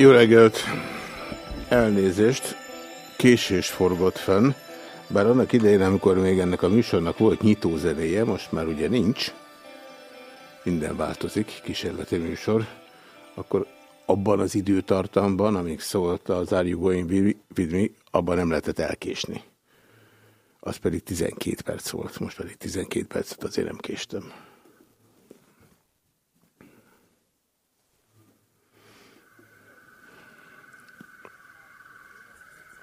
Jó reggelt! Elnézést, késés forgott fenn, bár annak idején, amikor még ennek a műsornak volt nyitózenéje, most már ugye nincs, minden változik, kísérleti műsor, akkor abban az időtartamban, amíg szólt az Are You Going With Me, abban nem lehetett elkésni. Az pedig 12 perc volt, most pedig 12 percet azért nem késtem.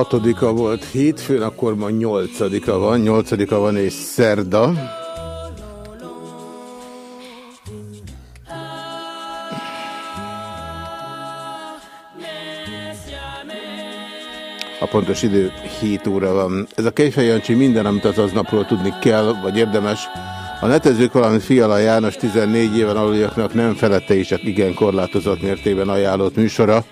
Hatodika volt hétfőn, akkor ma nyolcadika van, nyolcadika van és szerda. A pontos idő 7 óra van. Ez a Kejfej Jancsi minden, amit az aznapról tudni kell, vagy érdemes. A netezők, valamint Fiala János 14 éven aluljaknak nem felette is, igen korlátozott mértében ajánlott műsora.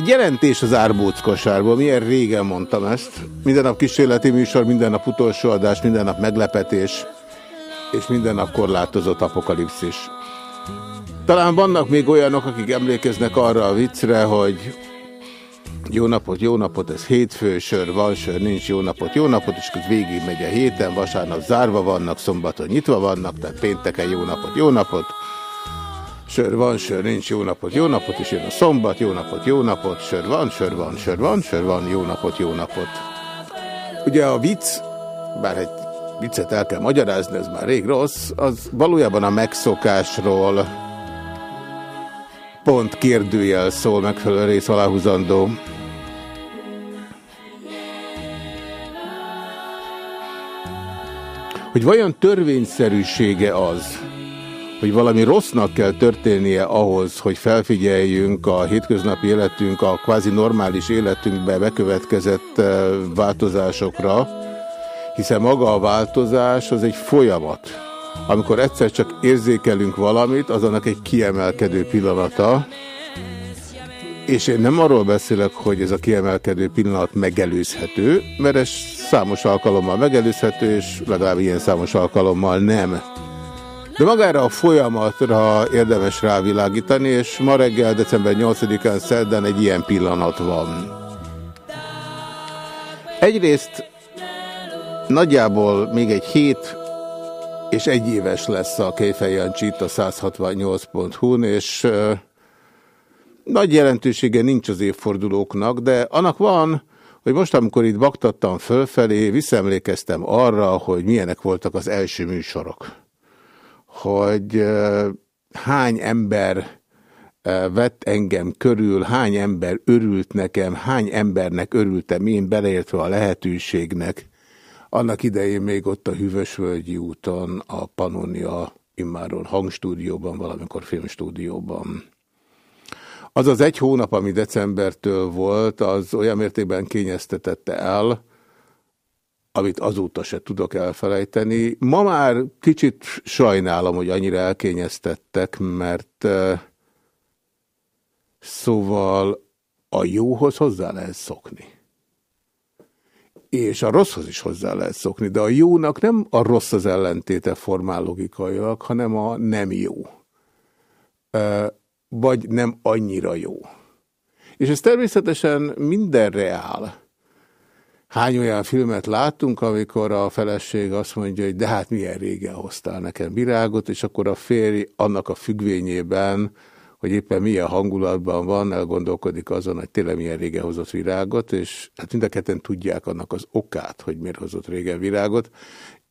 Egy jelentés az árbóc kosárból. Milyen régen mondtam ezt. Minden nap kísérleti műsor, minden nap utolsó adás, minden nap meglepetés, és minden nap korlátozott apokalipszis. Talán vannak még olyanok, akik emlékeznek arra a viccre, hogy jó napot, jó napot, ez hétfő, sör, van sör, nincs jó napot, jó napot, és akkor végig megy a héten, vasárnap zárva vannak, szombaton nyitva vannak, tehát pénteken jó napot, jó napot, sör van, sör, nincs jó napot, jó napot, és jön a szombat, jó napot, jó napot, sör van, sör van, sör van, sör van, jó napot, jó napot. Ugye a vicc, bár egy viccet el kell magyarázni, ez már rég rossz, az valójában a megszokásról pont kérdőjel szól megfelelő rész aláhúzandó. Hogy vajon törvényszerűsége az, hogy valami rossznak kell történnie ahhoz, hogy felfigyeljünk a hétköznapi életünk, a kvázi normális életünkbe bekövetkezett változásokra, hiszen maga a változás az egy folyamat. Amikor egyszer csak érzékelünk valamit, az annak egy kiemelkedő pillanata, és én nem arról beszélek, hogy ez a kiemelkedő pillanat megelőzhető, mert ez számos alkalommal megelőzhető, és legalább ilyen számos alkalommal nem. De magára a folyamatra érdemes rávilágítani, és ma reggel, december 8-án szerdán egy ilyen pillanat van. Egyrészt nagyjából még egy hét és egy éves lesz a Kéfej Jancsi itt a 168.hu-n, és nagy jelentősége nincs az évfordulóknak, de annak van, hogy most, amikor itt baktattam fölfelé, visszaemlékeztem arra, hogy milyenek voltak az első műsorok. Hogy hány ember vett engem körül, hány ember örült nekem, hány embernek örültem én, beleértve a lehetőségnek, annak idején még ott a Hűvösvölgyi úton, a Pannonia immáron hangstúdióban, valamikor filmstúdióban. Az az egy hónap, ami decembertől volt, az olyan mértékben kényeztetette el, amit azóta se tudok elfelejteni. Ma már kicsit sajnálom, hogy annyira elkényeztettek, mert szóval a jóhoz hozzá lehet szokni és a rosszhoz is hozzá lehet szokni, de a jónak nem a rossz az ellentéte formál logikailag, hanem a nem jó. Vagy nem annyira jó. És ez természetesen mindenre áll. Hány olyan filmet láttunk, amikor a feleség azt mondja, hogy de hát milyen régen hoztál nekem virágot, és akkor a férj annak a függvényében, hogy éppen milyen hangulatban van, elgondolkodik azon, hogy tényleg milyen régen hozott virágot, és hát mind a ketten tudják annak az okát, hogy miért hozott régen virágot,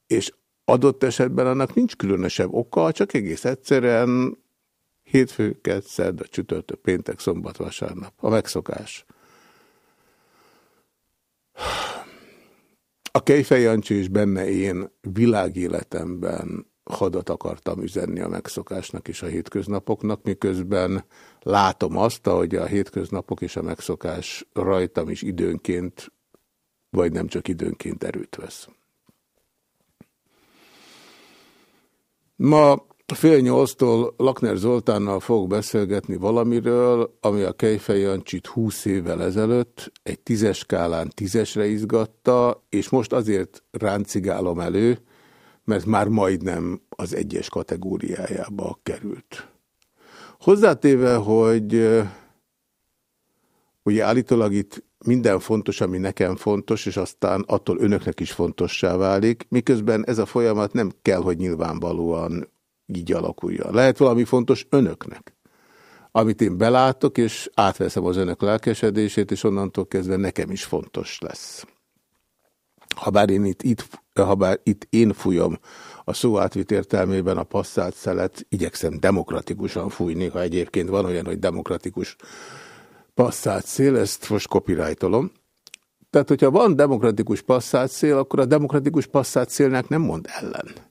és adott esetben annak nincs különösebb oka, csak egész egyszerűen hétfő, kedd, szerda, csütörtök, péntek, szombat, vasárnap. A megszokás. A Kejfej Jancsi és benne én világéletemben hadat akartam üzenni a megszokásnak és a hétköznapoknak, miközben látom azt, hogy a hétköznapok és a megszokás rajtam is időnként, vagy nem csak időnként erőt vesz. Ma fél nyolctól Lakner Zoltánnal fogok beszélgetni valamiről, ami a Kejfej Jancsit húsz évvel ezelőtt egy tízes skálán tízesre izgatta, és most azért ráncigálom elő, mert már majdnem az egyes kategóriájába került. Hozzátéve, hogy ugye állítólag itt minden fontos, ami nekem fontos, és aztán attól önöknek is fontossá válik, miközben ez a folyamat nem kell, hogy nyilvánvalóan így alakuljon. Lehet valami fontos önöknek, amit én belátok, és átveszem az önök lelkesedését, és onnantól kezdve nekem is fontos lesz. Habár én itt, itt, habár itt én fújom a szó átvit értelmében a passzát szelet, igyekszem demokratikusan fújni, ha egyébként van olyan, hogy demokratikus passzát szél, ezt most copyrightolom. Tehát, hogyha van demokratikus passzát szél, akkor a demokratikus passzát szélnek nem mond ellen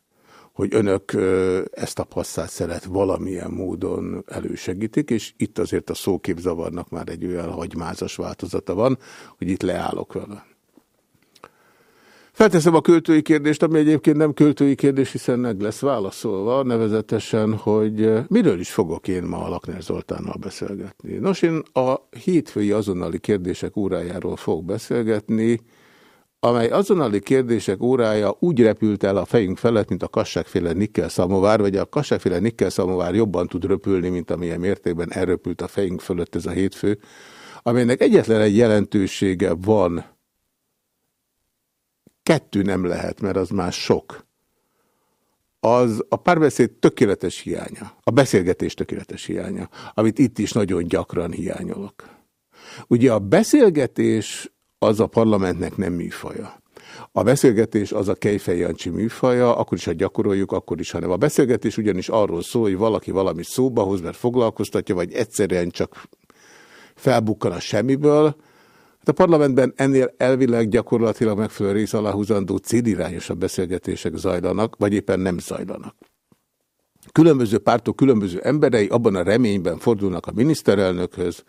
hogy önök ezt a passzát szeret valamilyen módon elősegítik, és itt azért a szóképzavarnak már egy olyan hagymázas változata van, hogy itt leállok vele. Felteszem a költői kérdést, ami egyébként nem költői kérdés, hiszen meg lesz válaszolva, nevezetesen, hogy miről is fogok én ma a Lakner Zoltánnal beszélgetni. Nos, én a hétfői azonnali kérdések órájáról fogok beszélgetni, amely azonnali kérdések órája úgy repült el a fejünk felett, mint a kasságféle nikkel szamovár, vagy a kasságféle nikkel szamovár jobban tud röpülni, mint amilyen mértékben elröpült a fejünk fölött ez a hétfő, amelynek egyetlen egy jelentősége van, kettő nem lehet, mert az már sok. Az a párbeszéd tökéletes hiánya, a beszélgetés tökéletes hiánya, amit itt is nagyon gyakran hiányolok. Ugye a beszélgetés az a parlamentnek nem műfaja. A beszélgetés az a Kejfej műfaja, akkor is, ha gyakoroljuk, akkor is, hanem a beszélgetés ugyanis arról szól, hogy valaki valami szóba hoz, mert foglalkoztatja, vagy egyszerűen csak felbukkan a semmiből. Hát a parlamentben ennél elvileg gyakorlatilag megfelelő rész aláhúzandó célirányosabb beszélgetések zajlanak, vagy éppen nem zajlanak. Különböző pártok, különböző emberei abban a reményben fordulnak a miniszterelnökhöz,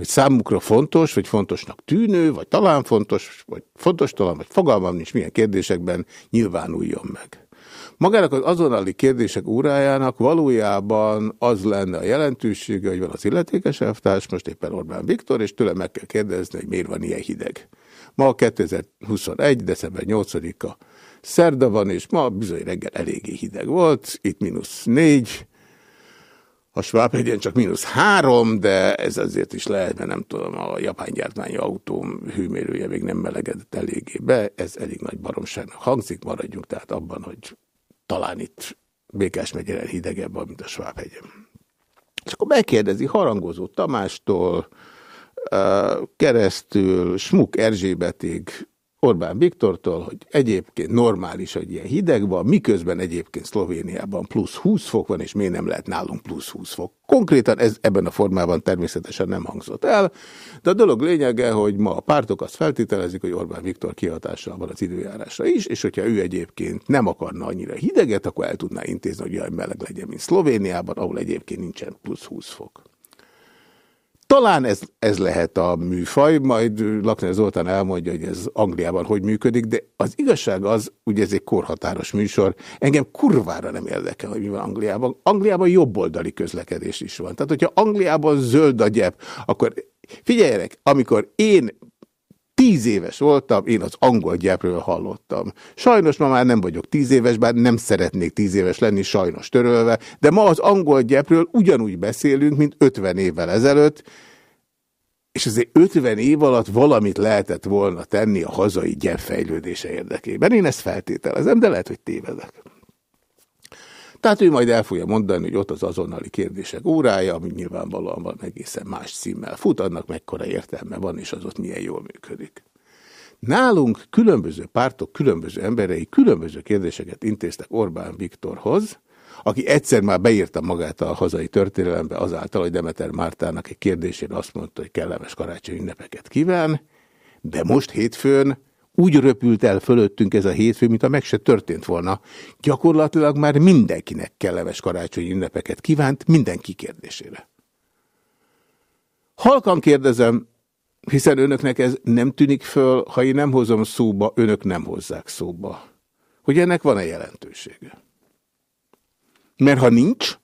hogy számukra fontos, vagy fontosnak tűnő, vagy talán fontos, vagy fontos talán, vagy fogalmam nincs milyen kérdésekben nyilvánuljon meg. Magának az azonnali kérdések órájának valójában az lenne a jelentősége, hogy van az illetékes elvtárs, most éppen Orbán Viktor, és tőle meg kell kérdezni, hogy miért van ilyen hideg. Ma 2021. december 8-a szerda van, és ma bizony reggel eléggé hideg volt, itt mínusz négy, a Schwab csak mínusz három, de ez azért is lehet, mert nem tudom, a japán gyártmányi autóm hőmérője még nem melegedett eléggé be, ez elég nagy baromságnak hangzik, maradjunk tehát abban, hogy talán itt Békás megyeren hidegebb, mint a Schwab hegyen. És akkor megkérdezi harangozó Tamástól, keresztül Smuk Erzsébetig, Orbán Viktortól, hogy egyébként normális, hogy ilyen hideg van, miközben egyébként Szlovéniában plusz 20 fok van, és miért nem lehet nálunk plusz 20 fok. Konkrétan ez ebben a formában természetesen nem hangzott el, de a dolog lényege, hogy ma a pártok azt feltételezik, hogy Orbán Viktor kihatással van az időjárásra is, és hogyha ő egyébként nem akarna annyira hideget, akkor el tudná intézni, hogy olyan meleg legyen, mint Szlovéniában, ahol egyébként nincsen plusz 20 fok. Talán ez, ez lehet a műfaj, majd Lakner Zoltán elmondja, hogy ez Angliában hogy működik, de az igazság az, ugye ez egy korhatáros műsor, engem kurvára nem érdekel, hogy mi van Angliában. Angliában jobboldali közlekedés is van. Tehát, hogyha Angliában zöld a gyep, akkor figyeljenek, amikor én Tíz éves voltam, én az angol gyepről hallottam. Sajnos ma már nem vagyok tíz éves, bár nem szeretnék tíz éves lenni, sajnos törölve, de ma az angol gyepről ugyanúgy beszélünk, mint 50 évvel ezelőtt, és azért 50 év alatt valamit lehetett volna tenni a hazai gyep érdekében. Én ezt feltételezem, de lehet, hogy tévedek. Tehát ő majd el fogja mondani, hogy ott az azonnali kérdések órája, ami nyilvánvalóan van egészen más címmel fut, annak mekkora értelme van, és az ott milyen jól működik. Nálunk különböző pártok, különböző emberei különböző kérdéseket intéztek Orbán Viktorhoz, aki egyszer már beírta magát a hazai történelembe azáltal, hogy Demeter Mártának egy kérdésére azt mondta, hogy kellemes karácsony ünnepeket kíván, de most hétfőn úgy röpült el fölöttünk ez a hétfő, mint a meg se történt volna. Gyakorlatilag már mindenkinek kellemes karácsonyi ünnepeket kívánt, mindenki kérdésére. Halkan kérdezem, hiszen önöknek ez nem tűnik föl, ha én nem hozom szóba, önök nem hozzák szóba. Hogy ennek van-e jelentősége? Mert ha nincs,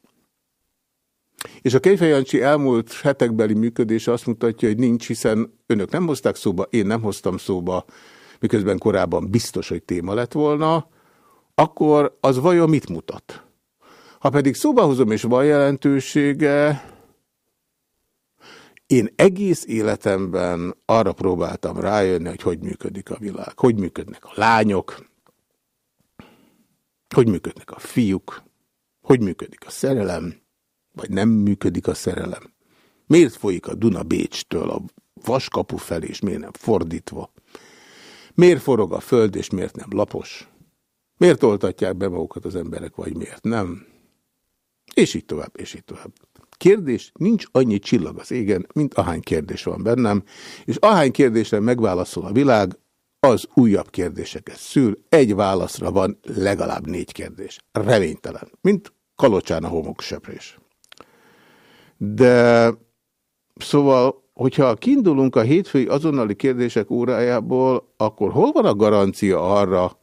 és a Kejfej Jancsi elmúlt hetekbeli működése azt mutatja, hogy nincs, hiszen önök nem hozták szóba, én nem hoztam szóba, miközben korábban biztos, hogy téma lett volna, akkor az vajon mit mutat? Ha pedig szóba hozom és van jelentősége, én egész életemben arra próbáltam rájönni, hogy hogy működik a világ, hogy működnek a lányok, hogy működnek a fiúk, hogy működik a szerelem, vagy nem működik a szerelem. Miért folyik a Duna Bécstől a vaskapu felé, és miért nem fordítva? Miért forog a föld, és miért nem lapos? Miért oltatják be magukat az emberek, vagy miért nem? És így tovább, és így tovább. Kérdés, nincs annyi csillag az égen, mint ahány kérdés van bennem, és ahány kérdésre megválaszol a világ, az újabb kérdéseket szül, egy válaszra van legalább négy kérdés. Reménytelen, mint kalocsán a homoksöprés. De szóval hogyha kiindulunk a hétfői azonnali kérdések órájából, akkor hol van a garancia arra,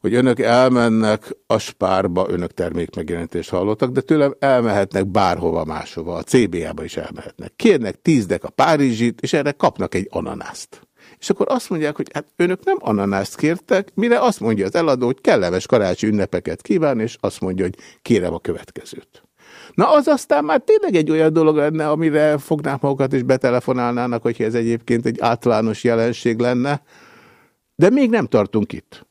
hogy önök elmennek a spárba, önök termékmegjelentést hallottak, de tőlem elmehetnek bárhova máshova, a CBA-ba is elmehetnek. Kérnek tízdek a Párizsit, és erre kapnak egy ananászt. És akkor azt mondják, hogy hát önök nem ananászt kértek, mire azt mondja az eladó, hogy kellemes karácsi ünnepeket kíván, és azt mondja, hogy kérem a következőt. Na az aztán már tényleg egy olyan dolog lenne, amire fognák magukat és betelefonálnának, hogyha ez egyébként egy általános jelenség lenne, de még nem tartunk itt.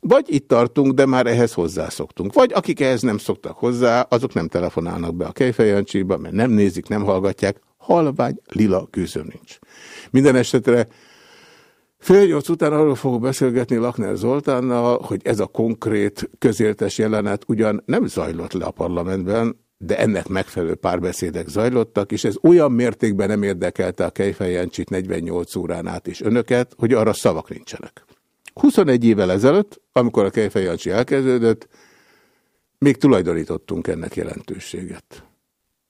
Vagy itt tartunk, de már ehhez hozzászoktunk. Vagy akik ehhez nem szoktak hozzá, azok nem telefonálnak be a Kejfejancsiba, mert nem nézik, nem hallgatják. Halvány, lila gőzöm nincs. Minden esetre Fél nyolc után arról fogok beszélgetni Lakner Zoltánnal, hogy ez a konkrét közértes jelenet ugyan nem zajlott le a parlamentben, de ennek megfelelő párbeszédek zajlottak, és ez olyan mértékben nem érdekelte a Kejfej 48 órán át és önöket, hogy arra szavak nincsenek. 21 évvel ezelőtt, amikor a Kejfej Jancsi elkezdődött, még tulajdonítottunk ennek jelentőséget.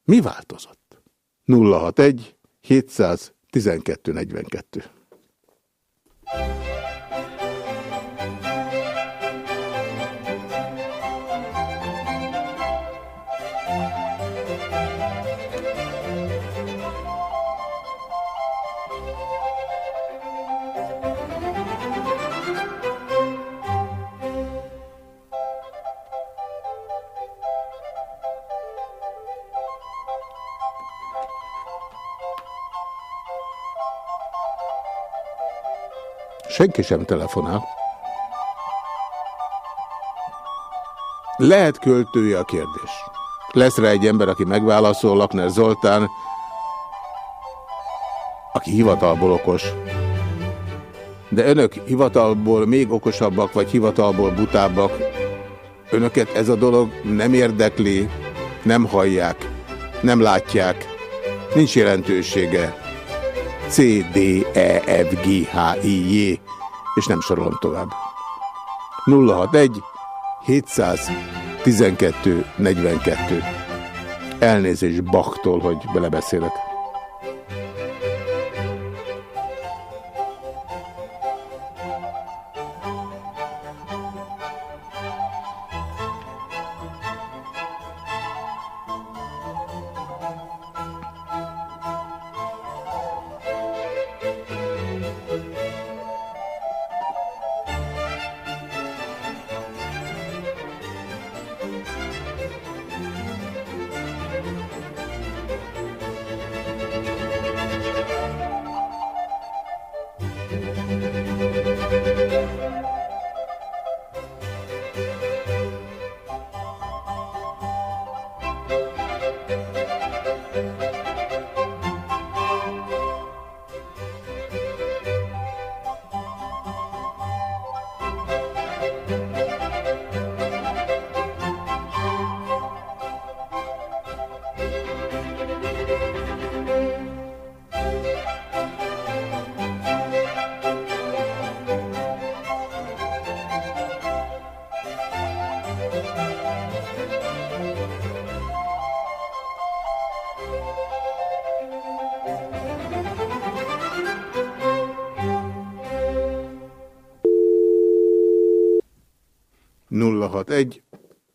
Mi változott? 061 712 42 Senki sem telefonál. Lehet költője a kérdés. Lesz rá egy ember, aki megválaszol, Lakner Zoltán, aki hivatalból okos. De önök hivatalból még okosabbak, vagy hivatalból butábbak. Önöket ez a dolog nem érdekli, nem hallják, nem látják, nincs jelentősége. C, D, E, F, G, H, I, J, és nem sorolom tovább. 061 712 42 Elnézés Bachtól, hogy belebeszélek.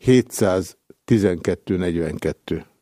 712 42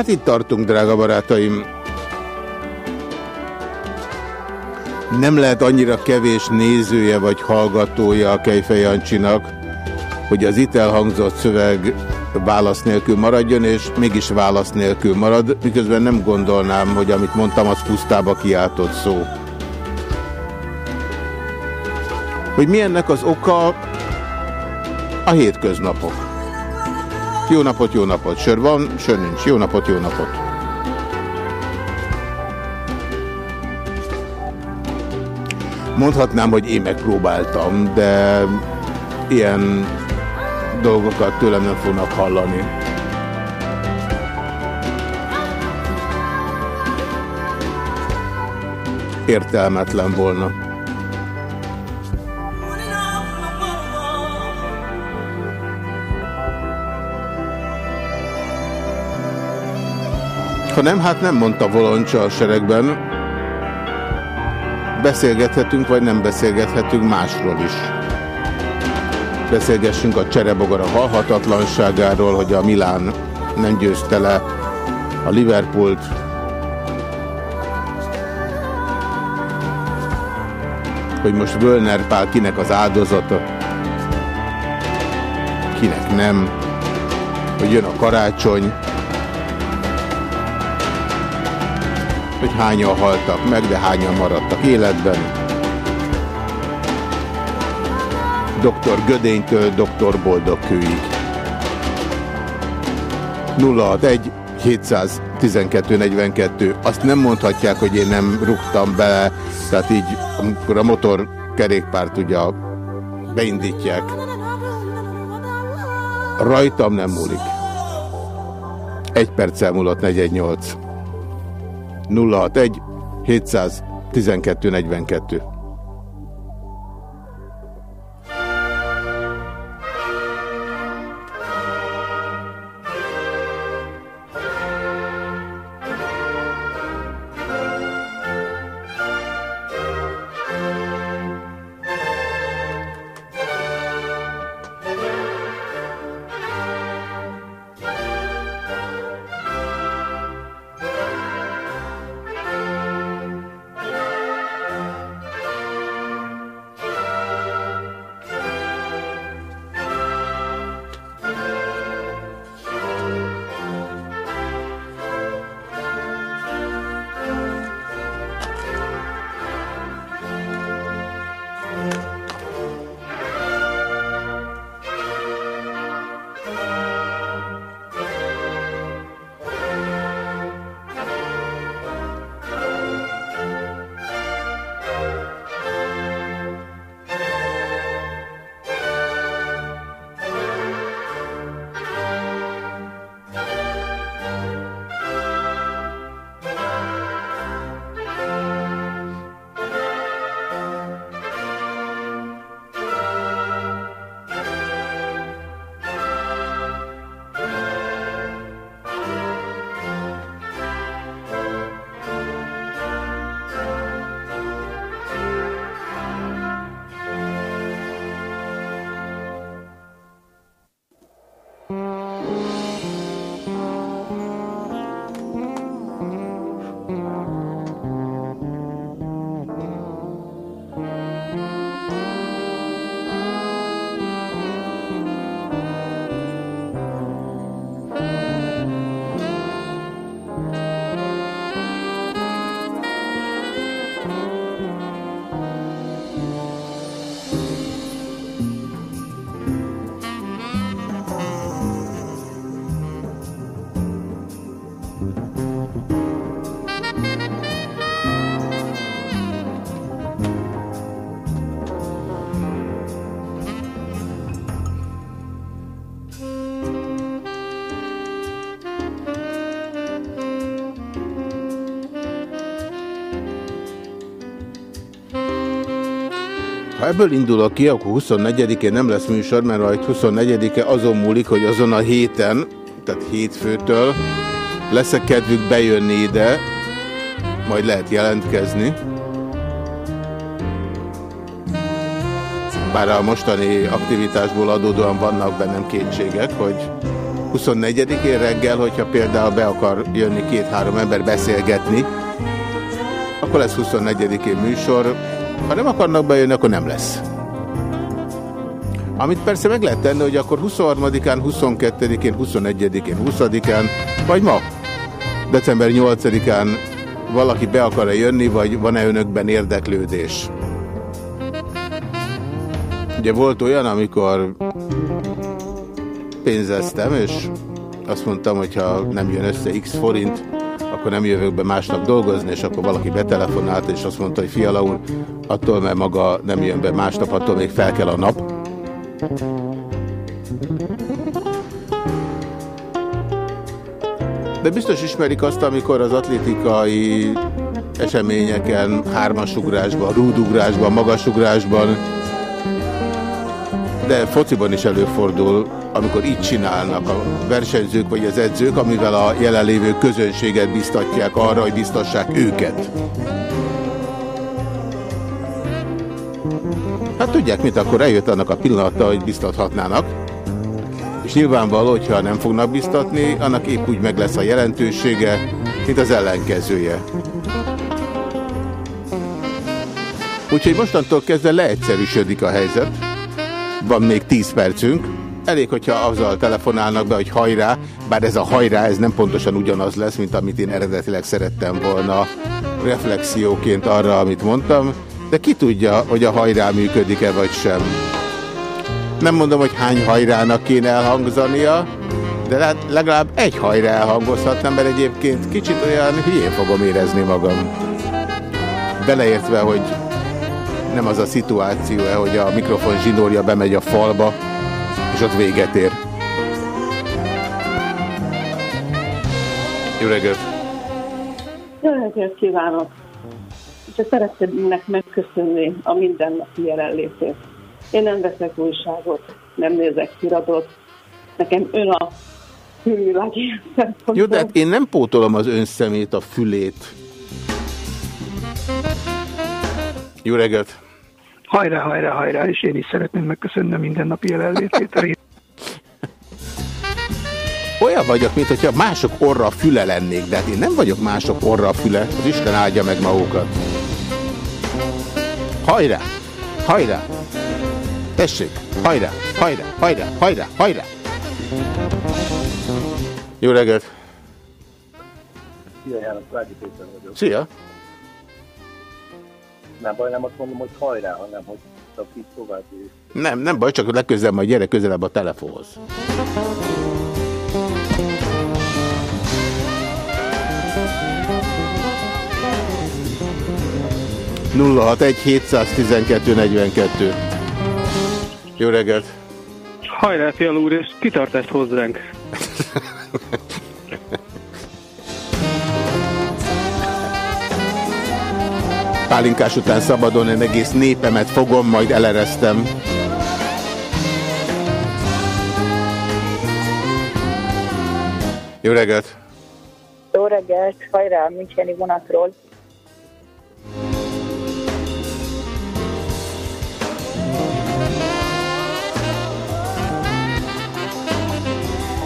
Hát itt tartunk, drága barátaim. Nem lehet annyira kevés nézője vagy hallgatója a Kejfej Jancsinak, hogy az itt elhangzott szöveg válasz nélkül maradjon, és mégis válasz nélkül marad, miközben nem gondolnám, hogy amit mondtam, az pusztába kiáltott szó. Hogy mi ennek az oka? A hétköznapok. Jó napot, jó napot. Sör van, sör nincs. Jó napot, jó napot. Mondhatnám, hogy én megpróbáltam, de ilyen dolgokat tőlem nem fognak hallani. Értelmetlen volna. Ha nem, hát nem mondta Voloncsa a seregben. Beszélgethetünk, vagy nem beszélgethetünk másról is. Beszélgessünk a cserebogara halhatatlanságáról, hogy a Milán nem győzte le a Liverpoolt. Hogy most Völner Pál kinek az áldozata, kinek nem, hogy jön a karácsony, hogy hányan haltak meg, de hányan maradtak életben. Dr. Gödénytől Dr. Boldogkőig. 061 712 42. Azt nem mondhatják, hogy én nem rúgtam bele, tehát így, amikor a motor kerékpárt ugye beindítják. Rajtam nem múlik. Egy perccel múlott 418. 061 712 42. ebből indulok ki, akkor 24-én nem lesz műsor, mert majd 24-e azon múlik, hogy azon a héten, tehát hétfőtől lesz-e kedvük bejönni ide, majd lehet jelentkezni. Bár a mostani aktivitásból adódóan vannak bennem kétségek, hogy 24-én reggel, hogyha például be akar jönni két-három ember beszélgetni, akkor lesz 24-én műsor, ha nem akarnak bejönni, akkor nem lesz. Amit persze meg lehet tenni, hogy akkor 23-án, 22-én, 21-én, 20-án, vagy ma, december 8-án valaki be akar-e jönni, vagy van-e önökben érdeklődés. Ugye volt olyan, amikor pénzeztem, és azt mondtam, hogy ha nem jön össze x forint, akkor nem jövök be másnap dolgozni, és akkor valaki betelefonált, és azt mondta, hogy fiala úr, attól, mert maga nem jön be másnap, attól még fel kell a nap. De biztos ismerik azt, amikor az atlétikai eseményeken, hármasugrásban, rúdugrásban, magasugrásban, de fociban is előfordul, amikor így csinálnak a versenyzők vagy az edzők, amivel a jelenlévő közönséget biztatják arra, hogy biztassák őket. Hát tudják, mint akkor eljött annak a pillanata, hogy biztathatnának. És nyilvánvaló, hogyha nem fognak biztatni, annak épp úgy meg lesz a jelentősége, mint az ellenkezője. Úgyhogy mostantól kezdve leegyszerűsödik a helyzet. Van még 10 percünk. Elég, hogyha azzal telefonálnak be, hogy hajrá, bár ez a hajrá, ez nem pontosan ugyanaz lesz, mint amit én eredetileg szerettem volna reflexióként arra, amit mondtam, de ki tudja, hogy a hajrá működik-e vagy sem. Nem mondom, hogy hány hajrának kéne elhangzania, de legalább egy hajrá elhangozhatnám, mert egyébként kicsit olyan hülyén fogom érezni magam. Beleértve, hogy nem az a szituáció -e, hogy a mikrofon zsinórja bemegy a falba, és ott véget ér. Jó reggelt! Jó reggelt kívánok! Csak szeretnék megköszönni a mindennapi jelenlétét. Én nem veszek újságot, nem nézek híradót. Nekem ön a külvilági Jó, de hát én nem pótolom az ön szemét, a fülét. Jó reggelt! Hajrá, hajrá, hajrá, és én is szeretném megköszönni a mindennapi jelenlétét. Olyan vagyok, mint hogyha mások orra a füle lennék, de hát én nem vagyok mások orra a füle, az Isten áldja meg magukat. Hajrá! Hajrá! Tessék! Hajrá! Hajrá! Hajrá! Hajrá! Hajrá! Jó reggelt! Szia János, Rágyi Péter vagyok. Szia! Nem baj, nem azt mondom, hogy hajrá, hanem hogy így tovább. Nem, nem baj, csak legközelebb majd gyere közelebb a telefonhoz. 061 712 42. Jó reggelt! Hajrá, fial úr, és kitartást hozzánk! Pálinkás után szabadon én egész népemet fogom, majd eleresztem. Jó reggelt! Jó reggelt! Hajrá, Müncheni vonatról!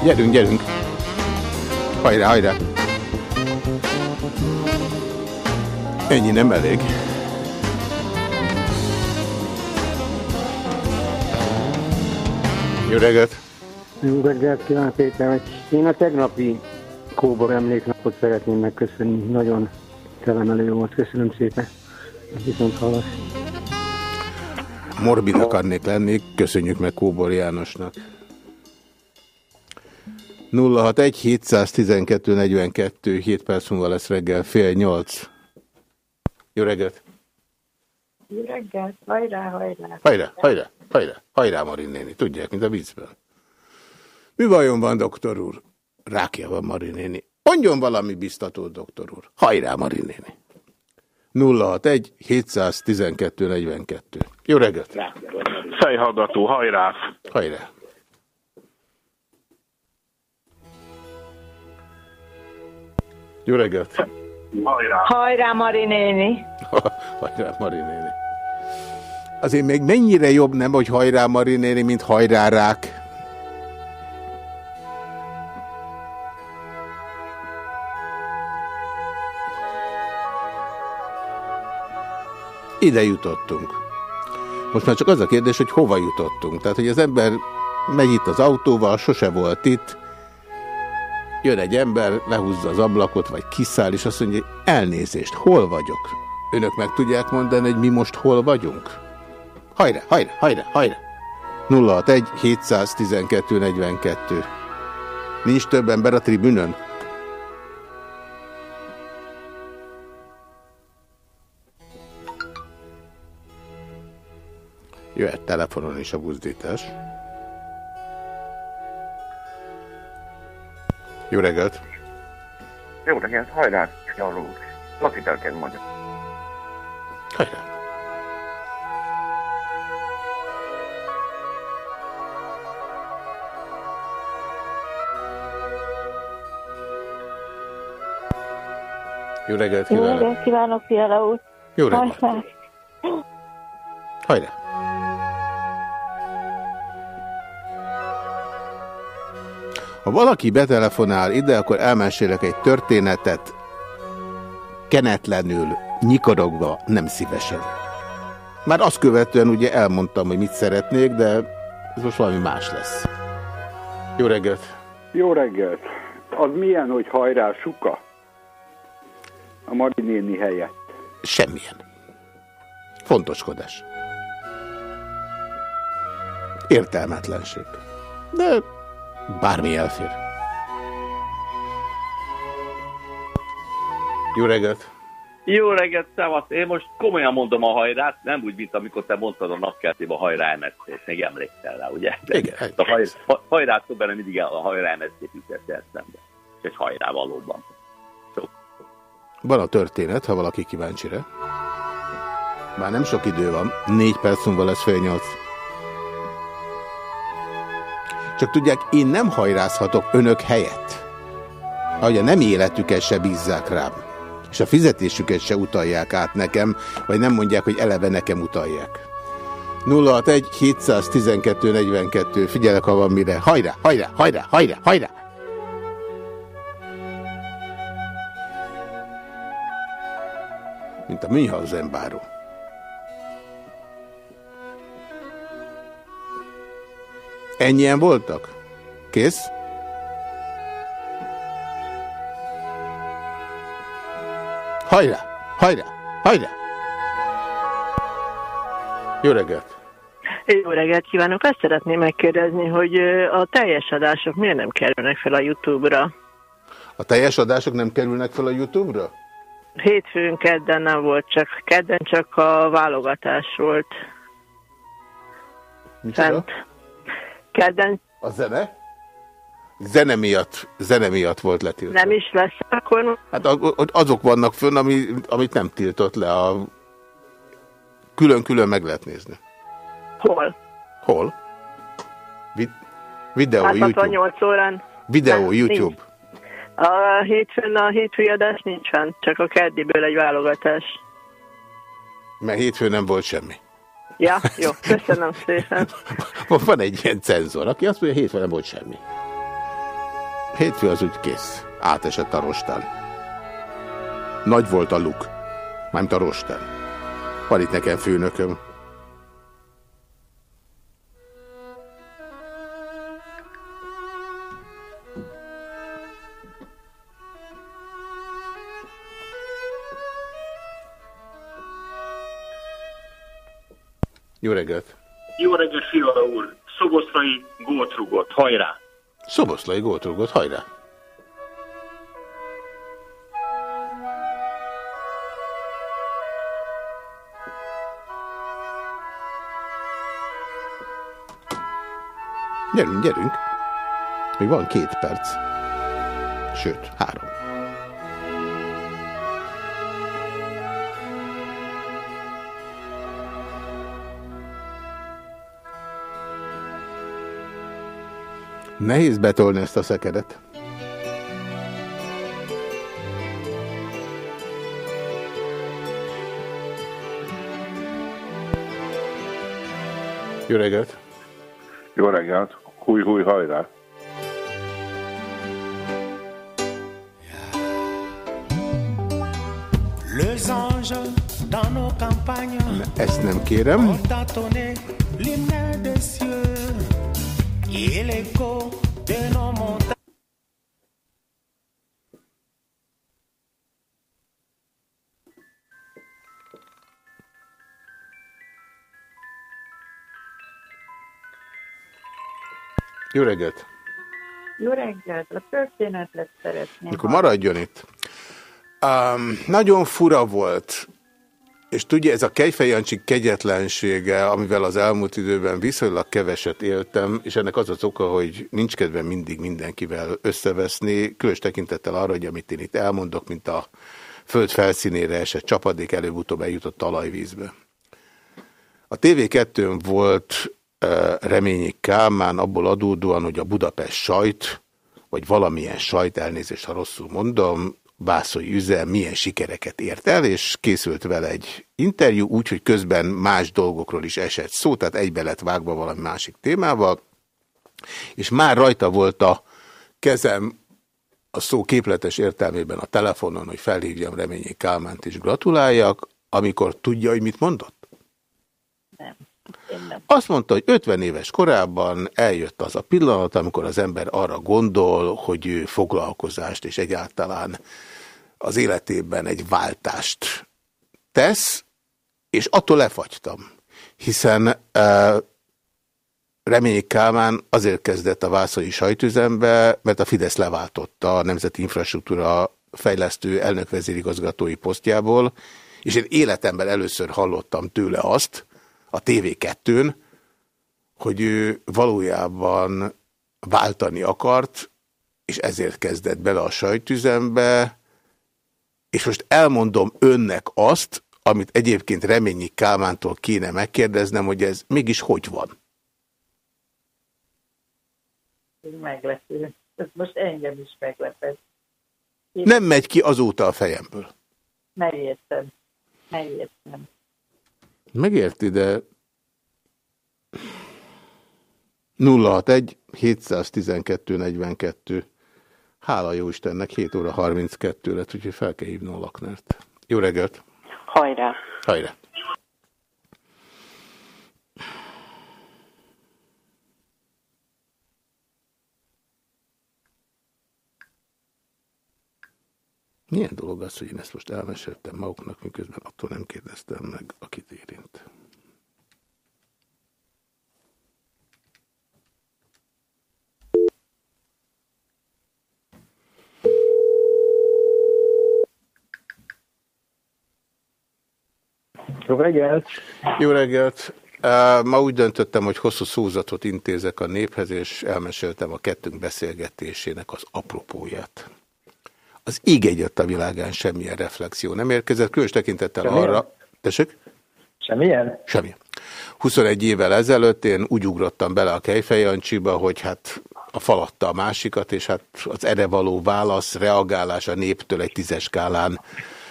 Gyerünk, gyerünk! Hajrá, hajrá! Ennyi nem elég. Jó reggelt! Jó reggelt kívánok Péter! Én a tegnapi kóbor emléknapot szeretném megköszönni. Nagyon felemelő volt. Köszönöm szépen. Viszont hallás. Morbid akarnék lenni, köszönjük meg Kóbor Jánosnak. 061 712 42 7 perc múlva lesz reggel, fél nyolc. Jó reggelt! Jó reggelt! Hajrá, hajrá! Hajrá, hajrá, hajrá, hajrá Marin néni, tudják, mint a viccből. Mi vajon van, doktor úr? Rákja van Marin néni. Mondjon valami biztató, doktor úr. Hajrá, Marin néni. 061 712 42. Jó reggelt! Fejhallgató, hajrá! Hajrá! Jó reggelt! Hajrá! Hajrá, Mari néni! hajrá, Mari néni! Azért még mennyire jobb nem, hogy hajrá, Mari néni, mint hajrá, rák? Ide jutottunk. Most már csak az a kérdés, hogy hova jutottunk. Tehát, hogy az ember megy itt az autóval, sose volt itt, jön egy ember, lehúzza az ablakot, vagy kiszáll, és azt mondja, elnézést, hol vagyok? Önök meg tudják mondani, hogy mi most hol vagyunk? Hajrá, hajrá, hajrá, hajrá! 061 712 42. Nincs több ember a tribünön? Jöhet telefonon is a buzdítás. Jó reggelt! Jó reggelt, hajrá, Fiala úr. Lakitelként mondja. Hajrá! Jó reggelt Jó kívánok! reggelt kívánok, Fiala úr! Jó reggelt! Hajrá! Hajrá! Ha valaki betelefonál ide, akkor elmesélek egy történetet, kenetlenül, nyikorogva, nem szívesen. Már azt követően ugye elmondtam, hogy mit szeretnék, de ez most valami más lesz. Jó reggelt! Jó reggelt! Az milyen, hogy hajrá suka? A Mari néni helyett. Semmilyen. Fontoskodás. Értelmetlenség. De bármi elfér. Jó reggelt! Jó reggelt, szevasz! Én most komolyan mondom a hajrát, nem úgy, mint amikor te mondtad a napkeltében a hajrá MSZ-t, még emlékszel rá, ugye? De Igen. A haj, ha, hajrát szó benne mindig a hajrá MSZ-t jutott eszembe. És hajrá valóban. Van a történet, ha valaki kíváncsi rá. Már nem sok idő van, négy perc múlva lesz fél nyolc. Csak tudják, én nem hajrázhatok önök helyett. Ahogy a nem életüket se bízzák rám. És a fizetésüket se utalják át nekem, vagy nem mondják, hogy eleve nekem utalják. 061 712 42. Figyelek, ha van mire. Hajrá, hajrá, hajrá, hajrá, hajrá! Mint a Münchhausen báró. Ennyien voltak? Kész? Hajrá! Hajrá! Hajrá! Jó reggelt! Jó reggelt kívánok! Azt szeretném megkérdezni, hogy a teljes adások miért nem kerülnek fel a YouTube-ra? A teljes adások nem kerülnek fel a YouTube-ra? Hétfőn, kedden nem volt, csak kedden csak a válogatás volt. Micsoda? Fent. Kedden A zene? Zene miatt, zene miatt volt letiltva. nem is lesz, akkor Hát azok vannak fönn, ami, amit nem tiltott le. A... Külön-külön meg lehet nézni. hol? Hol? Vi videó, Hát YouTube. 68 órán. Videó, Nem, YouTube. nincs. A hétfőn a hétfői adás nincs fent, csak a keddiből egy válogatás. Mert hétfőn nem volt semmi. Ja, jó, köszönöm szépen. Van egy ilyen cenzor, aki azt mondja, hétfőn nem volt semmi. Hétfő az úgy kész. Átesett a rostán. Nagy volt a luk. Mármint a rostán. Van itt nekem főnököm. Jó reggelt! Jó reggelt, Fiala úr! Szoboszlai gótrugott, hajrá! Szoboszlai gólt rúgott, hajrá! Gyerünk, gyerünk! Még van két perc. Sőt, három. Nehéz betolni ezt a szekedet. Jó reggelt! Jó reggelt! Húj, húj, hajrá! Ezt nem kérem. Et l'écho de nos montagnes. Jó reggelt! Jó reggelt! A történetet szeretném. Akkor maradjon itt. Um, nagyon fura volt, és tudja, ez a Kejfejancsik kegyetlensége, amivel az elmúlt időben viszonylag keveset éltem, és ennek az az oka, hogy nincs kedvem mindig mindenkivel összeveszni, különös tekintettel arra, hogy amit én itt elmondok, mint a föld felszínére esett csapadék, előbb-utóbb eljutott talajvízbe. A TV2-n volt Reményi Kálmán abból adódóan, hogy a Budapest sajt, vagy valamilyen sajt, elnézést, ha rosszul mondom, Vászói üzem milyen sikereket ért el, és készült vele egy interjú, úgyhogy közben más dolgokról is esett szó, tehát egybe lett vágva valami másik témával, és már rajta volt a kezem a szó képletes értelmében a telefonon, hogy felhívjam Reményi Kálmánt és gratuláljak, amikor tudja, hogy mit mondott? Nem. Azt mondta, hogy 50 éves korában eljött az a pillanat, amikor az ember arra gondol, hogy ő foglalkozást és egyáltalán az életében egy váltást tesz, és attól lefagytam. Hiszen uh, Reményi Kálmán azért kezdett a vászai sajtüzembe, mert a Fidesz leváltotta a Nemzeti Infrastruktúra fejlesztő elnökvezérigazgatói posztjából, és én életemben először hallottam tőle azt, a TV2-n, hogy ő valójában váltani akart, és ezért kezdett bele a sajtüzembe, és most elmondom önnek azt, amit egyébként Reményi Kálmántól kéne megkérdeznem, hogy ez mégis hogy van? Meglepő. Ez most engem is meglepett. Én... Nem megy ki azóta a fejemből. Megértem. Megértem. Megérti, de 061 712 42 Hála jó Istennek, 7 óra 32 lett, úgyhogy fel kell hívnom a laknert. Jó reggelt! Hajrá! Hajrá! Milyen dolog az, hogy én ezt most elmeséltem maguknak, miközben attól nem kérdeztem meg, akit érint. Jó reggelt! Jó reggelt! Ma úgy döntöttem, hogy hosszú szózatot intézek a néphez, és elmeséltem a kettőnk beszélgetésének az apropóját. Az íg egyet a világán semmilyen reflexió nem érkezett, különös tekintettel semmilyen? arra... Tessék? Semmilyen? Semmilyen. 21 évvel ezelőtt én úgy ugrottam bele a Kejfejancsiba, hogy hát a falatta a másikat, és hát az erre való válasz, reagálás a néptől egy tízes skálán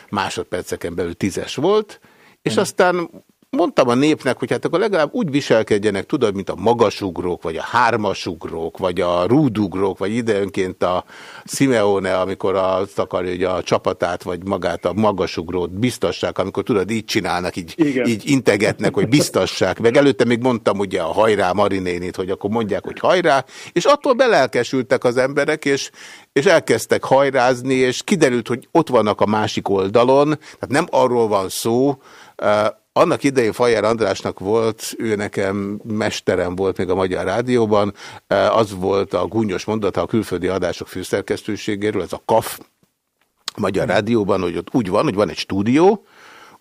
másodperceken belül tízes volt, és aztán mondtam a népnek, hogy hát akkor legalább úgy viselkedjenek, tudod, mint a magasugrók, vagy a hármasugrók, vagy a rúdugrók, vagy időnként a Simeone, amikor azt akarja, hogy a csapatát, vagy magát a magasugrót biztassák, amikor tudod, így csinálnak, így, így integetnek, hogy biztassák. Meg előtte még mondtam ugye a hajrá Marinénit, hogy akkor mondják, hogy hajrá, és attól belelkesültek az emberek, és, és elkezdtek hajrázni, és kiderült, hogy ott vannak a másik oldalon, tehát nem arról van szó, annak idején Fajer Andrásnak volt, ő nekem mesterem volt még a Magyar Rádióban, az volt a gúnyos mondata a külföldi adások főszerkesztőségéről, ez a KAF Magyar Rádióban, hogy ott úgy van, hogy van egy stúdió,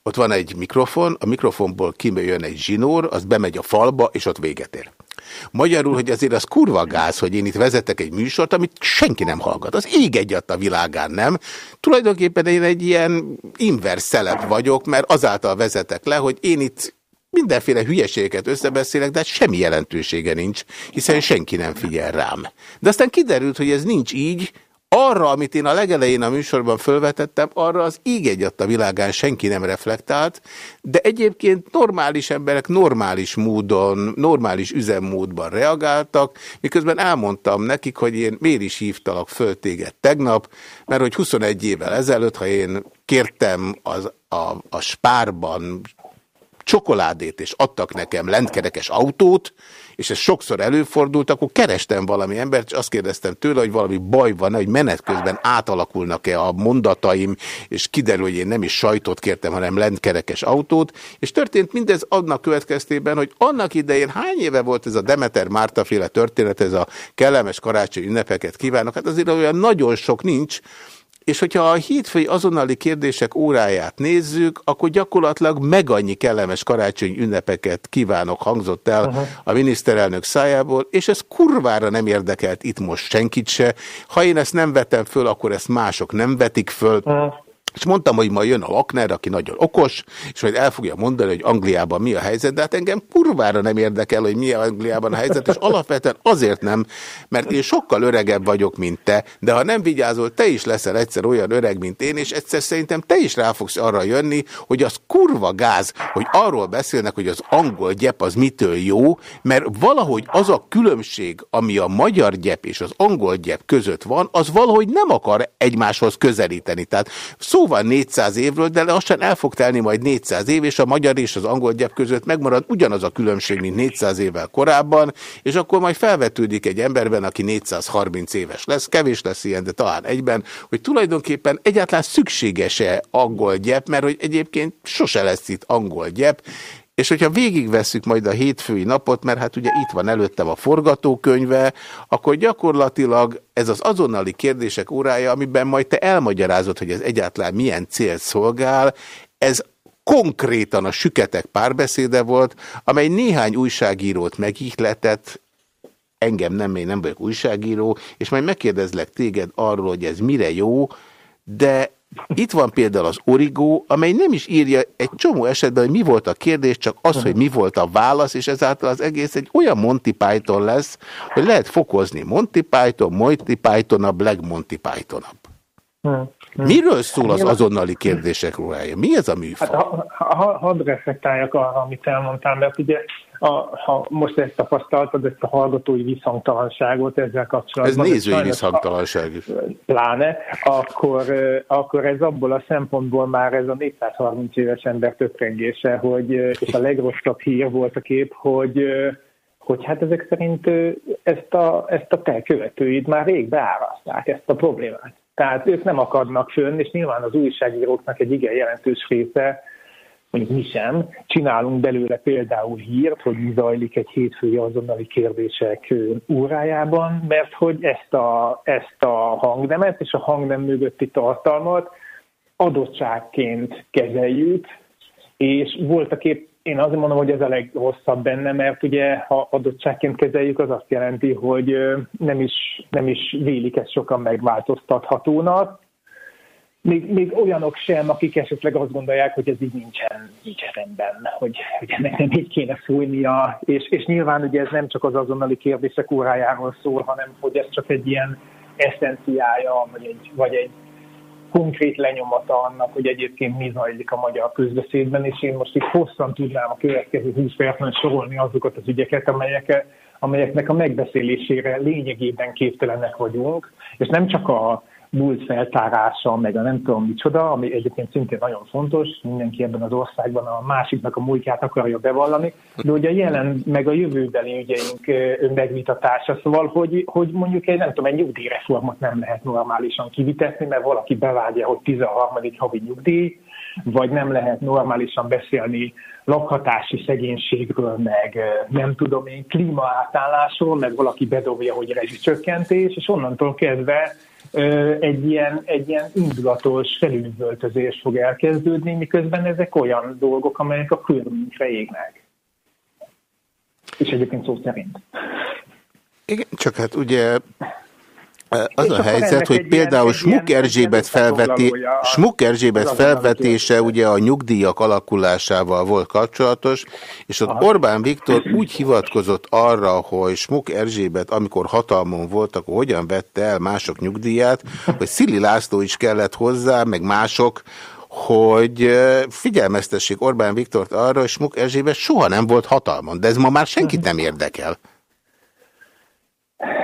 ott van egy mikrofon, a mikrofonból kimőjön egy zsinór, az bemegy a falba, és ott véget ér. Magyarul, hogy azért az kurva gáz, hogy én itt vezetek egy műsort, amit senki nem hallgat. Az ég egyat a világán nem. Tulajdonképpen én egy ilyen invers szelep vagyok, mert azáltal vezetek le, hogy én itt mindenféle hülyeségeket összebeszélek, de hát semmi jelentősége nincs, hiszen senki nem figyel rám. De aztán kiderült, hogy ez nincs így, arra, amit én a legelején a műsorban fölvetettem, arra az íg egy a világán senki nem reflektált, de egyébként normális emberek normális módon, normális üzemmódban reagáltak, miközben elmondtam nekik, hogy én miért is hívtalak föl téged tegnap, mert hogy 21 évvel ezelőtt, ha én kértem az, a, a spárban csokoládét, és adtak nekem lentkerekes autót, és ez sokszor előfordult, akkor kerestem valami embert, és azt kérdeztem tőle, hogy valami baj van, hogy menet közben átalakulnak-e a mondataim, és kiderül, hogy én nem is sajtot kértem, hanem lentkerekes autót, és történt mindez annak következtében, hogy annak idején hány éve volt ez a Demeter Márta féle történet, ez a kellemes karácsony ünnepeket kívánok, hát azért olyan nagyon sok nincs, és hogyha a hétfői azonnali kérdések óráját nézzük, akkor gyakorlatilag meg annyi kellemes karácsony ünnepeket kívánok hangzott el uh -huh. a miniszterelnök szájából, és ez kurvára nem érdekelt itt most senkit se. Ha én ezt nem vetem föl, akkor ezt mások nem vetik föl. Uh -huh. És mondtam, hogy majd jön a Lakner, aki nagyon okos, és majd el fogja mondani, hogy Angliában mi a helyzet, de hát engem kurvára nem érdekel, hogy mi Angliában a helyzet, és alapvetően azért nem, mert én sokkal öregebb vagyok, mint te, de ha nem vigyázol, te is leszel egyszer olyan öreg, mint én, és egyszer szerintem te is rá fogsz arra jönni, hogy az kurva gáz, hogy arról beszélnek, hogy az angol gyep az mitől jó, mert valahogy az a különbség, ami a magyar gyep és az angol gyep között van, az valahogy nem akar egymáshoz közelíteni. Tehát szó van 400 évről, de lassan el fog telni majd 400 év, és a magyar és az angol gyep között megmarad ugyanaz a különbség, mint 400 évvel korábban, és akkor majd felvetődik egy emberben, aki 430 éves lesz, kevés lesz ilyen, de talán egyben, hogy tulajdonképpen egyáltalán szükséges-e angol gyep, mert hogy egyébként sose lesz itt angol gyep, és hogyha végigvesszük majd a hétfői napot, mert hát ugye itt van előttem a forgatókönyve, akkor gyakorlatilag ez az azonnali kérdések órája, amiben majd te elmagyarázod, hogy ez egyáltalán milyen célt szolgál, ez konkrétan a süketek párbeszéde volt, amely néhány újságírót megihletett, engem nem, én nem vagyok újságíró, és majd megkérdezlek téged arról, hogy ez mire jó, de itt van például az origó, amely nem is írja egy csomó esetben, hogy mi volt a kérdés, csak az, hogy mi volt a válasz, és ezáltal az egész egy olyan Monty Python lesz, hogy lehet fokozni Monty Python, Monty Pythonabb, legmonty Pythonabb. Hmm. Miről szól az azonnali kérdések rólája? Mi ez a műfaj? Hát, ha, ha, hadd reflektáljak arra, amit elmondtál, mert ugye a, ha most ezt tapasztaltad, ezt a hallgatói visszhangtalanságot ezzel kapcsolatban. Ez nézői visszhangtalanság is. Pláne, akkor, akkor ez abból a szempontból már ez a 430 éves ember töprengése, hogy, és a legrosszabb hír volt a kép, hogy hogy hát ezek szerint ezt a, ezt a te követőid már rég beáraszták, ezt a problémát. Tehát ők nem akadnak fönn, és nyilván az újságíróknak egy igen jelentős része, mondjuk mi sem, csinálunk belőle például hírt, hogy mi zajlik egy hétfői azonnali kérdések órájában, mert hogy ezt a, ezt a hangnemet és a hangnem mögötti tartalmat adottságként kezeljük, és voltak épp én azért mondom, hogy ez a legrosszabb benne, mert ugye ha adottságként kezeljük, az azt jelenti, hogy nem is, nem is vélik ezt sokan megváltoztathatónak. Még, még olyanok sem, akik esetleg azt gondolják, hogy ez így nincsen, nincsen rendben, hogy, hogy ennek nem így kéne fújnia, és, és nyilván ugye ez nem csak az azonnali kérdések órájáról szól, hanem hogy ez csak egy ilyen eszenciája, vagy egy, vagy egy konkrét lenyomata annak, hogy egyébként mi zajlik a magyar közbeszédben, és én most itt hosszan tudnám a következő 20 percben sorolni azokat az ügyeket, amelyek, amelyeknek a megbeszélésére lényegében képtelenek vagyunk, és nem csak a múlt feltárása, meg a nem tudom micsoda, ami egyébként szintén nagyon fontos, mindenki ebben az országban a másiknak a múltját akarja bevallani, de hogy a jelen, meg a jövőbeli ügyeink megvitatása, szóval, hogy, hogy mondjuk egy, nem tudom, egy nyugdíjreformot nem lehet normálisan kivitetni, mert valaki bevágja, hogy 13. havi nyugdíj, vagy nem lehet normálisan beszélni lakhatási szegénységről, meg nem tudom én, klímaátállásról, meg valaki bedobja, hogy rezsicsökkentés, és onnantól kezdve egy ilyen, egy ilyen indulatos felülvöltözés fog elkezdődni, miközben ezek olyan dolgok, amelyek a körünkre égnek. És egyébként szó szerint. Igen, csak hát ugye Az a helyzet, hogy például Smuk Erzsébet, felveti, Smuk Erzsébet felvetése ugye a nyugdíjak alakulásával volt kapcsolatos, és ott Orbán Viktor úgy hivatkozott arra, hogy Smuk Erzsébet, amikor hatalmon volt, akkor hogyan vette el mások nyugdíját, hogy Szili László is kellett hozzá, meg mások, hogy figyelmeztessék Orbán Viktort arra, hogy Smuk Erzsébet soha nem volt hatalmon, de ez ma már senkit nem érdekel.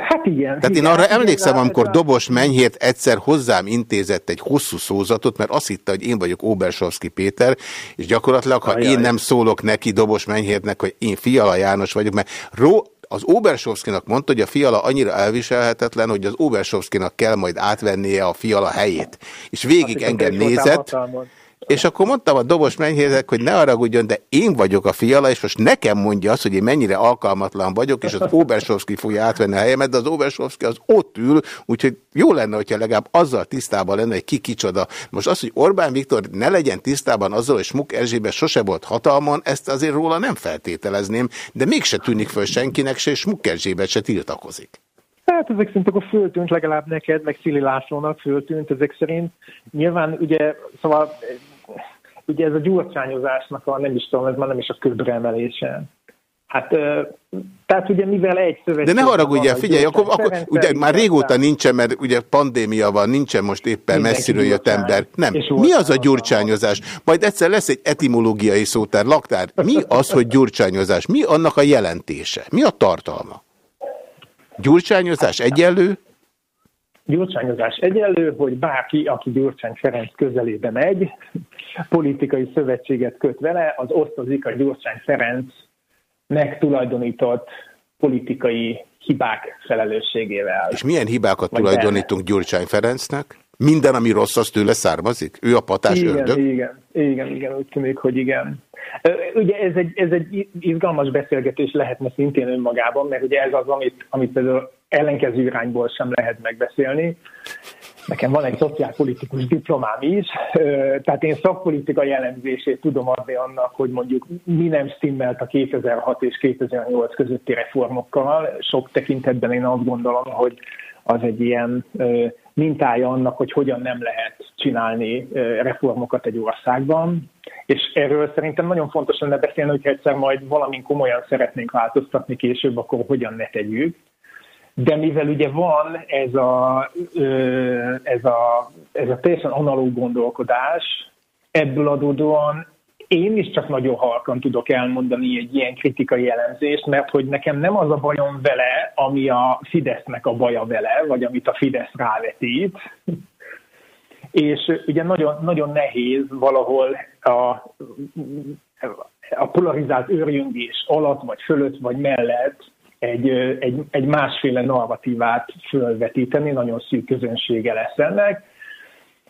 Hát igen. Tehát igen, én arra igen, emlékszem, igen, amikor. Dobos Menyhért egyszer hozzám intézett egy hosszú szózatot, mert azt hitte, hogy én vagyok Obersovszki Péter, és gyakorlatilag, ha Ajaj. én nem szólok neki Dobos Menyhértnek, hogy én Fiala János vagyok, mert Ró az Obersovszkinak mondta, hogy a Fiala annyira elviselhetetlen, hogy az Obersovszkinak kell majd átvennie a Fiala helyét. És végig engem nézett, és akkor mondtam a dobos menyhézek, hogy ne haragudjon, de én vagyok a fiala, és most nekem mondja azt, hogy én mennyire alkalmatlan vagyok, és az Obersovszki fogja átvenni a helyemet, de az Obersovszki az ott ül, úgyhogy jó lenne, hogyha legalább azzal tisztában lenne, hogy ki kicsoda. Most az, hogy Orbán Viktor ne legyen tisztában azzal, hogy Smuk Erzsébet sose volt hatalmon, ezt azért róla nem feltételezném, de mégse tűnik föl senkinek se, és Smuk Erzsébet se tiltakozik. Hát ezek szerint akkor föltűnt legalább neked, meg Szili Lászlónak föltűnt ezek szerint. Nyilván ugye, szóval ugye ez a gyurcsányozásnak a, nem is tudom, ez már nem is a ködre emelése. Hát, tehát ugye mivel egy szövetség... De ne haragudjál, figyelj, akkor, akkor ugye már régóta nincsen, mert ugye pandémia van, nincsen most éppen messziről jött ember. Nem. Mi az a gyurcsányozás? Majd egyszer lesz egy etimológiai szótár, laktár. Mi az, hogy gyurcsányozás? Mi annak a jelentése? Mi a tartalma? Gyurcsányozás egyenlő? Gyurcsányozás egyenlő, hogy bárki, aki Gyurcsány Ferenc közelébe megy, politikai szövetséget köt vele, az osztozik a Gyurcsány Ferenc megtulajdonított politikai hibák felelősségével. És milyen hibákat Vagy tulajdonítunk Gyurcsány Ferencnek? Minden, ami rossz, az tőle származik? Ő a patás igen, ördög? Igen, igen, igen, úgy tűnik, hogy igen. Ugye ez egy, ez egy izgalmas beszélgetés lehetne szintén önmagában, mert ugye ez az, amit, amit például ellenkező irányból sem lehet megbeszélni. Nekem van egy szociálpolitikus diplomám is, tehát én szakpolitikai elemzését tudom adni annak, hogy mondjuk mi nem stimmelt a 2006 és 2008 közötti reformokkal. Sok tekintetben én azt gondolom, hogy az egy ilyen mintája annak, hogy hogyan nem lehet csinálni reformokat egy országban. És erről szerintem nagyon fontos lenne beszélni, hogyha egyszer majd valamin komolyan szeretnénk változtatni később, akkor hogyan ne tegyük. De mivel ugye van ez a, ez a, ez a teljesen analóg gondolkodás, ebből adódóan én is csak nagyon halkan tudok elmondani egy ilyen kritikai elemzést, mert hogy nekem nem az a bajom vele, ami a Fidesznek a baja vele, vagy amit a Fidesz rávetít, és ugye nagyon, nagyon nehéz valahol a, a polarizált őrjöngés alatt, vagy fölött, vagy mellett egy, egy, egy másféle narratívát fölvetíteni, nagyon szűk közönsége lesz ennek.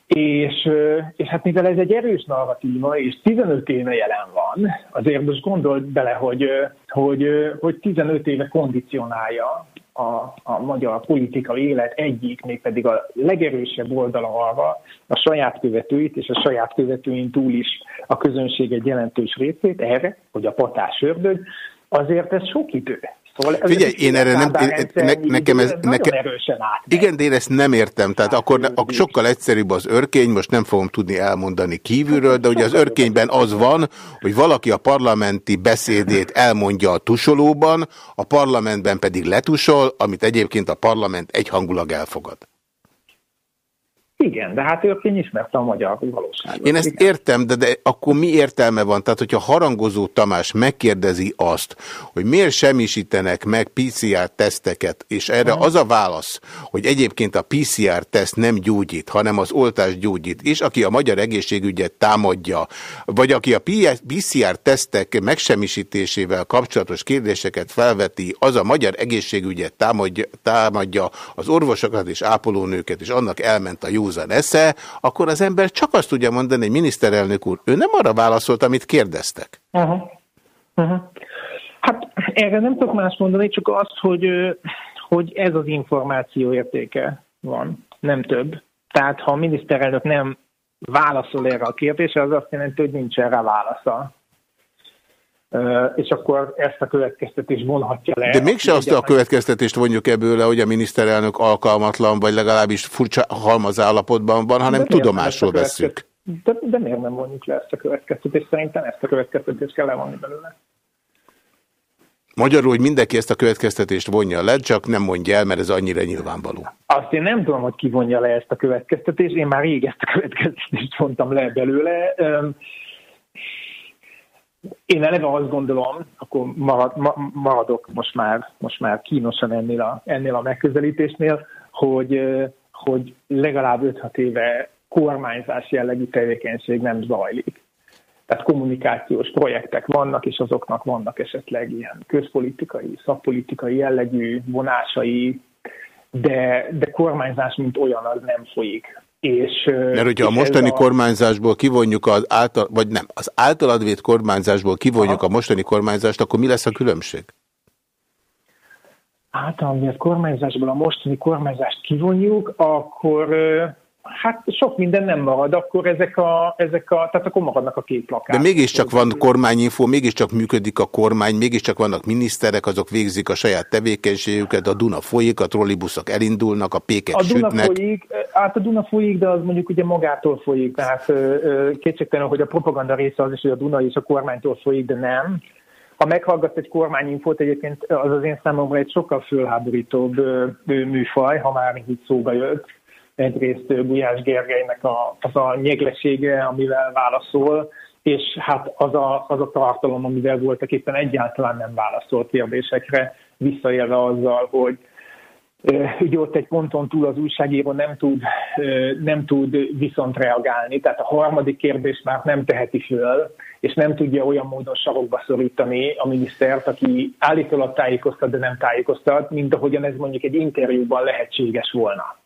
És, és hát mivel ez egy erős narratíva, és 15 éve jelen van, azért most gondold bele, hogy, hogy, hogy 15 éve kondicionálja a, a magyar politikai élet egyik, mégpedig a legerősebb oldala arra a saját követőit, és a saját követőin túl is a közönség egy jelentős részét erre, hogy a patás ördög, azért ez sok idő. Szóval ez Figyelj, én erre nem, Kádár ne, nekem ez, nekem, erősen át. igen, de én ezt nem értem, tehát akkor, akkor sokkal egyszerűbb az örkény, most nem fogom tudni elmondani kívülről, de ugye az örkényben az van, hogy valaki a parlamenti beszédét elmondja a tusolóban, a parlamentben pedig letusol, amit egyébként a parlament egyhangulag elfogad. Igen, de hát őrkény ismerte a magyar valóságot. Én ezt értem, de, de akkor mi értelme van? Tehát, hogyha Harangozó Tamás megkérdezi azt, hogy miért semmisítenek meg PCR-teszteket, és erre az a válasz, hogy egyébként a PCR-teszt nem gyógyít, hanem az oltás gyógyít, és aki a magyar egészségügyet támadja, vagy aki a PCR-tesztek megsemmisítésével kapcsolatos kérdéseket felveti, az a magyar egészségügyet támadja, támadja az orvosokat és ápolónőket, és annak elment a józan esze, akkor az ember csak azt tudja mondani, hogy miniszterelnök úr, ő nem arra válaszolt, amit kérdeztek. Uh-huh. Uh-huh. Hát erre nem tudok más mondani, csak azt, hogy, hogy ez az információ értéke van, nem több. Tehát ha a miniszterelnök nem válaszol erre a kérdésre, az azt jelenti, hogy nincs erre válasza. És akkor ezt a következtetést vonhatja le. De mégse azt a következtetést vonjuk ebből le, hogy a miniszterelnök alkalmatlan, vagy legalábbis furcsa halmazállapotban van, hanem tudomásról veszük. De, de miért nem vonjuk le ezt a következtetést? Szerintem ezt a következtetést kell levonni belőle. Magyarul, hogy mindenki ezt a következtetést vonja le, csak nem mondja el, mert ez annyira nyilvánvaló. Azt én nem tudom, hogy ki vonja le ezt a következtetést. Én már rég ezt a következtetést vontam le belőle. Én eleve azt gondolom, akkor marad, maradok most már, most már kínosan ennél a, ennél a megközelítésnél, hogy, hogy legalább 5-6 éve kormányzás jellegű tevékenység nem zajlik. Tehát kommunikációs projektek vannak, és azoknak vannak esetleg ilyen közpolitikai, szakpolitikai jellegű vonásai, de, de kormányzás, mint olyan, az nem folyik. És, Mert hogyha a mostani a... kormányzásból kivonjuk az által, vagy nem, az általad vét kormányzásból kivonjuk Aha. a mostani kormányzást, akkor mi lesz a különbség? Általad kormányzásból a mostani kormányzást kivonjuk, akkor Hát sok minden nem marad, akkor ezek a, ezek a tehát akkor maradnak a két plakát. De mégiscsak van kormányinfo, mégiscsak működik a kormány, mégiscsak vannak miniszterek, azok végzik a saját tevékenységüket, a Duna folyik, a trollibuszok elindulnak, a pékek a Duna sütnek. Folyik, hát a Duna folyik, de az mondjuk ugye magától folyik, tehát kétségtelen, hogy a propaganda része az is, hogy a Duna is a kormánytól folyik, de nem. Ha meghallgatsz egy kormányinfót, egyébként az az én számomra egy sokkal fölháborítóbb műfaj, ha már így szóba jött egyrészt Gulyás Gergelynek a, az a nyeglesége, amivel válaszol, és hát az a, az a tartalom, amivel voltak éppen egyáltalán nem válaszolt kérdésekre, visszaélve azzal, hogy ugye ott egy ponton túl az újságíró nem tud, nem tud viszont reagálni, tehát a harmadik kérdés már nem teheti föl, és nem tudja olyan módon sarokba szorítani a minisztert, aki állítólag tájékoztat, de nem tájékoztat, mint ahogyan ez mondjuk egy interjúban lehetséges volna.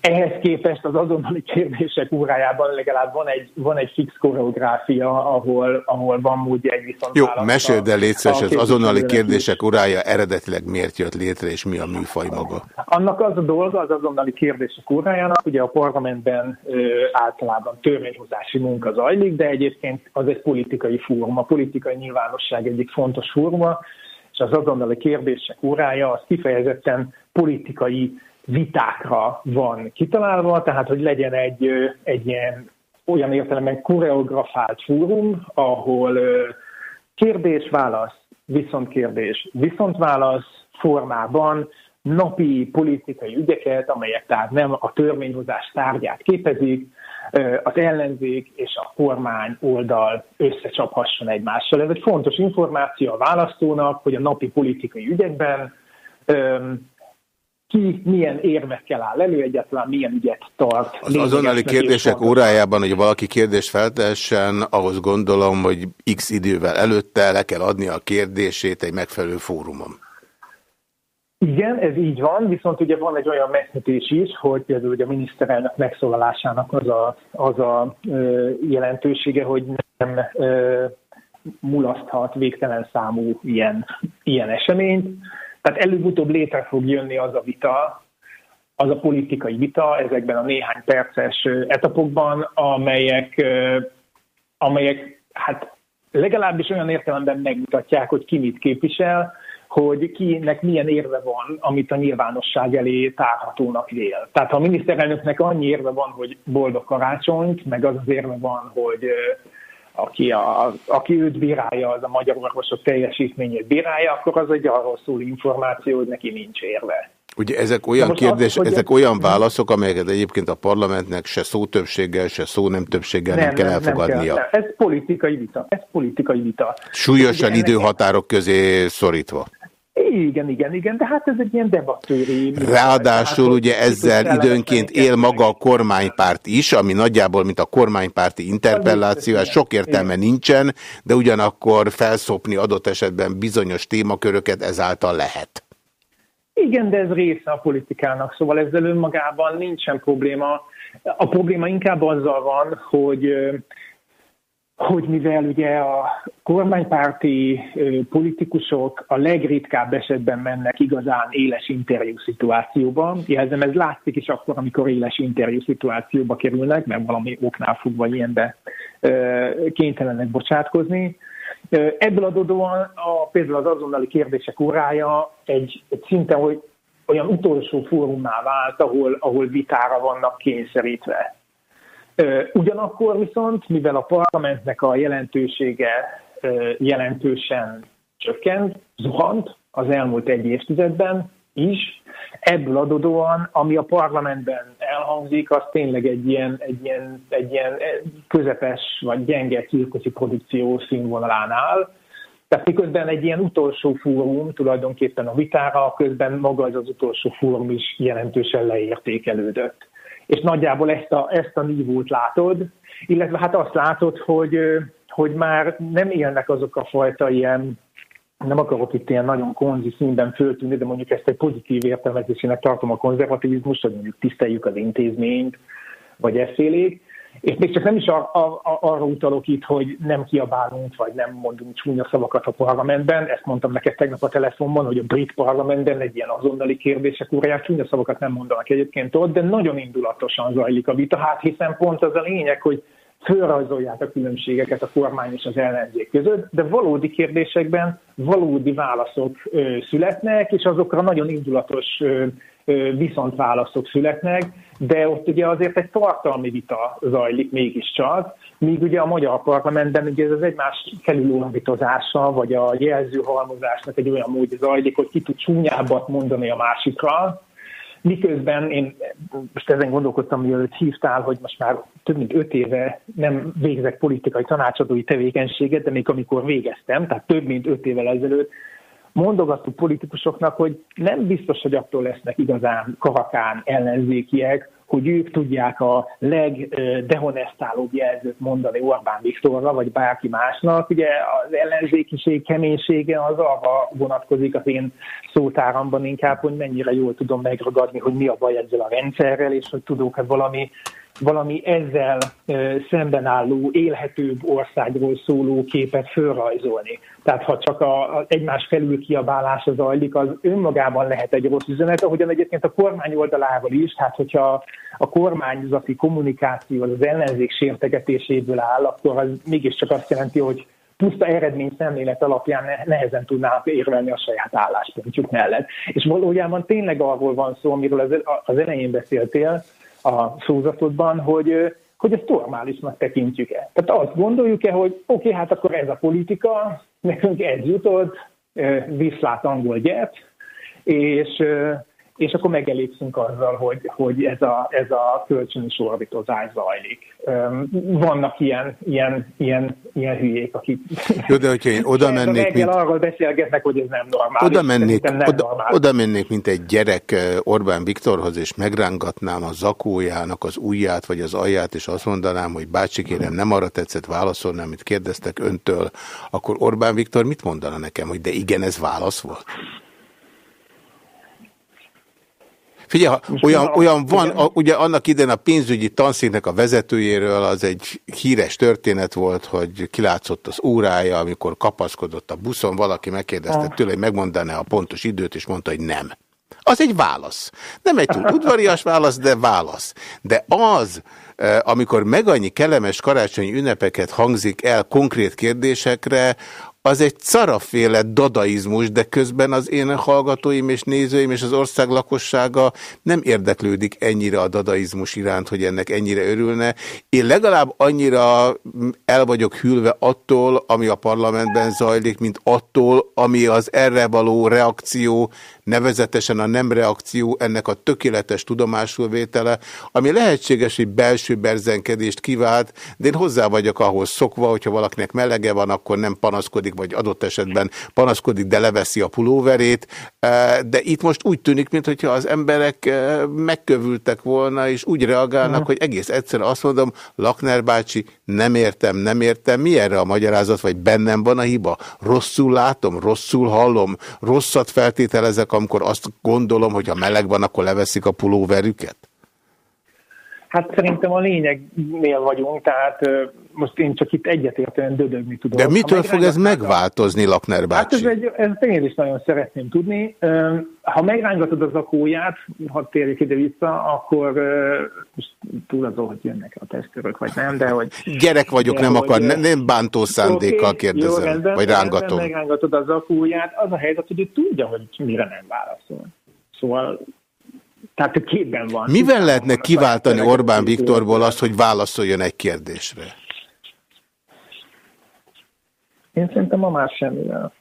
Ehhez képest az azonnali kérdések órájában legalább van egy, van egy fix koreográfia, ahol, ahol van módja egy viszont Jó, meséld el létszeres, az azonnali kérdések órája eredetileg miért jött létre, és mi a műfaj maga? Annak az a dolga az azonnali kérdések órájának, ugye a parlamentben ö, általában törvényhozási munka zajlik, de egyébként az egy politikai fórum, a politikai nyilvánosság egyik fontos fóruma, és az azonnali kérdések órája az kifejezetten politikai vitákra van kitalálva, tehát hogy legyen egy, egy ilyen olyan értelemben koreografált fórum, ahol kérdés-válasz, viszont-kérdés, viszont-válasz formában napi politikai ügyeket, amelyek tehát nem a törvényhozás tárgyát képezik, az ellenzék és a kormány oldal összecsaphasson egymással. Ez egy fontos információ a választónak, hogy a napi politikai ügyekben ki milyen érvekkel áll elő, egyáltalán milyen ügyet tart. Az azonnali kérdések órájában, hogy valaki kérdést feltessen, ahhoz gondolom, hogy x idővel előtte le kell adni a kérdését egy megfelelő fórumon. Igen, ez így van, viszont ugye van egy olyan megkötés is, hogy például ugye a miniszterelnök megszólalásának az a, az a ö, jelentősége, hogy nem ö, mulaszthat végtelen számú ilyen, ilyen eseményt. Tehát előbb-utóbb létre fog jönni az a vita, az a politikai vita ezekben a néhány perces etapokban, amelyek, amelyek hát legalábbis olyan értelemben megmutatják, hogy ki mit képvisel, hogy kinek milyen érve van, amit a nyilvánosság elé tárhatónak vél. Tehát ha a miniszterelnöknek annyi érve van, hogy boldog karácsonyt, meg az az érve van, hogy aki, a, aki őt bírálja, az a magyar orvosok teljesítményét bírálja, akkor az egy arról szól információ, hogy neki nincs érve. Ugye ezek olyan, kérdés, az, ezek olyan válaszok, amelyeket egyébként a parlamentnek se szótöbbséggel, se szó nem többséggel nem, nem kell elfogadnia. Nem kell, nem. Ez politikai vita. Ez politikai vita. Súlyosan időhatárok közé szorítva. Igen, igen, igen, de hát ez egy ilyen debattőri... Ráadásul hát, ugye ezzel időnként él maga a kormánypárt is, ami nagyjából, mint a kormánypárti interpelláció, ez sok értelme nincsen, de ugyanakkor felszopni adott esetben bizonyos témaköröket ezáltal lehet. Igen, de ez része a politikának, szóval ezzel önmagában nincsen probléma. A probléma inkább azzal van, hogy hogy mivel ugye a kormánypárti politikusok a legritkább esetben mennek igazán éles interjú szituációba, jelzem, ez látszik is akkor, amikor éles interjú szituációba kerülnek, mert valami oknál fogva ilyenbe kénytelenek bocsátkozni. Ebből adódóan a, például az azonnali kérdések órája egy, egy szinte hogy olyan utolsó fórumná vált, ahol, ahol vitára vannak kényszerítve. Ugyanakkor viszont, mivel a parlamentnek a jelentősége jelentősen csökkent, zuhant az elmúlt egy évtizedben is, ebből adódóan, ami a parlamentben elhangzik, az tényleg egy ilyen, egy ilyen, egy ilyen közepes vagy gyenge cirkuszi produkció színvonalán áll. Tehát miközben egy ilyen utolsó fórum tulajdonképpen a vitára, közben maga az az utolsó fórum is jelentősen leértékelődött. És nagyjából ezt a, ezt a nívót látod, illetve hát azt látod, hogy, hogy már nem élnek azok a fajta ilyen nem akarok itt ilyen nagyon konzi színben föltűnni, de mondjuk ezt egy pozitív értelmezésének tartom a konzervativizmus, hogy mondjuk tiszteljük az intézményt, vagy eszélék. És még csak nem is a, a, a, arra utalok itt, hogy nem kiabálunk, vagy nem mondunk csúnya szavakat a parlamentben. Ezt mondtam neked tegnap a telefonban, hogy a brit parlamentben egy ilyen azonnali kérdések óráját csúnya szavakat nem mondanak egyébként ott, de nagyon indulatosan zajlik a vita. Hát hiszen pont az a lényeg, hogy fölrajzolják a különbségeket a kormány és az ellenzék között, de valódi kérdésekben valódi válaszok születnek, és azokra nagyon indulatos ö, viszontválaszok születnek, de ott ugye azért egy tartalmi vita zajlik mégiscsak, míg ugye a magyar parlamentben ugye ez az egymás felülólavitozása, vagy a jelzőhalmozásnak egy olyan módja zajlik, hogy ki tud csúnyábbat mondani a másikra, Miközben én most ezen gondolkodtam, mielőtt hívtál, hogy most már több mint öt éve nem végzek politikai tanácsadói tevékenységet, de még amikor végeztem, tehát több mint öt évvel ezelőtt, mondogattuk politikusoknak, hogy nem biztos, hogy attól lesznek igazán kavakán ellenzékiek, hogy ők tudják a legdehonestálóbb jelzőt mondani Orbán Viktorra, vagy bárki másnak. Ugye az ellenzékiség keménysége az arra vonatkozik az én szótáramban inkább, hogy mennyire jól tudom megragadni, hogy mi a baj ezzel a rendszerrel, és hogy tudok-e valami valami ezzel szemben álló, élhetőbb országról szóló képet fölrajzolni. Tehát ha csak a, a egymás felül kiabálása zajlik, az önmagában lehet egy rossz üzenet, ahogyan egyébként a kormány oldaláról is, hát hogyha a kormányzati kommunikáció az ellenzék sértegetéséből áll, akkor az mégiscsak azt jelenti, hogy puszta eredmény szemlélet alapján nehezen tudnának érvelni a saját álláspontjuk mellett. És valójában tényleg arról van szó, amiről az elején beszéltél, a szózatodban, hogy, hogy ezt normálisnak tekintjük-e. Tehát azt gondoljuk-e, hogy oké, okay, hát akkor ez a politika, nekünk ez jutott, viszlát angol gyert, és és akkor megelégszünk azzal, hogy, hogy ez, a, ez a kölcsönös orbitozás zajlik. Vannak ilyen, ilyen, ilyen, ilyen hülyék, akik... Jó, de hogyha én oda mennék... Mint... arról beszélgetnek, hogy ez nem normális. Oda mennék, nem oda, normális. oda mennék, mint egy gyerek Orbán Viktorhoz, és megrángatnám a zakójának az ujját, vagy az alját, és azt mondanám, hogy bácsi kérem, nem arra tetszett válaszolni, amit kérdeztek öntől, akkor Orbán Viktor mit mondana nekem, hogy de igen, ez válasz volt? Figyelj, ha olyan, olyan van, a, ugye annak idején a pénzügyi tanszéknek a vezetőjéről az egy híres történet volt, hogy kilátszott az órája, amikor kapaszkodott a buszon, valaki megkérdezte ah. tőle, hogy megmondaná a pontos időt, és mondta, hogy nem. Az egy válasz. Nem egy túl udvarias válasz, de válasz. De az, eh, amikor meg annyi kellemes karácsonyi ünnepeket hangzik el konkrét kérdésekre, az egy caraféle dadaizmus, de közben az én hallgatóim és nézőim és az ország lakossága nem érdeklődik ennyire a dadaizmus iránt, hogy ennek ennyire örülne. Én legalább annyira el vagyok hűlve attól, ami a parlamentben zajlik, mint attól, ami az erre való reakció, nevezetesen a nem reakció, ennek a tökéletes tudomásulvétele, ami lehetséges, hogy belső berzenkedést kivált, de én hozzá vagyok ahhoz szokva, hogyha valakinek melege van, akkor nem panaszkodik, vagy adott esetben panaszkodik, de leveszi a pulóverét, de itt most úgy tűnik, mintha az emberek megkövültek volna, és úgy reagálnak. -huh. hogy egész egyszerűen azt mondom, Lakner bácsi, nem értem, nem értem, mi erre a magyarázat, vagy bennem van a hiba? Rosszul látom, rosszul hallom, rosszat feltételezek, amikor azt gondolom, hogy ha meleg van, akkor leveszik a pulóverüket? Hát szerintem a lényegnél vagyunk, tehát most én csak itt egyetértően dödögni tudom. De mitől fog ez megváltozni, Lakner bácsi? Hát ez egy, ezt én is nagyon szeretném tudni. Ha megrángatod az akóját, ha térjük ide vissza, akkor most túl azon, hogy jönnek a tesztőrök, vagy nem, de hogy... Gyerek vagyok, de nem hogy, akar, nem, nem bántó szándékkal okay, kérdezem, jó, rendben, vagy rángatom. megrángatod az akóját, az a helyzet, hogy ő tudja, hogy mire nem válaszol. Szóval tehát képben van. Mivel lehetne kiváltani Orbán Viktorból azt, hogy válaszoljon egy kérdésre? Én szerintem ma már semmivel.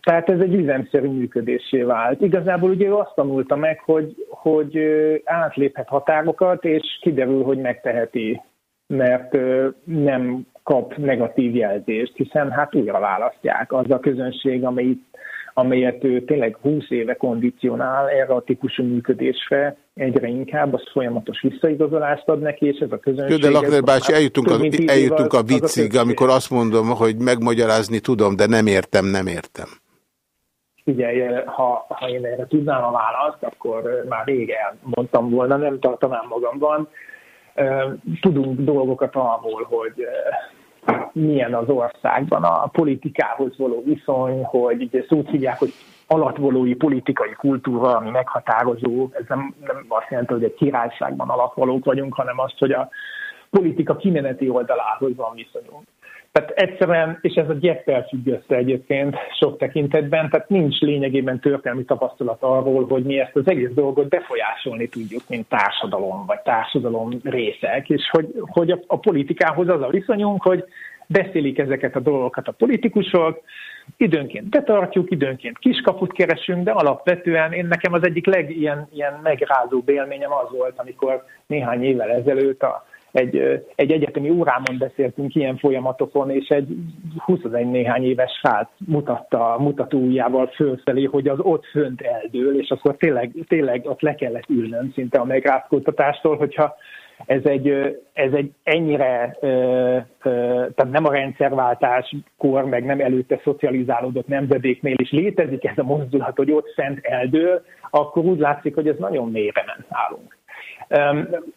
Tehát ez egy üzemszerű működésé vált. Igazából ugye azt tanulta meg, hogy, hogy átléphet határokat, és kiderül, hogy megteheti, mert nem kap negatív jelzést, hiszen hát újra választják. Az a közönség, amelyik amelyet ő tényleg 20 éve kondicionál erre a típusú működésre, egyre inkább az folyamatos visszaigazolást ad neki, és ez a közönség... Jó, de Lakner bácsi, eljutunk, a, eljutunk a viccig, amikor azt mondom, hogy megmagyarázni tudom, de nem értem, nem értem. Figyelj, ha, ha én erre tudnám a választ, akkor már rég elmondtam volna, nem tartanám magamban. Tudunk dolgokat arról, hogy milyen az országban a politikához való viszony, hogy ugye szót hívják, hogy alatvalói politikai kultúra, ami meghatározó, ez nem, nem azt jelenti, hogy egy királyságban alatvalók vagyunk, hanem azt, hogy a politika kimeneti oldalához van viszonyunk. Tehát egyszerűen, és ez a gyeppel függ össze egyébként sok tekintetben, tehát nincs lényegében történelmi tapasztalat arról, hogy mi ezt az egész dolgot befolyásolni tudjuk, mint társadalom, vagy társadalom részek, és hogy, hogy a, a politikához az a viszonyunk, hogy beszélik ezeket a dolgokat a politikusok, időnként betartjuk, időnként kiskaput keresünk, de alapvetően én nekem az egyik legilyen ilyen megrázó élményem az volt, amikor néhány évvel ezelőtt a egy, egy egyetemi órámon beszéltünk ilyen folyamatokon, és egy 21 néhány éves srác mutatta mutatójával fölfelé, hogy az ott fönt eldől, és akkor tényleg, tényleg ott le kellett ülnöm szinte a megrázkódtatástól, hogyha ez egy, ez egy ennyire, tehát nem a rendszerváltás kor, meg nem előtte szocializálódott nemzedéknél is létezik ez a mozdulat, hogy ott szent eldől, akkor úgy látszik, hogy ez nagyon mélyre ment nálunk.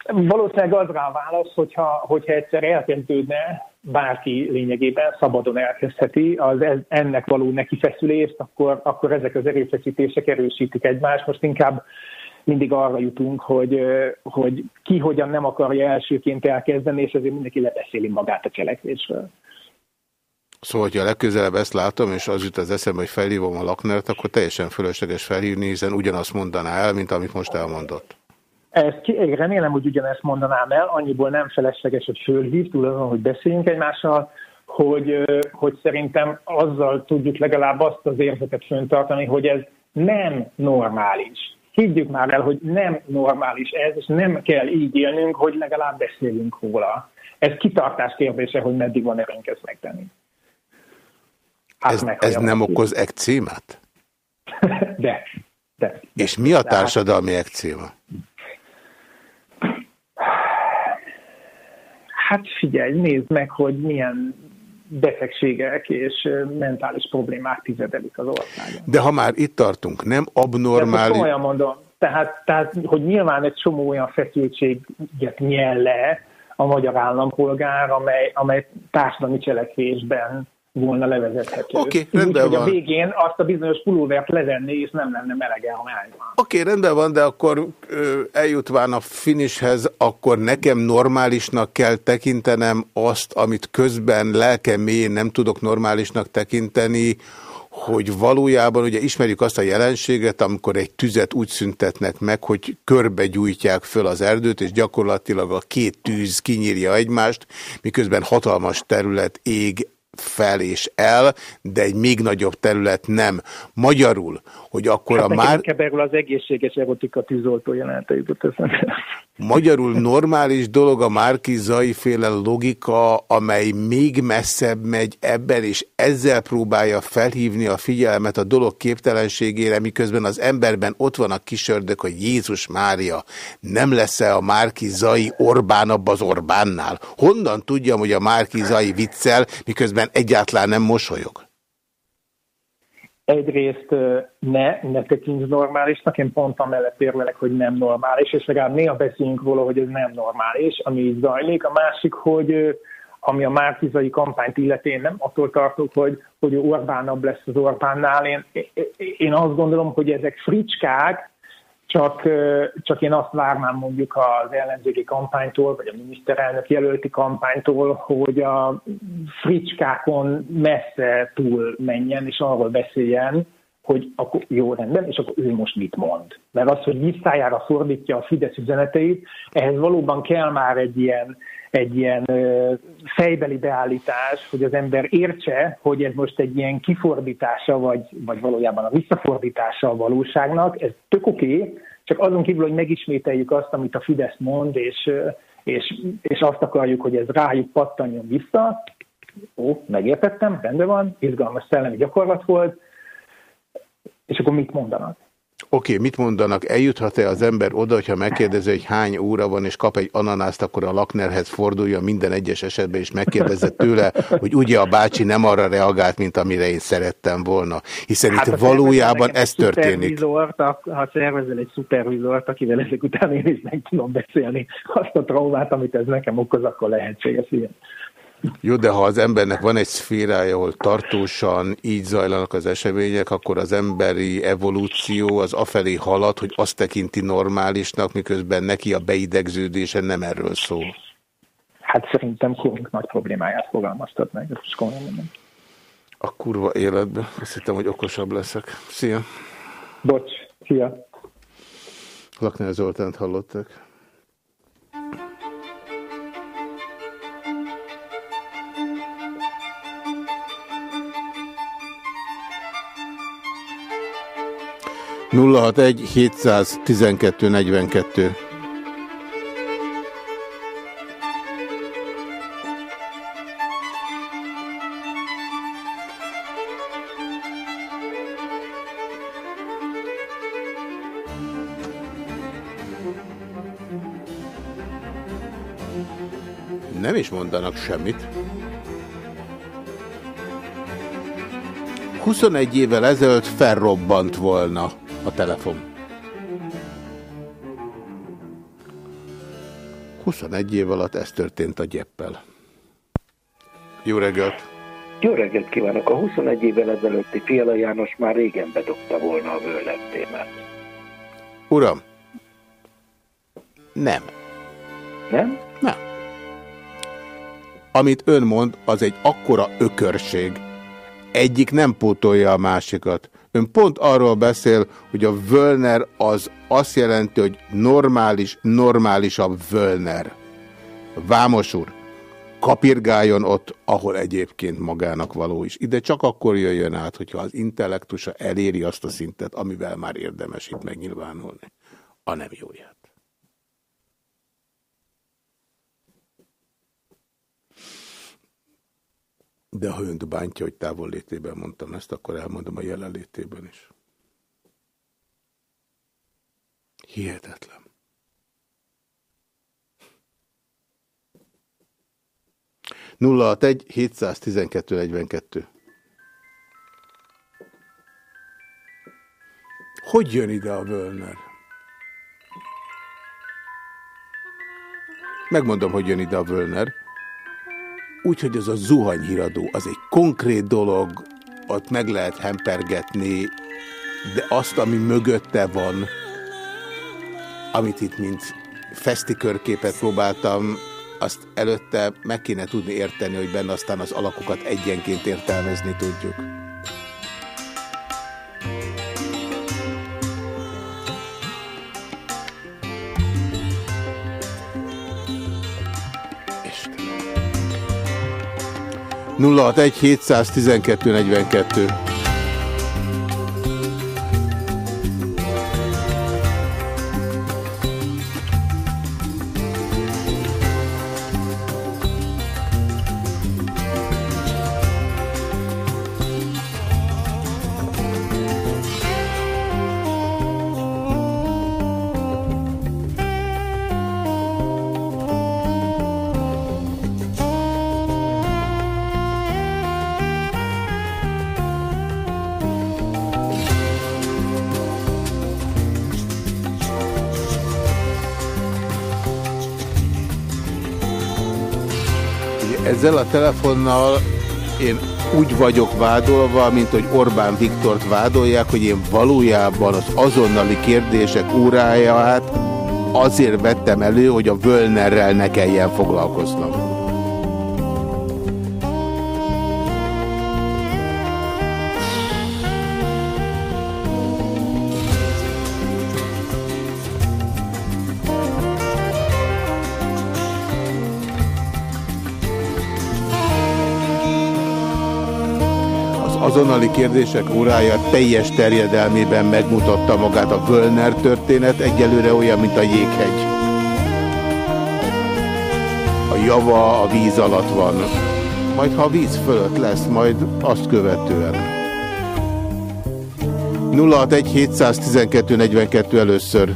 Valószínűleg az rá a válasz, hogyha, hogyha egyszer elkezdődne, bárki lényegében szabadon elkezdheti az ennek való neki feszülést, akkor, akkor ezek az erőfeszítések erősítik egymást. Most inkább mindig arra jutunk, hogy, hogy ki hogyan nem akarja elsőként elkezdeni, és azért mindenki lebeszéli magát a cselekvésről. Szóval, hogyha legközelebb ezt látom, és az jut az eszembe, hogy felhívom a laknert, akkor teljesen fölösleges felhívni, hiszen ugyanazt mondaná el, mint amit most elmondott. Ezt, én remélem, hogy ugyanezt mondanám el, annyiból nem felesleges, hogy fölhív, túl azon, hogy beszéljünk egymással, hogy, hogy szerintem azzal tudjuk legalább azt az érzetet föntartani, hogy ez nem normális. Higgyük már el, hogy nem normális ez, és nem kell így élnünk, hogy legalább beszélünk róla. Ez kitartás kérdése, hogy meddig van erőnk ezt megtenni. Hát ez, ez nem okoz ekcímát? de, de, de. És mi a társadalmi ekcíma? Hát figyelj, nézd meg, hogy milyen betegségek és mentális problémák tizedelik az országon. De ha már itt tartunk, nem abnormális... De olyan mondom, tehát, tehát, hogy nyilván egy csomó olyan feszültséget nyel le a magyar állampolgár, amely, amely társadalmi cselekvésben volna levezethető. Oké, okay, rendben Úgy, van. hogy a végén azt a bizonyos pulóvert levenni, és nem lenne melege a májban. Oké, okay, rendben van, de akkor eljutván a finishhez, akkor nekem normálisnak kell tekintenem azt, amit közben lelkem mélyén nem tudok normálisnak tekinteni, hogy valójában ugye ismerjük azt a jelenséget, amikor egy tüzet úgy szüntetnek meg, hogy körbe gyújtják föl az erdőt, és gyakorlatilag a két tűz kinyírja egymást, miközben hatalmas terület ég fel és el, de egy még nagyobb terület nem. Magyarul, hogy akkor hát a már... Erről az egészséges erotika tűzoltó jelenete jutott eszembe. Magyarul normális dolog a Márkizai féle logika, amely még messzebb megy ebben, és ezzel próbálja felhívni a figyelmet a dolog képtelenségére, miközben az emberben ott van a kisördök, hogy Jézus Mária, nem lesz-e a Márkizai Orbánabb az Orbánnál? Honnan tudjam, hogy a Márkizai viccel, miközben egyáltalán nem mosolyog? Egyrészt ne, ne tekints normálisnak, én pont amellett érvelek, hogy nem normális, és legalább néha beszéljünk róla, hogy ez nem normális, ami így zajlik. A másik, hogy ami a márkizai kampányt illeti, nem attól tartok, hogy, hogy Orbánabb lesz az Orbánnál. Én, én azt gondolom, hogy ezek fricskák, csak, csak én azt várnám mondjuk az ellenzéki kampánytól, vagy a miniszterelnök jelölti kampánytól, hogy a fricskákon messze túl menjen, és arról beszéljen, hogy akkor jó rendben, és akkor ő most mit mond. Mert az, hogy visszájára fordítja a Fidesz üzeneteit, ehhez valóban kell már egy ilyen, egy ilyen fejbeli beállítás, hogy az ember értse, hogy ez most egy ilyen kifordítása, vagy, vagy valójában a visszafordítása a valóságnak. Ez tök oké, okay, csak azon kívül, hogy megismételjük azt, amit a Fidesz mond, és, és, és azt akarjuk, hogy ez rájuk pattanjon vissza. Ó, megértettem, rendben van, izgalmas szellemi gyakorlat volt, és akkor mit mondanak? Oké, okay, mit mondanak? Eljuthat-e az ember oda, hogyha megkérdezi, hogy hány óra van, és kap egy ananászt, akkor a Laknerhez fordulja minden egyes esetben, és megkérdezett tőle, hogy ugye a bácsi nem arra reagált, mint amire én szerettem volna. Hiszen hát itt valójában ez történik. Ha szervezel egy szupervizort, akivel ezek után én is meg tudom beszélni azt a traumát, amit ez nekem okoz, akkor lehetséges ilyen. Jó, de ha az embernek van egy szférája, ahol tartósan így zajlanak az események, akkor az emberi evolúció az afelé halad, hogy azt tekinti normálisnak, miközben neki a beidegződése nem erről szól. Hát szerintem korunk nagy problémáját fogalmaztat meg, ezt is komolyan mondom. A kurva életben. Azt hittem, hogy okosabb leszek. Szia! Bocs, szia! Laknál Zoltánt hallottak. 061 712 42. Nem is mondanak semmit. 21 évvel ezelőtt felrobbant volna a telefon. 21 év alatt ez történt a gyeppel. Jó reggelt! Jó reggelt kívánok! A 21 évvel ezelőtti Fiala János már régen bedobta volna a vőlet témát. Uram! Nem. Nem? Nem. Amit ön mond, az egy akkora ökörség. Egyik nem pótolja a másikat. Ön pont arról beszél, hogy a Völner az azt jelenti, hogy normális, normálisabb Völner. Vámos úr, kapirgáljon ott, ahol egyébként magának való is. Ide csak akkor jöjjön át, hogyha az intellektusa eléri azt a szintet, amivel már érdemes itt megnyilvánulni. A nem jóját. De ha önt bántja, hogy távol létében mondtam ezt, akkor elmondom a jelenlétében is. Hihetetlen. Nulla egy 712 42. Hogy jön ide a Völner? Megmondom, hogy jön ide a Völner. Úgyhogy az a zuhanyhíradó, az egy konkrét dolog, ott meg lehet hempergetni, de azt, ami mögötte van, amit itt mint fesztikörképet próbáltam, azt előtte meg kéne tudni érteni, hogy benne aztán az alakokat egyenként értelmezni tudjuk. 061 712 42 telefonnal én úgy vagyok vádolva, mint hogy Orbán Viktort vádolják, hogy én valójában az azonnali kérdések óráját azért vettem elő, hogy a Völnerrel ne kelljen foglalkoznom. Azonnali kérdések órája teljes terjedelmében megmutatta magát a Völner történet, egyelőre olyan, mint a jéghegy. A java a víz alatt van. Majd ha a víz fölött lesz, majd azt követően. 061 712 42 először.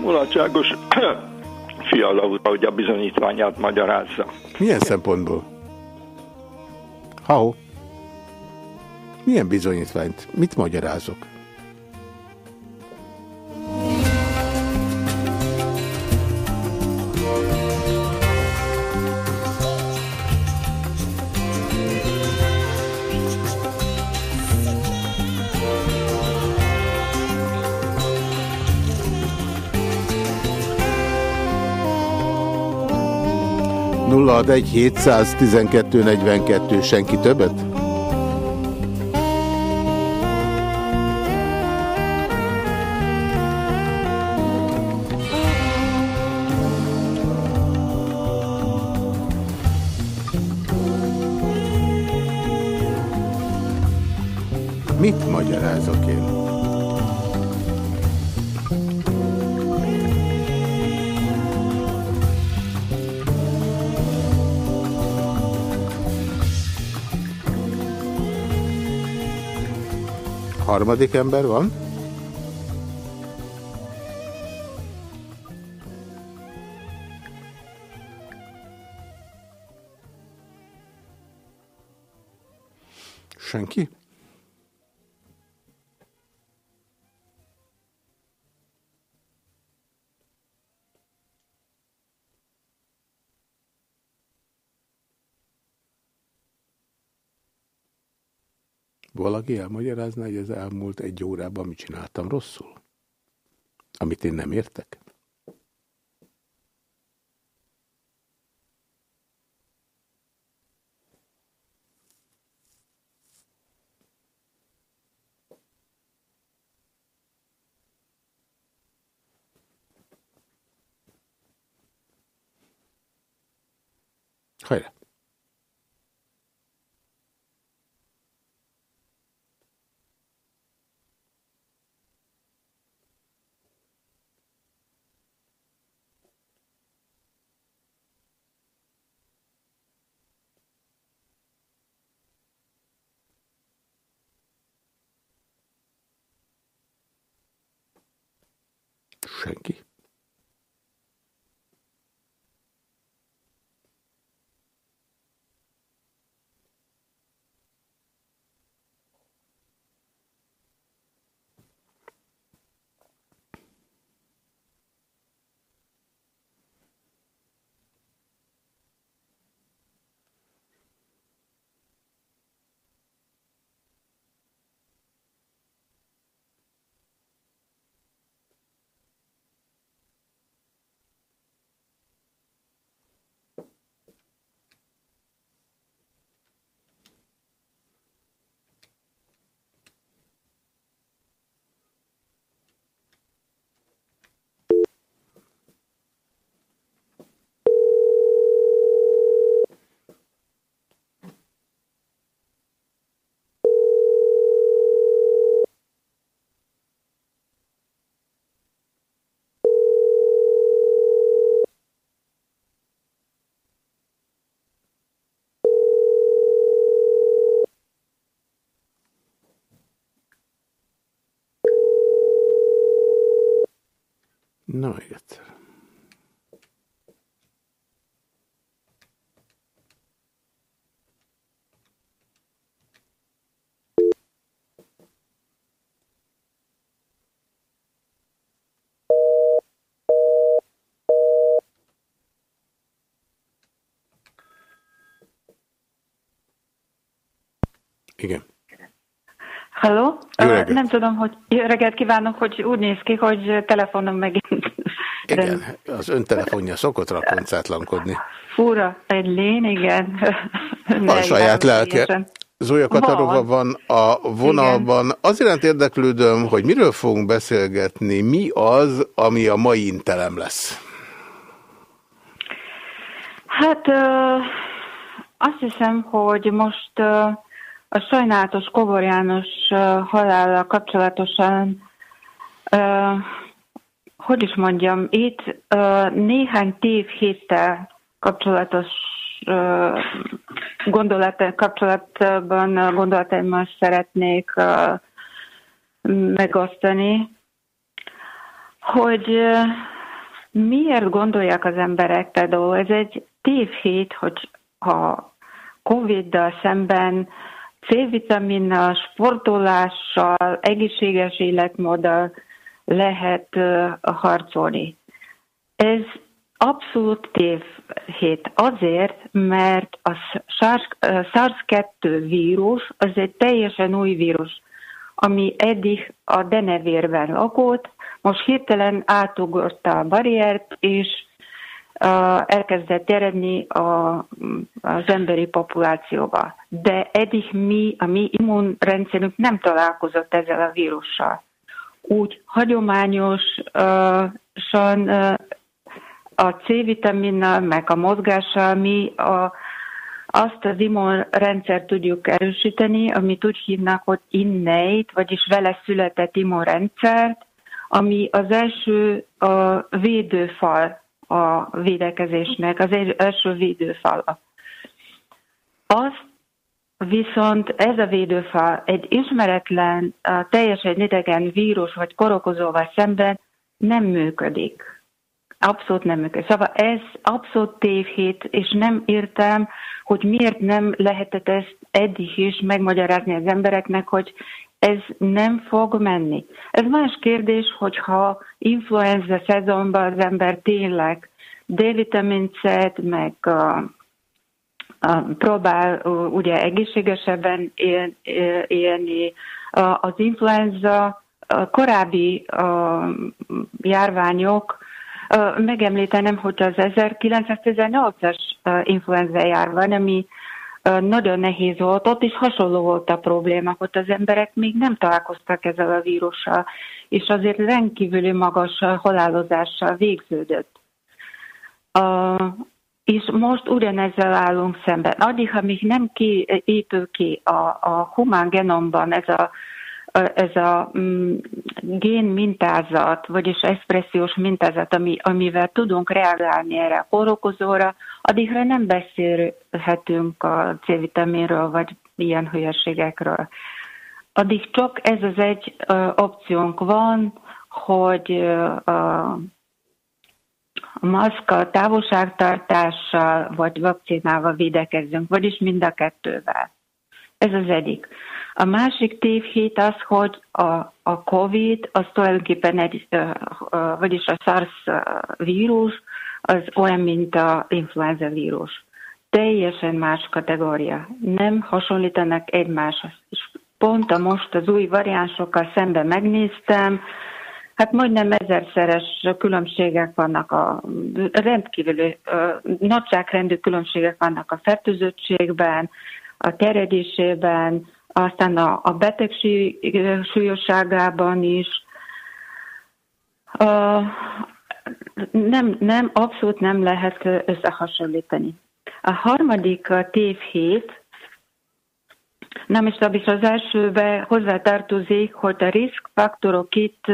Mulatságos fiala úr, hogy a bizonyítványát magyarázza. Milyen szempontból? Hau? Milyen bizonyítványt? Mit magyarázok? Ad egy 712 42, senki többet? Harmadik ember van? Valaki elmagyarázná, hogy az elmúlt egy órában mit csináltam rosszul? Amit én nem értek? Hajrá! Na, még egyszer. Igen. Halló? Reggelt. Nem tudom, hogy jó reggelt kívánok, hogy úgy néz ki, hogy telefonom megint Igen, az ön telefonja szokott rakoncátlankodni. fura egy lén, igen. Van saját lelke. Teljesen. Zója Katarova van a vonalban. Az iránt érdeklődöm, hogy miről fogunk beszélgetni, mi az, ami a mai intelem lesz. Hát ö, azt hiszem, hogy most ö, a sajnálatos Kobor János halállal kapcsolatosan, ö, hogy is mondjam, itt ö, néhány tévhéttel kapcsolatos ö, gondolat, kapcsolatban ö, gondolataimmal szeretnék megosztani, hogy miért gondolják az emberek, például ez egy tévhét, hogy ha Covid-dal szemben C-vitaminnal, sportolással, egészséges életmóddal lehet harcolni. Ez abszolút tévhét. Azért, mert a SARS- ö, SARS-2 vírus az egy teljesen új vírus, ami eddig a denevérben lakott, most hirtelen átugrott a barriert, és elkezdett eredni a, az emberi populációba. De eddig mi, a mi immunrendszerünk nem találkozott ezzel a vírussal. Úgy hagyományosan a C-vitaminnal, meg a mozgással mi a, azt az immunrendszert tudjuk erősíteni, amit úgy hívnak, hogy innate, vagyis vele született immunrendszert, ami az első a védőfal a védekezésnek, az első védőfal. Az viszont ez a védőfal egy ismeretlen, teljesen idegen vírus vagy korokozóval szemben nem működik. Abszolút nem működik. Szóval ez abszolút tévhét, és nem értem, hogy miért nem lehetett ezt eddig is megmagyarázni az embereknek, hogy ez nem fog menni. Ez más kérdés, hogyha influenza szezonban az ember tényleg D-vitamin C-t, meg uh, uh, próbál ugye egészségesebben él, él- élni. Az influenza korábbi uh, járványok, megemlítenem, hogy az 1918-as uh, influenza járvány, ami nagyon nehéz volt, ott is hasonló volt a probléma, hogy az emberek még nem találkoztak ezzel a vírussal, és azért rendkívüli magas halálozással végződött. Uh, és most ugyanezzel állunk szemben. Addig, amíg nem ki, épül ki a, a humán genomban ez a, ez a mm, gén mintázat, vagyis expressziós mintázat, ami, amivel tudunk reagálni erre a kórokozóra, addigra nem beszélhetünk a C-vitaminről, vagy ilyen hülyeségekről. Addig csak ez az egy ö, opciónk van, hogy ö, a a maszkkal, távolságtartással vagy vakcinával védekezzünk, vagyis mind a kettővel. Ez az egyik. A másik tévhit az, hogy a, a COVID, az tulajdonképpen egy, vagyis a SARS vírus, az olyan, mint a influenza vírus. Teljesen más kategória. Nem hasonlítanak egymáshoz. És pont a most az új variánsokkal szemben megnéztem, Hát majdnem ezerszeres különbségek vannak a rendkívüli nagyságrendű különbségek vannak a fertőzöttségben, a terjedésében, aztán a, a betegség súlyosságában is. Ö, nem, nem, abszolút nem lehet összehasonlítani. A harmadik a tévhét, nem is és az elsőbe hozzátartozik, hogy a riskfaktorok itt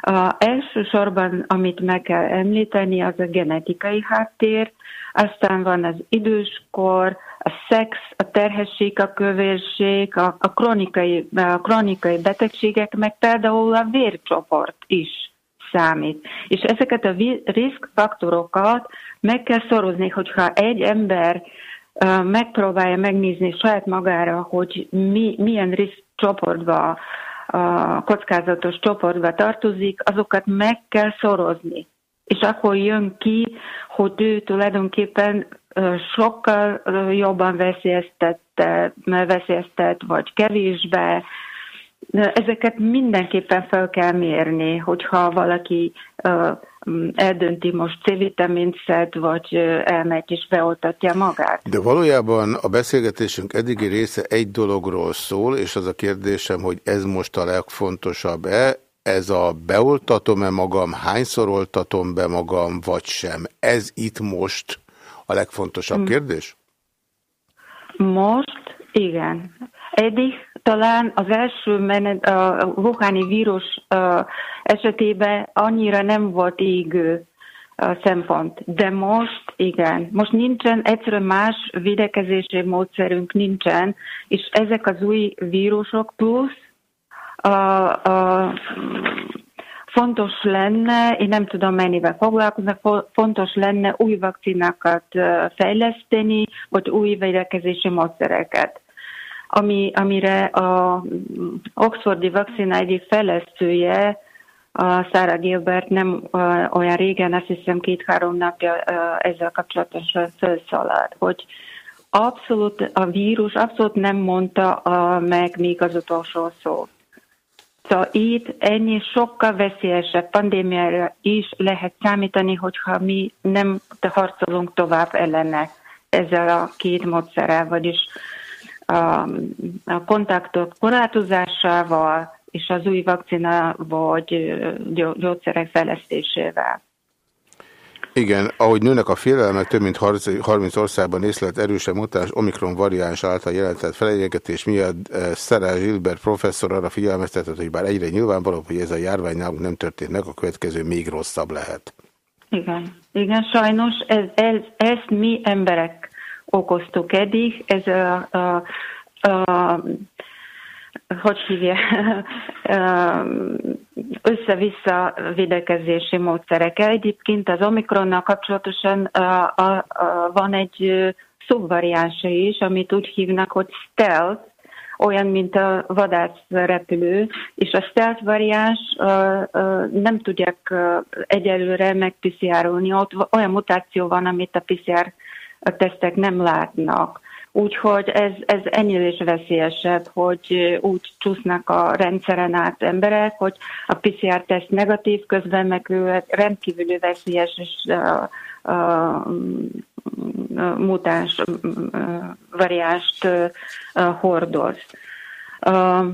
a elsősorban, amit meg kell említeni, az a genetikai háttér, aztán van az időskor, a szex, a terhesség, a kövérség, a, a, kronikai, a kronikai betegségek, meg például a vércsoport is számít. És ezeket a riskfaktorokat meg kell szorozni, hogyha egy ember megpróbálja megnézni saját magára, hogy mi, milyen risk csoportba, kockázatos csoportba tartozik, azokat meg kell szorozni. És akkor jön ki, hogy ő tulajdonképpen sokkal jobban veszélyeztet, veszélyeztet vagy kevésbé, Ezeket mindenképpen fel kell mérni, hogyha valaki eldönti most C-vitamint szed, vagy elmegy és beoltatja magát. De valójában a beszélgetésünk eddigi része egy dologról szól, és az a kérdésem, hogy ez most a legfontosabb-e, ez a beoltatom-e magam, hányszor oltatom be magam, vagy sem. Ez itt most a legfontosabb hmm. kérdés? Most igen. Eddig talán az első menet, a Wuhani vírus esetében annyira nem volt égő szempont. De most igen, most nincsen, egyszerűen más védekezési módszerünk nincsen, és ezek az új vírusok plusz a, a, fontos lenne, én nem tudom mennyivel foglalkoznak, fontos lenne új vakcinákat fejleszteni, vagy új védekezési módszereket ami, amire a Oxfordi vakcina egyik fejlesztője, a Sarah Gilbert nem olyan régen, azt hiszem két-három napja ezzel kapcsolatosan felszalalt, hogy abszolút a vírus abszolút nem mondta meg még az utolsó szót. Szóval itt ennyi sokkal veszélyesebb pandémiára is lehet számítani, hogyha mi nem harcolunk tovább ellene ezzel a két módszerrel, vagyis a, a kontaktok korlátozásával és az új vakcina vagy gyógyszerek fejlesztésével. Igen, ahogy nőnek a félelmek, több mint 30 országban észlelt erősen mutáns Omikron variáns által jelentett feleljegetés miatt Sarah Gilbert professzor arra figyelmeztetett, hogy bár egyre nyilvánvaló, hogy ez a járvány nálunk nem történt meg, a következő még rosszabb lehet. Igen, igen sajnos ez, ez, ezt mi emberek okoztuk eddig. Ez a, a, a hogy hívja, össze-vissza védekezési módszerek. Egyébként az Omikronnal kapcsolatosan van egy szubvariánsa is, amit úgy hívnak, hogy stealth, olyan, mint a vadászrepülő, és a stealth variáns nem tudják egyelőre megpiszjárolni. Ott olyan mutáció van, amit a PCR a tesztek nem látnak. Úgyhogy ez, ez ennél is veszélyesebb, hogy úgy csúsznak a rendszeren át emberek, hogy a PCR-teszt negatív, közben meg ő rendkívül veszélyes és a, a, a mutáns variást hordoz. Uh,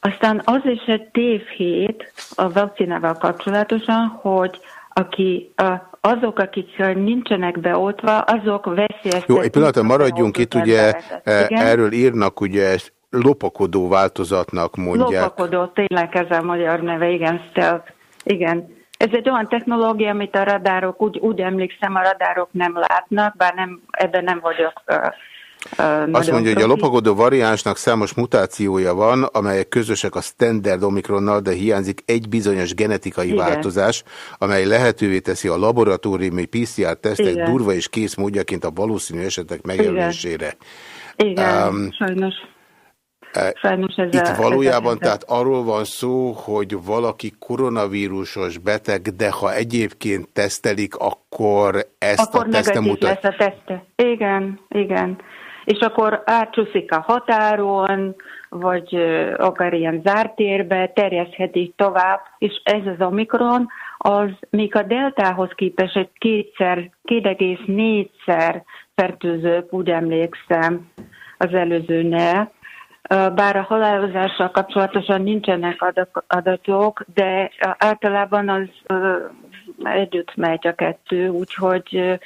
aztán az is egy tévhét a vakcinával kapcsolatosan, hogy aki azok, akik nincsenek beoltva, azok veszélyeztetik. Jó, egy pillanatra maradjunk itt, ugye e, Igen? erről írnak, ugye lopakodó változatnak mondják. Lopakodó, tényleg ez a magyar neve, igen, stealth. Igen. Ez egy olyan technológia, amit a radárok, úgy, úgy emlékszem, a radárok nem látnak, bár nem, ebben nem vagyok azt mondja, hogy a lopagodó variánsnak számos mutációja van, amelyek közösek a standard omikronnal, de hiányzik egy bizonyos genetikai Igen. változás, amely lehetővé teszi a laboratóriumi PCR-tesztek durva és kész módjaként a valószínű esetek megjelölésére. Igen, um, sajnos. Sajnos ez Itt valójában ez tehát arról van szó, hogy valaki koronavírusos beteg, de ha egyébként tesztelik, akkor ezt akkor a teszte mutat. lesz a teszte. Igen, igen és akkor átcsúszik a határon, vagy akár ilyen zárt térbe, terjeszthetik tovább, és ez az Omikron, az még a deltához képest egy kétszer, két egész négyszer fertőzőbb, úgy emlékszem, az előzőnél. Bár a halálozással kapcsolatosan nincsenek adatok, de általában az együtt megy a kettő, úgyhogy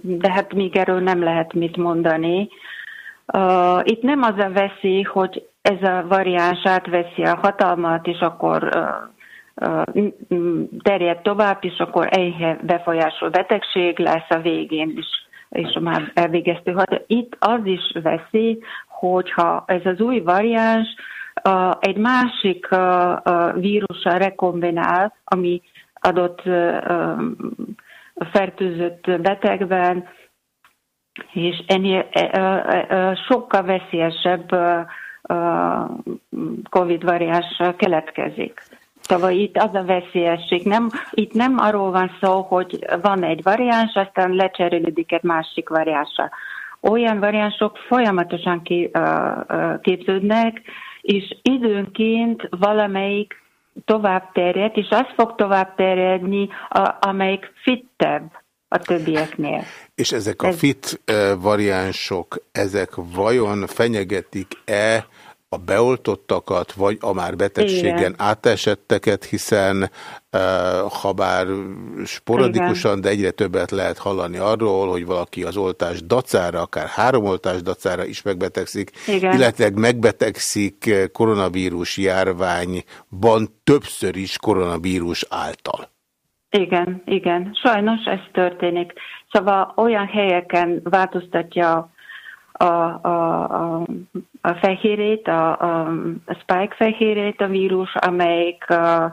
de hát még erről nem lehet mit mondani. Uh, itt nem az a veszély, hogy ez a variáns átveszi a hatalmat, és akkor uh, uh, terjed tovább, és akkor enyhe befolyásol betegség lesz a végén is, és már elvégeztő. Itt az is veszély, hogyha ez az új variáns egy másik vírussal rekombinál, ami adott fertőzött betegben, és ennél sokkal veszélyesebb COVID variáns keletkezik. Szóval itt az a veszélyesség. Nem, itt nem arról van szó, hogy van egy variáns, aztán lecserélődik egy másik variánsra. Olyan variánsok folyamatosan képződnek, és időnként valamelyik tovább terjed, és az fog tovább terjedni, amelyik fittebb a többieknél. És ezek a Ez... fit variánsok, ezek vajon fenyegetik-e a beoltottakat, vagy a már betegségen Igen. átesetteket, hiszen ha bár sporadikusan, Igen. de egyre többet lehet hallani arról, hogy valaki az oltás dacára, akár három oltás dacára is megbetegszik, Igen. illetve megbetegszik koronavírus járványban többször is koronavírus által. Igen, igen. Sajnos ez történik. Szóval olyan helyeken változtatja a, a, a, a fehérét, a, a, spike fehérét a vírus, amelyik a,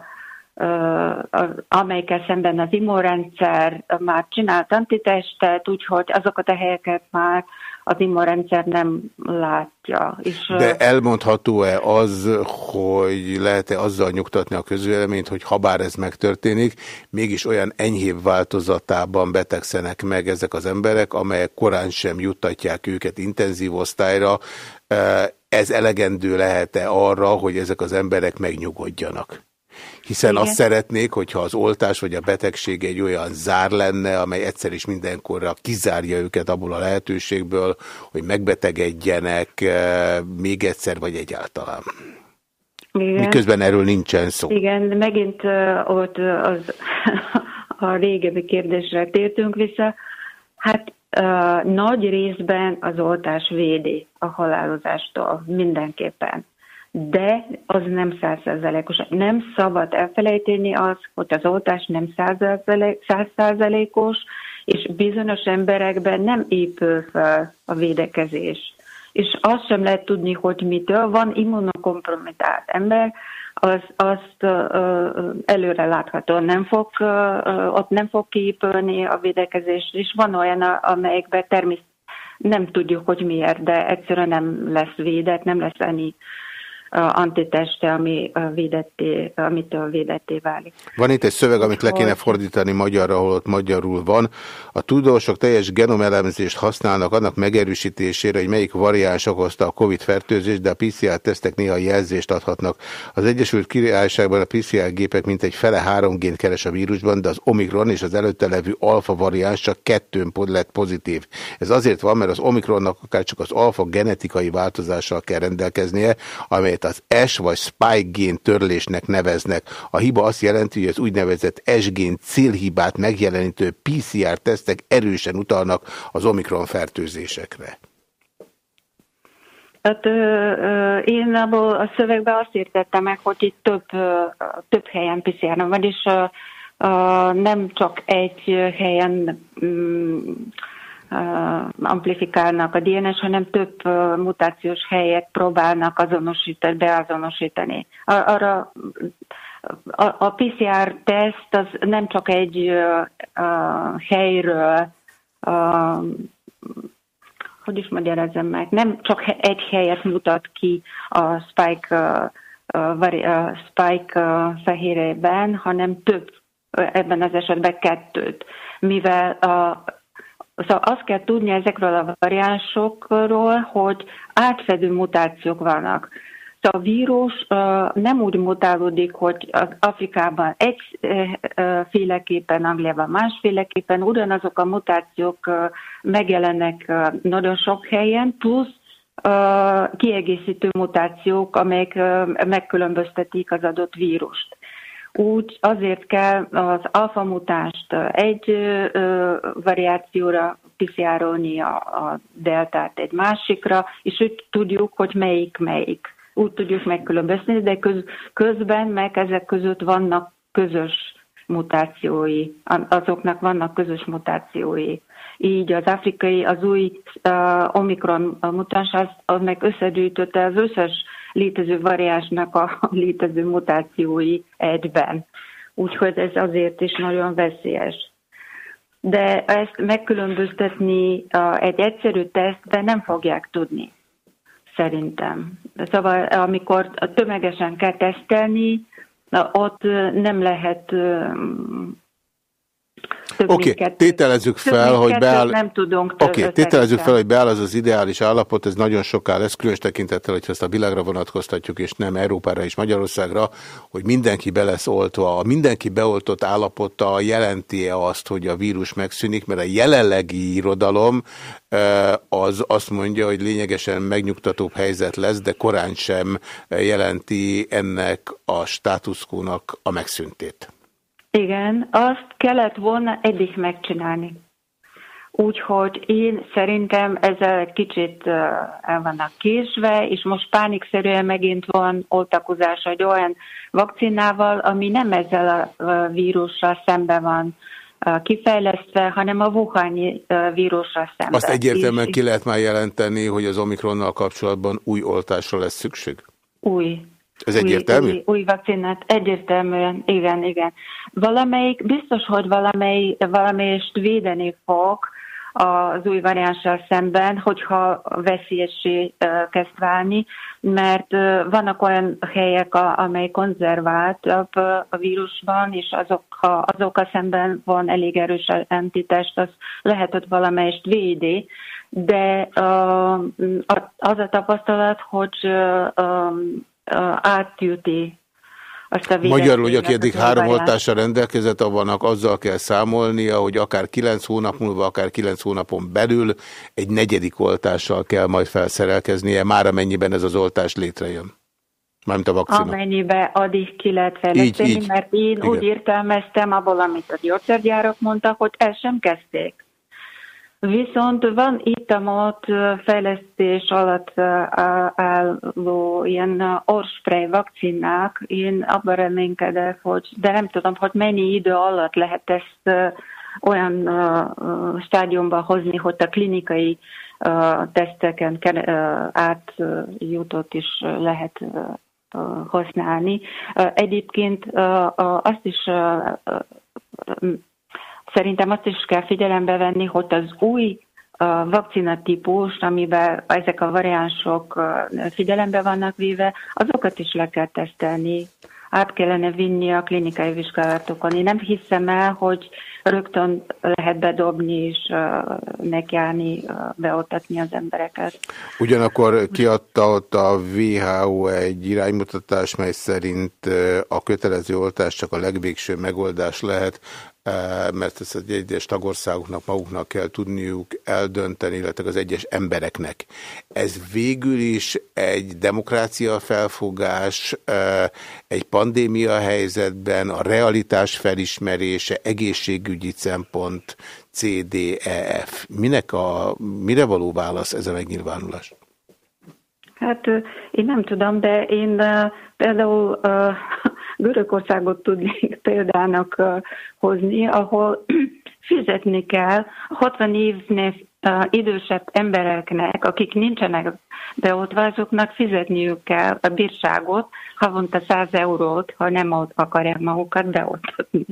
amelyikkel szemben az immunrendszer már csinált antitestet, úgyhogy azokat a helyeket már az immunrendszer nem látja. És De elmondható-e az, hogy lehet-e azzal nyugtatni a közvéleményt, hogy habár ez megtörténik, mégis olyan enyhébb változatában betegszenek meg ezek az emberek, amelyek korán sem juttatják őket intenzív osztályra. Ez elegendő lehet-e arra, hogy ezek az emberek megnyugodjanak? Hiszen Igen. azt szeretnék, hogyha az oltás vagy a betegség egy olyan zár lenne, amely egyszer is mindenkorra kizárja őket abból a lehetőségből, hogy megbetegedjenek eh, még egyszer vagy egyáltalán. Igen. Miközben erről nincsen szó. Igen, megint uh, ott az, a régebbi kérdésre tértünk vissza. Hát uh, nagy részben az oltás védi a halálozástól mindenképpen de az nem százszerzelékos. Nem szabad elfelejteni az, hogy az oltás nem százszerzelékos, és bizonyos emberekben nem épül fel a védekezés. És azt sem lehet tudni, hogy mitől van immunokompromitált ember, az, azt uh, előre látható, nem fog, uh, ott nem fog kiépülni a védekezés, és van olyan, amelyekben természetesen nem tudjuk, hogy miért, de egyszerűen nem lesz védett, nem lesz ennyi antiteste, ami védetté, amitől védetté válik. Van itt egy szöveg, amit le kéne fordítani magyarra, ahol ott magyarul van. A tudósok teljes genomelemzést használnak annak megerősítésére, hogy melyik variáns okozta a COVID-fertőzést, de a PCR-tesztek néha jelzést adhatnak. Az Egyesült Királyságban a PCR gépek mintegy fele három gént keres a vírusban, de az Omikron és az előtte levő alfa variáns csak kettőn lett pozitív. Ez azért van, mert az Omikronnak akár csak az alfa genetikai változással kell rendelkeznie, amely amelyet az S vagy spike gén törlésnek neveznek. A hiba azt jelenti, hogy az úgynevezett S-gén célhibát megjelenítő PCR-tesztek erősen utalnak az omikron fertőzésekre. Hát, ö, ö, én abból a szövegben azt értettem meg, hogy itt több, ö, több helyen PCR-nak, vagyis ö, ö, nem csak egy helyen mm, amplifikálnak a DNS, hanem több mutációs helyet próbálnak azonosítani, beazonosítani. Arra a PCR teszt az nem csak egy helyről, hogy is magyarázom meg, nem csak egy helyet mutat ki a spike, spike fehérében, hanem több, ebben az esetben kettőt, mivel a Szóval azt kell tudni ezekről a variánsokról, hogy átfedő mutációk vannak. Szóval a vírus nem úgy mutálódik, hogy Afrikában egyféleképpen, Angliában másféleképpen, ugyanazok a mutációk megjelennek nagyon sok helyen, plusz kiegészítő mutációk, amelyek megkülönböztetik az adott vírust úgy azért kell az alfa mutást egy variációra piszjárolni, a, a deltát egy másikra, és úgy tudjuk, hogy melyik melyik. Úgy tudjuk megkülönböztetni, de köz, közben meg ezek között vannak közös mutációi, azoknak vannak közös mutációi. Így az afrikai, az új uh, omikron mutáns, az, az meg összegyűjtötte az összes létező variánsnak a létező mutációi egyben. úgyhogy ez azért is nagyon veszélyes. De ezt megkülönböztetni egy egyszerű tesztben nem fogják tudni, szerintem. Szóval amikor tömegesen kell tesztelni, ott nem lehet Oké, okay, tételezzük fel, hogy beáll... Nem tudunk Oké, okay, tételezzük fel, hogy beáll az az ideális állapot, ez nagyon soká lesz, különös tekintettel, hogyha ezt a világra vonatkoztatjuk, és nem Európára és Magyarországra, hogy mindenki be lesz oltva. A mindenki beoltott állapota jelenti-e azt, hogy a vírus megszűnik, mert a jelenlegi irodalom az azt mondja, hogy lényegesen megnyugtatóbb helyzet lesz, de korán sem jelenti ennek a státuszkónak a megszüntét. Igen, azt kellett volna eddig megcsinálni. Úgyhogy én szerintem ezzel kicsit el vannak késve, és most pánikszerűen megint van oltakozás egy olyan vakcinával, ami nem ezzel a vírussal szemben van kifejlesztve, hanem a Wuhani vírussal szemben. Azt egyértelműen ki lehet már jelenteni, hogy az Omikronnal kapcsolatban új oltásra lesz szükség? Új. Ez egyértelmű? Új, új, új vakcinát, egyértelműen, igen, igen. Valamelyik, biztos, hogy valamely, valamelyest védeni fog az új variánssal szemben, hogyha veszélyessé kezd válni, mert vannak olyan helyek, amely konzervált a vírusban, és azok, ha azokkal szemben van elég erős entitest, az lehet, hogy valamelyest védi, de az a tapasztalat, hogy átjuti azt a Magyarul, hogy aki eddig három oltással rendelkezett, avvanak azzal kell számolnia, hogy akár kilenc hónap múlva, akár kilenc hónapon belül egy negyedik oltással kell majd felszerelkeznie, már amennyiben ez az oltás létrejön. Mármint a vakcina. Amennyiben addig ki lehet fejleszteni, mert én Igen. úgy értelmeztem abból, amit a gyógyszergyárak mondtak, hogy el sem kezdték. Viszont van itt a mód fejlesztés alatt álló ilyen orspray vakcinák. Én abban reménykedek, hogy, de nem tudom, hogy mennyi idő alatt lehet ezt olyan stádiumba hozni, hogy a klinikai teszteken átjutott is lehet használni. Egyébként azt is Szerintem azt is kell figyelembe venni, hogy az új vakcinatípus, amiben ezek a variánsok figyelembe vannak véve, azokat is le kell tesztelni. Át kellene vinni a klinikai vizsgálatokon. Én nem hiszem el, hogy rögtön lehet bedobni és nekiállni, beoltatni az embereket. Ugyanakkor kiadta ott a WHO egy iránymutatás, mely szerint a kötelező oltás csak a legvégső megoldás lehet mert ezt az egyes tagországoknak maguknak kell tudniuk eldönteni, illetve az egyes embereknek. Ez végül is egy demokrácia felfogás, egy pandémia helyzetben a realitás felismerése, egészségügyi szempont, CDEF. Minek a, mire való válasz ez a megnyilvánulás? Hát én nem tudom, de én például Görögországot tudnék példának hozni, ahol fizetni kell 60 évnél idősebb embereknek, akik nincsenek beoltva, azoknak fizetniük kell a bírságot, havonta 100 eurót, ha nem akarják magukat beoltatni.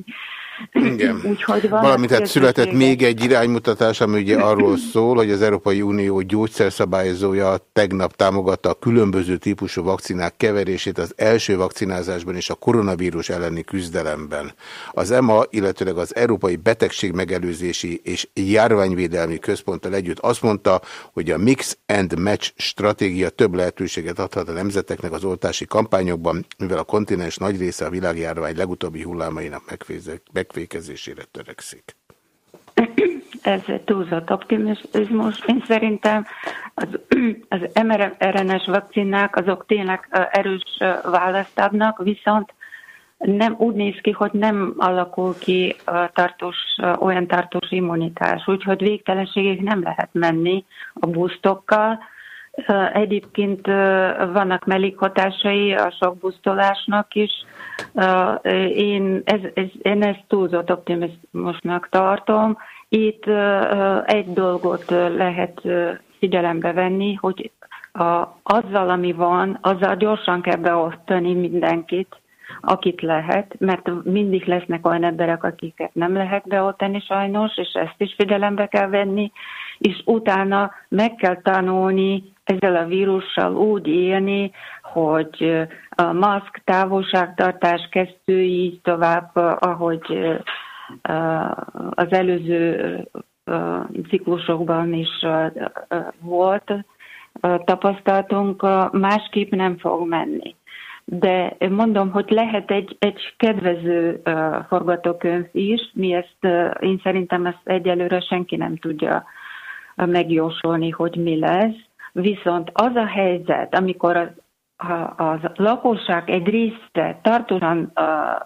Igen. Úgyhogy van Valamint hát született még egy iránymutatás, ami ugye arról szól, hogy az Európai Unió gyógyszerszabályozója tegnap támogatta a különböző típusú vakcinák keverését az első vakcinázásban és a koronavírus elleni küzdelemben. Az EMA, illetőleg az Európai Betegség Megelőzési és Járványvédelmi Központtal együtt azt mondta, hogy a Mix and Match stratégia több lehetőséget adhat a nemzeteknek az oltási kampányokban, mivel a kontinens nagy része a világjárvány legutóbbi hullámainak megfézek megfékezésére törekszik? Ez túlzott optimizmus. Én szerintem az, az mRNS vakcinák azok tényleg erős választ adnak, viszont nem úgy néz ki, hogy nem alakul ki a tartós, olyan tartós immunitás, úgyhogy végtelenségig nem lehet menni a busztokkal, Egyébként vannak mellékhatásai a sok busztolásnak is. Én, ez, ez, én ezt túlzott optimizmusnak tartom. Itt egy dolgot lehet figyelembe venni, hogy a, azzal, ami van, azzal gyorsan kell beosztani mindenkit, akit lehet, mert mindig lesznek olyan emberek, akiket nem lehet beoltani sajnos, és ezt is figyelembe kell venni, és utána meg kell tanulni ezzel a vírussal úgy élni, hogy a maszk, távolságtartás kezdő így tovább, ahogy az előző ciklusokban is volt tapasztalatunk, másképp nem fog menni. De mondom, hogy lehet egy, egy kedvező forgatókönyv is, mi ezt, én szerintem ezt egyelőre senki nem tudja megjósolni, hogy mi lesz. Viszont az a helyzet, amikor az a lakosság egy része tartósan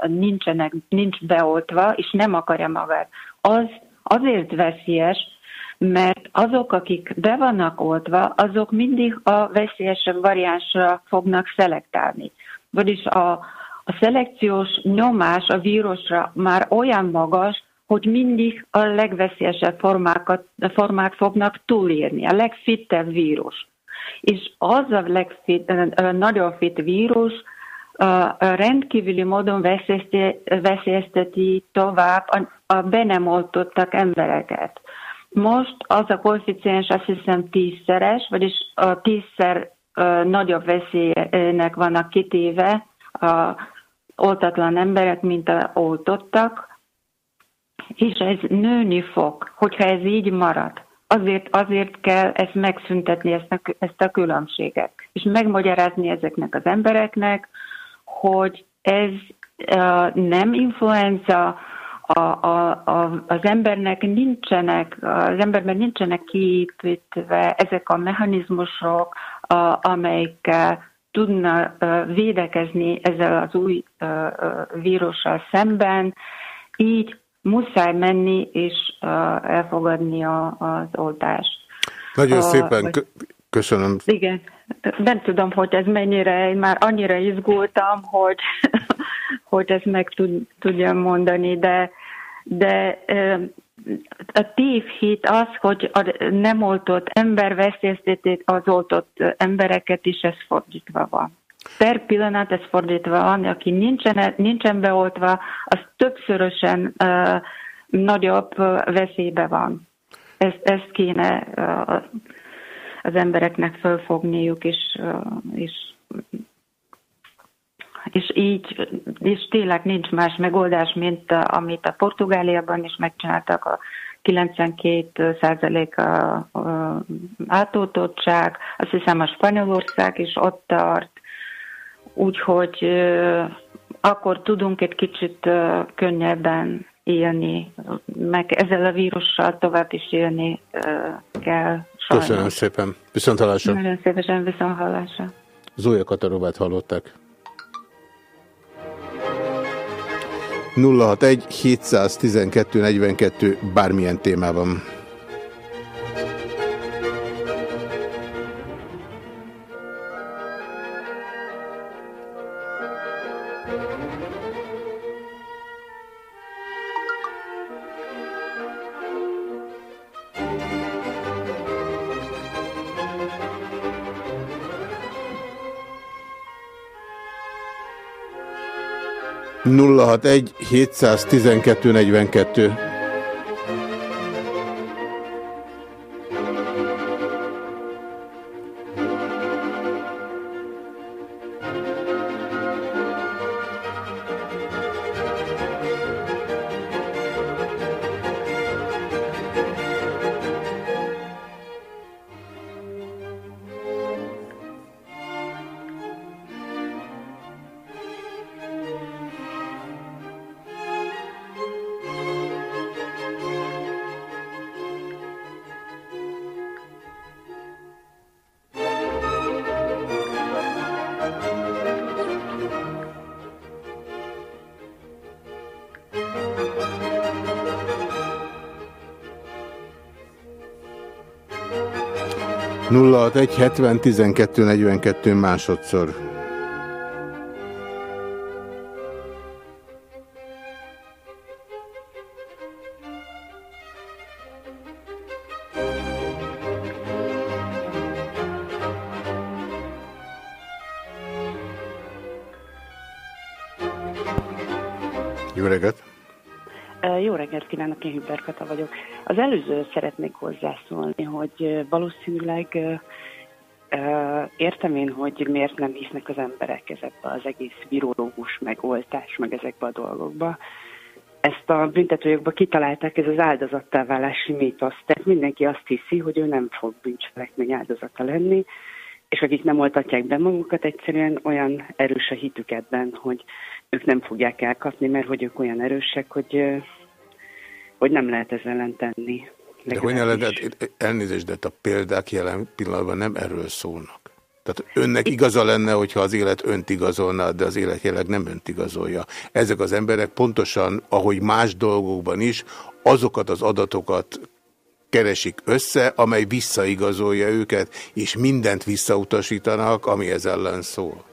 nincsenek, nincs beoltva, és nem akarja magát, az azért veszélyes, mert azok, akik be vannak oltva, azok mindig a veszélyesebb variánsra fognak szelektálni. Vagyis a, a szelekciós nyomás a vírusra már olyan magas, hogy mindig a legveszélyesebb formákat, formák fognak túlírni, a legfittebb vírus és az a legfit, nagyon fit vírus rendkívüli módon veszélyezteti tovább a be nem oltottak embereket. Most az a koeficiens azt hiszem tízszeres, vagyis a tízszer nagyobb veszélynek vannak kitéve a oltatlan emberek, mint a oltottak, és ez nőni fog, hogyha ez így marad azért, azért kell ezt megszüntetni, ezt a, ezt a különbséget, és megmagyarázni ezeknek az embereknek, hogy ez uh, nem influenza, a, a, a, az embernek nincsenek, az emberben nincsenek kiépítve ezek a mechanizmusok, a, amelyekkel tudna védekezni ezzel az új vírussal szemben, így muszáj menni és elfogadni a, az oltást. Nagyon szépen köszönöm. Igen, nem tudom, hogy ez mennyire, én már annyira izgultam, hogy, hogy ezt meg tud, tudjam mondani, de, de a tévhit az, hogy a nem oltott ember veszélyeztetét az oltott embereket is, ez fordítva van per pillanat ez fordítva van, aki nincsen, nincsen beoltva, az többszörösen uh, nagyobb veszélybe van. Ezt, ezt kéne uh, az embereknek fölfogniuk, és, uh, és és így, és tényleg nincs más megoldás, mint uh, amit a Portugáliában is megcsináltak, a 92 százalék a, átoltottság, azt hiszem a Spanyolország is ott tart, úgyhogy akkor tudunk egy kicsit könnyebben élni, meg ezzel a vírussal tovább is élni kell. Sajnos. Köszönöm szépen. Viszont hallásra. Nagyon szépen viszont hallásra. Zója Katarovát hallották. 061 712 42 bármilyen témában. 061 712 42 061 70 12 42 másodszor. 061 Jó reggelt! Jó reggelt kívánok, én Hüber Kata vagyok. Az előző szeretnék hozzászólni, hogy valószínűleg értem én, hogy miért nem hisznek az emberek ezekbe az egész virológus megoltás, meg ezekbe a dolgokba. Ezt a büntetőjogba kitalálták, ez az áldozattá válási mítosz. Tehát mindenki azt hiszi, hogy ő nem fog bűncselekmény áldozata lenni, és akik nem oltatják be magukat, egyszerűen olyan erős a hitük ebben, hogy ők nem fogják elkapni, mert hogy ők olyan erősek, hogy, hogy nem lehet ezzel ellen tenni. De hogy lehet, elnézést, de a példák jelen pillanatban nem erről szólnak. Tehát önnek igaza lenne, hogyha az élet önt igazolna, de az élet jelenleg nem önt igazolja. Ezek az emberek pontosan, ahogy más dolgokban is, azokat az adatokat keresik össze, amely visszaigazolja őket, és mindent visszautasítanak, ami ez ellen szól.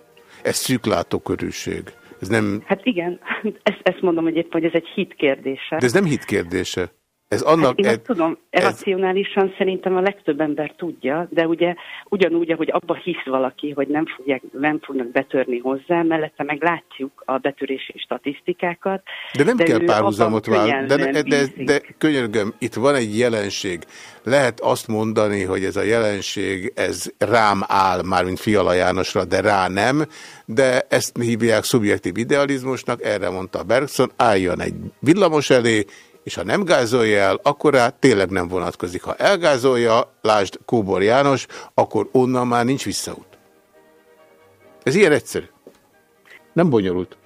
Ez szűklátókörűség. Ez nem... Hát igen, ezt, ezt mondom, épp, hogy ez egy hit kérdése. De ez nem hit kérdése. Ez annak, hát én ezt tudom, ez... racionálisan szerintem a legtöbb ember tudja, de ugye ugyanúgy, ahogy abba hisz valaki, hogy nem, fogják, nem fognak betörni hozzá, mellette meg látjuk a betörési statisztikákat. De nem de kell párhuzamot válni, de, de, de, de könyörgöm, itt van egy jelenség. Lehet azt mondani, hogy ez a jelenség, ez rám áll, mármint Fiala Jánosra, de rá nem, de ezt hívják szubjektív idealizmusnak, erre mondta Bergson, álljon egy villamos elé, és ha nem gázolja el, akkor rá tényleg nem vonatkozik. Ha elgázolja, lásd Kóbor János, akkor onnan már nincs visszaút. Ez ilyen egyszerű. Nem bonyolult.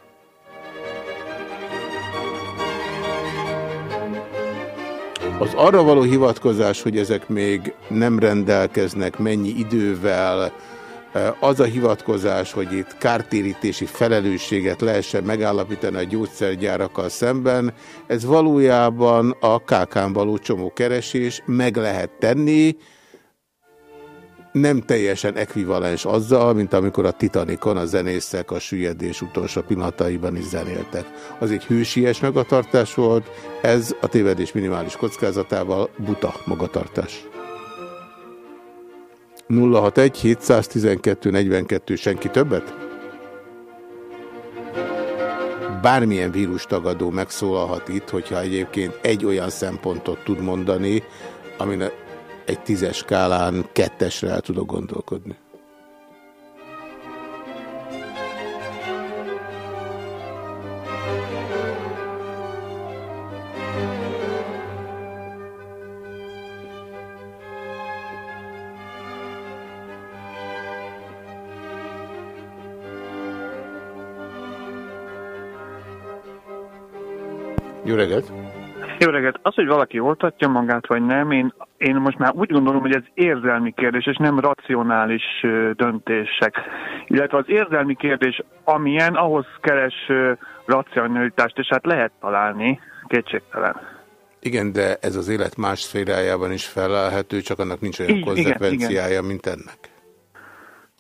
Az arra való hivatkozás, hogy ezek még nem rendelkeznek mennyi idővel, az a hivatkozás, hogy itt kártérítési felelősséget lehessen megállapítani a gyógyszergyárakkal szemben, ez valójában a KK-n való csomókeresés meg lehet tenni, nem teljesen ekvivalens azzal, mint amikor a Titanicon a zenészek a süllyedés utolsó pillanataiban is zenéltek. Az egy hősies magatartás volt, ez a tévedés minimális kockázatával buta magatartás. 061 712 42 senki többet? Bármilyen vírustagadó megszólalhat itt, hogyha egyébként egy olyan szempontot tud mondani, amin egy tízes skálán kettesre el tudok gondolkodni. Jó reggelt! Jó reggelt! Az, hogy valaki oltatja magát, vagy nem, én, én most már úgy gondolom, hogy ez érzelmi kérdés, és nem racionális döntések. Illetve az érzelmi kérdés, amilyen, ahhoz keres racionalitást, és hát lehet találni, kétségtelen. Igen, de ez az élet más szférájában is felelhető, csak annak nincs olyan konzekvenciája, mint ennek.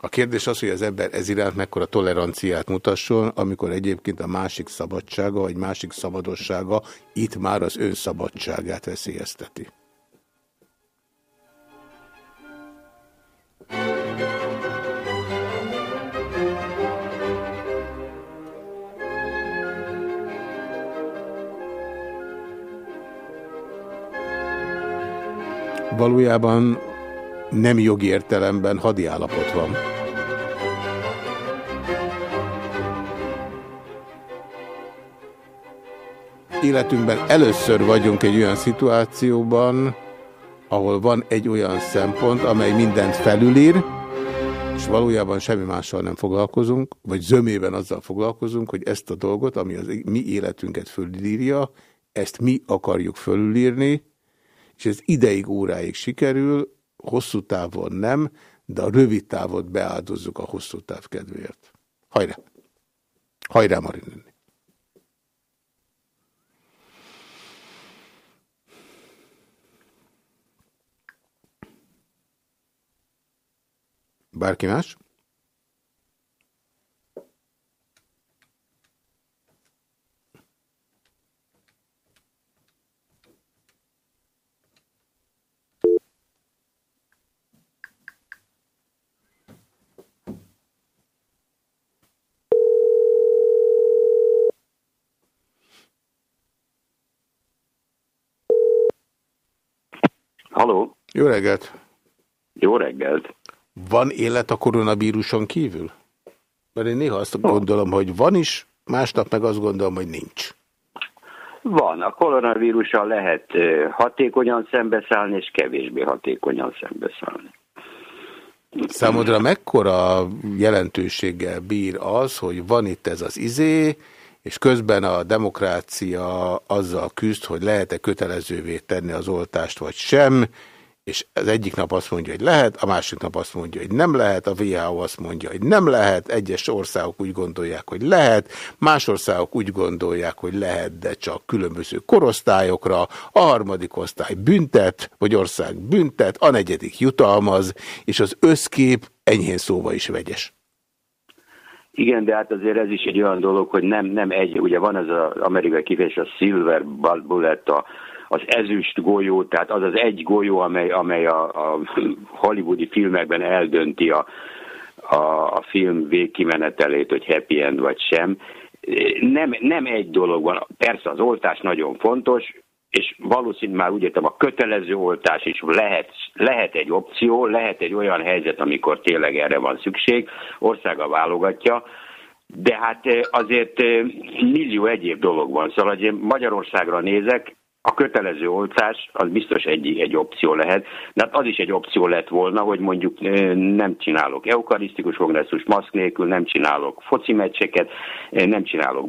A kérdés az, hogy az ember ez iránt mekkora toleranciát mutasson, amikor egyébként a másik szabadsága, vagy másik szabadossága itt már az ön szabadságát veszélyezteti. Valójában nem jogi értelemben hadi állapot van. Életünkben először vagyunk egy olyan szituációban, ahol van egy olyan szempont, amely mindent felülír, és valójában semmi mással nem foglalkozunk, vagy zömében azzal foglalkozunk, hogy ezt a dolgot, ami az mi életünket fölülírja, ezt mi akarjuk fölülírni, és ez ideig, óráig sikerül, hosszú távon nem, de a rövid távot beáldozzuk a hosszú táv kedvéért. Hajrá! Hajrá, Marinini! Bárki más? Haló! Jó reggelt! Jó reggelt! Van élet a koronavíruson kívül? Mert én néha azt gondolom, hogy van is, másnap meg azt gondolom, hogy nincs. Van. A koronavírussal lehet hatékonyan szembeszállni, és kevésbé hatékonyan szembeszállni. Számodra mekkora jelentőséggel bír az, hogy van itt ez az izé, és közben a demokrácia azzal küzd, hogy lehet-e kötelezővé tenni az oltást, vagy sem, és az egyik nap azt mondja, hogy lehet, a másik nap azt mondja, hogy nem lehet, a WHO azt mondja, hogy nem lehet, egyes országok úgy gondolják, hogy lehet, más országok úgy gondolják, hogy lehet, de csak különböző korosztályokra, a harmadik osztály büntet, vagy ország büntet, a negyedik jutalmaz, és az összkép enyhén szóva is vegyes. Igen, de hát azért ez is egy olyan dolog, hogy nem, nem egy, ugye van ez az amerikai kifejezés, a silver bullet, a, az ezüst golyó, tehát az az egy golyó, amely, amely a, a hollywoodi filmekben eldönti a, a, a film végkimenetelét, hogy happy end vagy sem. Nem, nem egy dolog van. Persze az oltás nagyon fontos, és valószínűleg már úgy értem, a kötelező oltás is lehet, lehet egy opció, lehet egy olyan helyzet, amikor tényleg erre van szükség, országa válogatja, de hát azért millió egyéb dolog van. Szóval, hogy én Magyarországra nézek, a kötelező oltás az biztos egy, egy opció lehet, de hát az is egy opció lett volna, hogy mondjuk nem csinálok eukarisztikus kongresszus maszk nélkül, nem csinálok foci meccseket, nem csinálok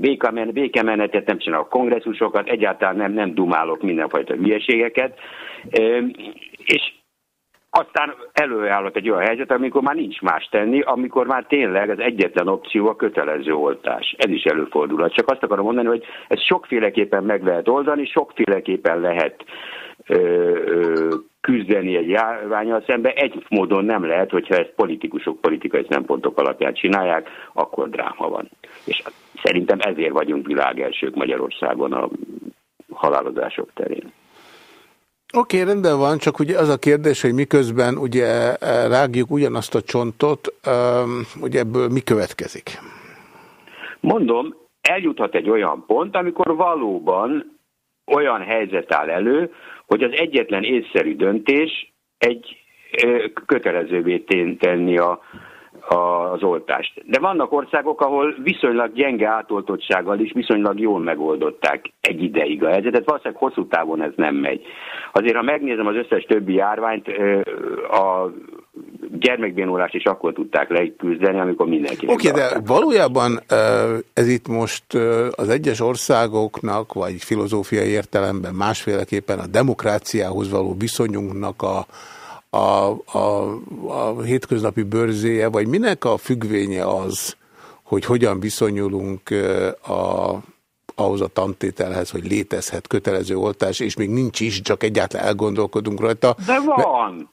békemenetet, nem csinálok kongresszusokat, egyáltalán nem, nem dumálok mindenfajta hülyeségeket, és aztán előállott egy olyan helyzet, amikor már nincs más tenni, amikor már tényleg az egyetlen opció a kötelező oltás. Ez is előfordulhat. Csak azt akarom mondani, hogy ez sokféleképpen meg lehet oldani, sokféleképpen lehet ö, ö, küzdeni egy járványal szembe. Egy módon nem lehet, hogyha ezt politikusok politikai szempontok alapján csinálják, akkor dráma van. És szerintem ezért vagyunk világelsők Magyarországon a halálozások terén. Oké, okay, rendben van, csak ugye az a kérdés, hogy miközben ugye e, rágjuk ugyanazt a csontot, hogy ebből mi következik? Mondom, eljuthat egy olyan pont, amikor valóban olyan helyzet áll elő, hogy az egyetlen észszerű döntés egy kötelezővé tenni a, az oltást. De vannak országok, ahol viszonylag gyenge átoltottsággal is viszonylag jól megoldották egy ideig a helyzetet. Valószínűleg hosszú távon ez nem megy. Azért, ha megnézem az összes többi járványt, a gyermekbénulást is akkor tudták leküzdeni, amikor mindenki... Oké, okay, de valójában ez itt most az egyes országoknak, vagy filozófiai értelemben másféleképpen a demokráciához való viszonyunknak a a, a, a hétköznapi bőrzéje, vagy minek a függvénye az, hogy hogyan viszonyulunk a, ahhoz a tantételhez, hogy létezhet kötelező oltás, és még nincs is, csak egyáltalán elgondolkodunk rajta. De van!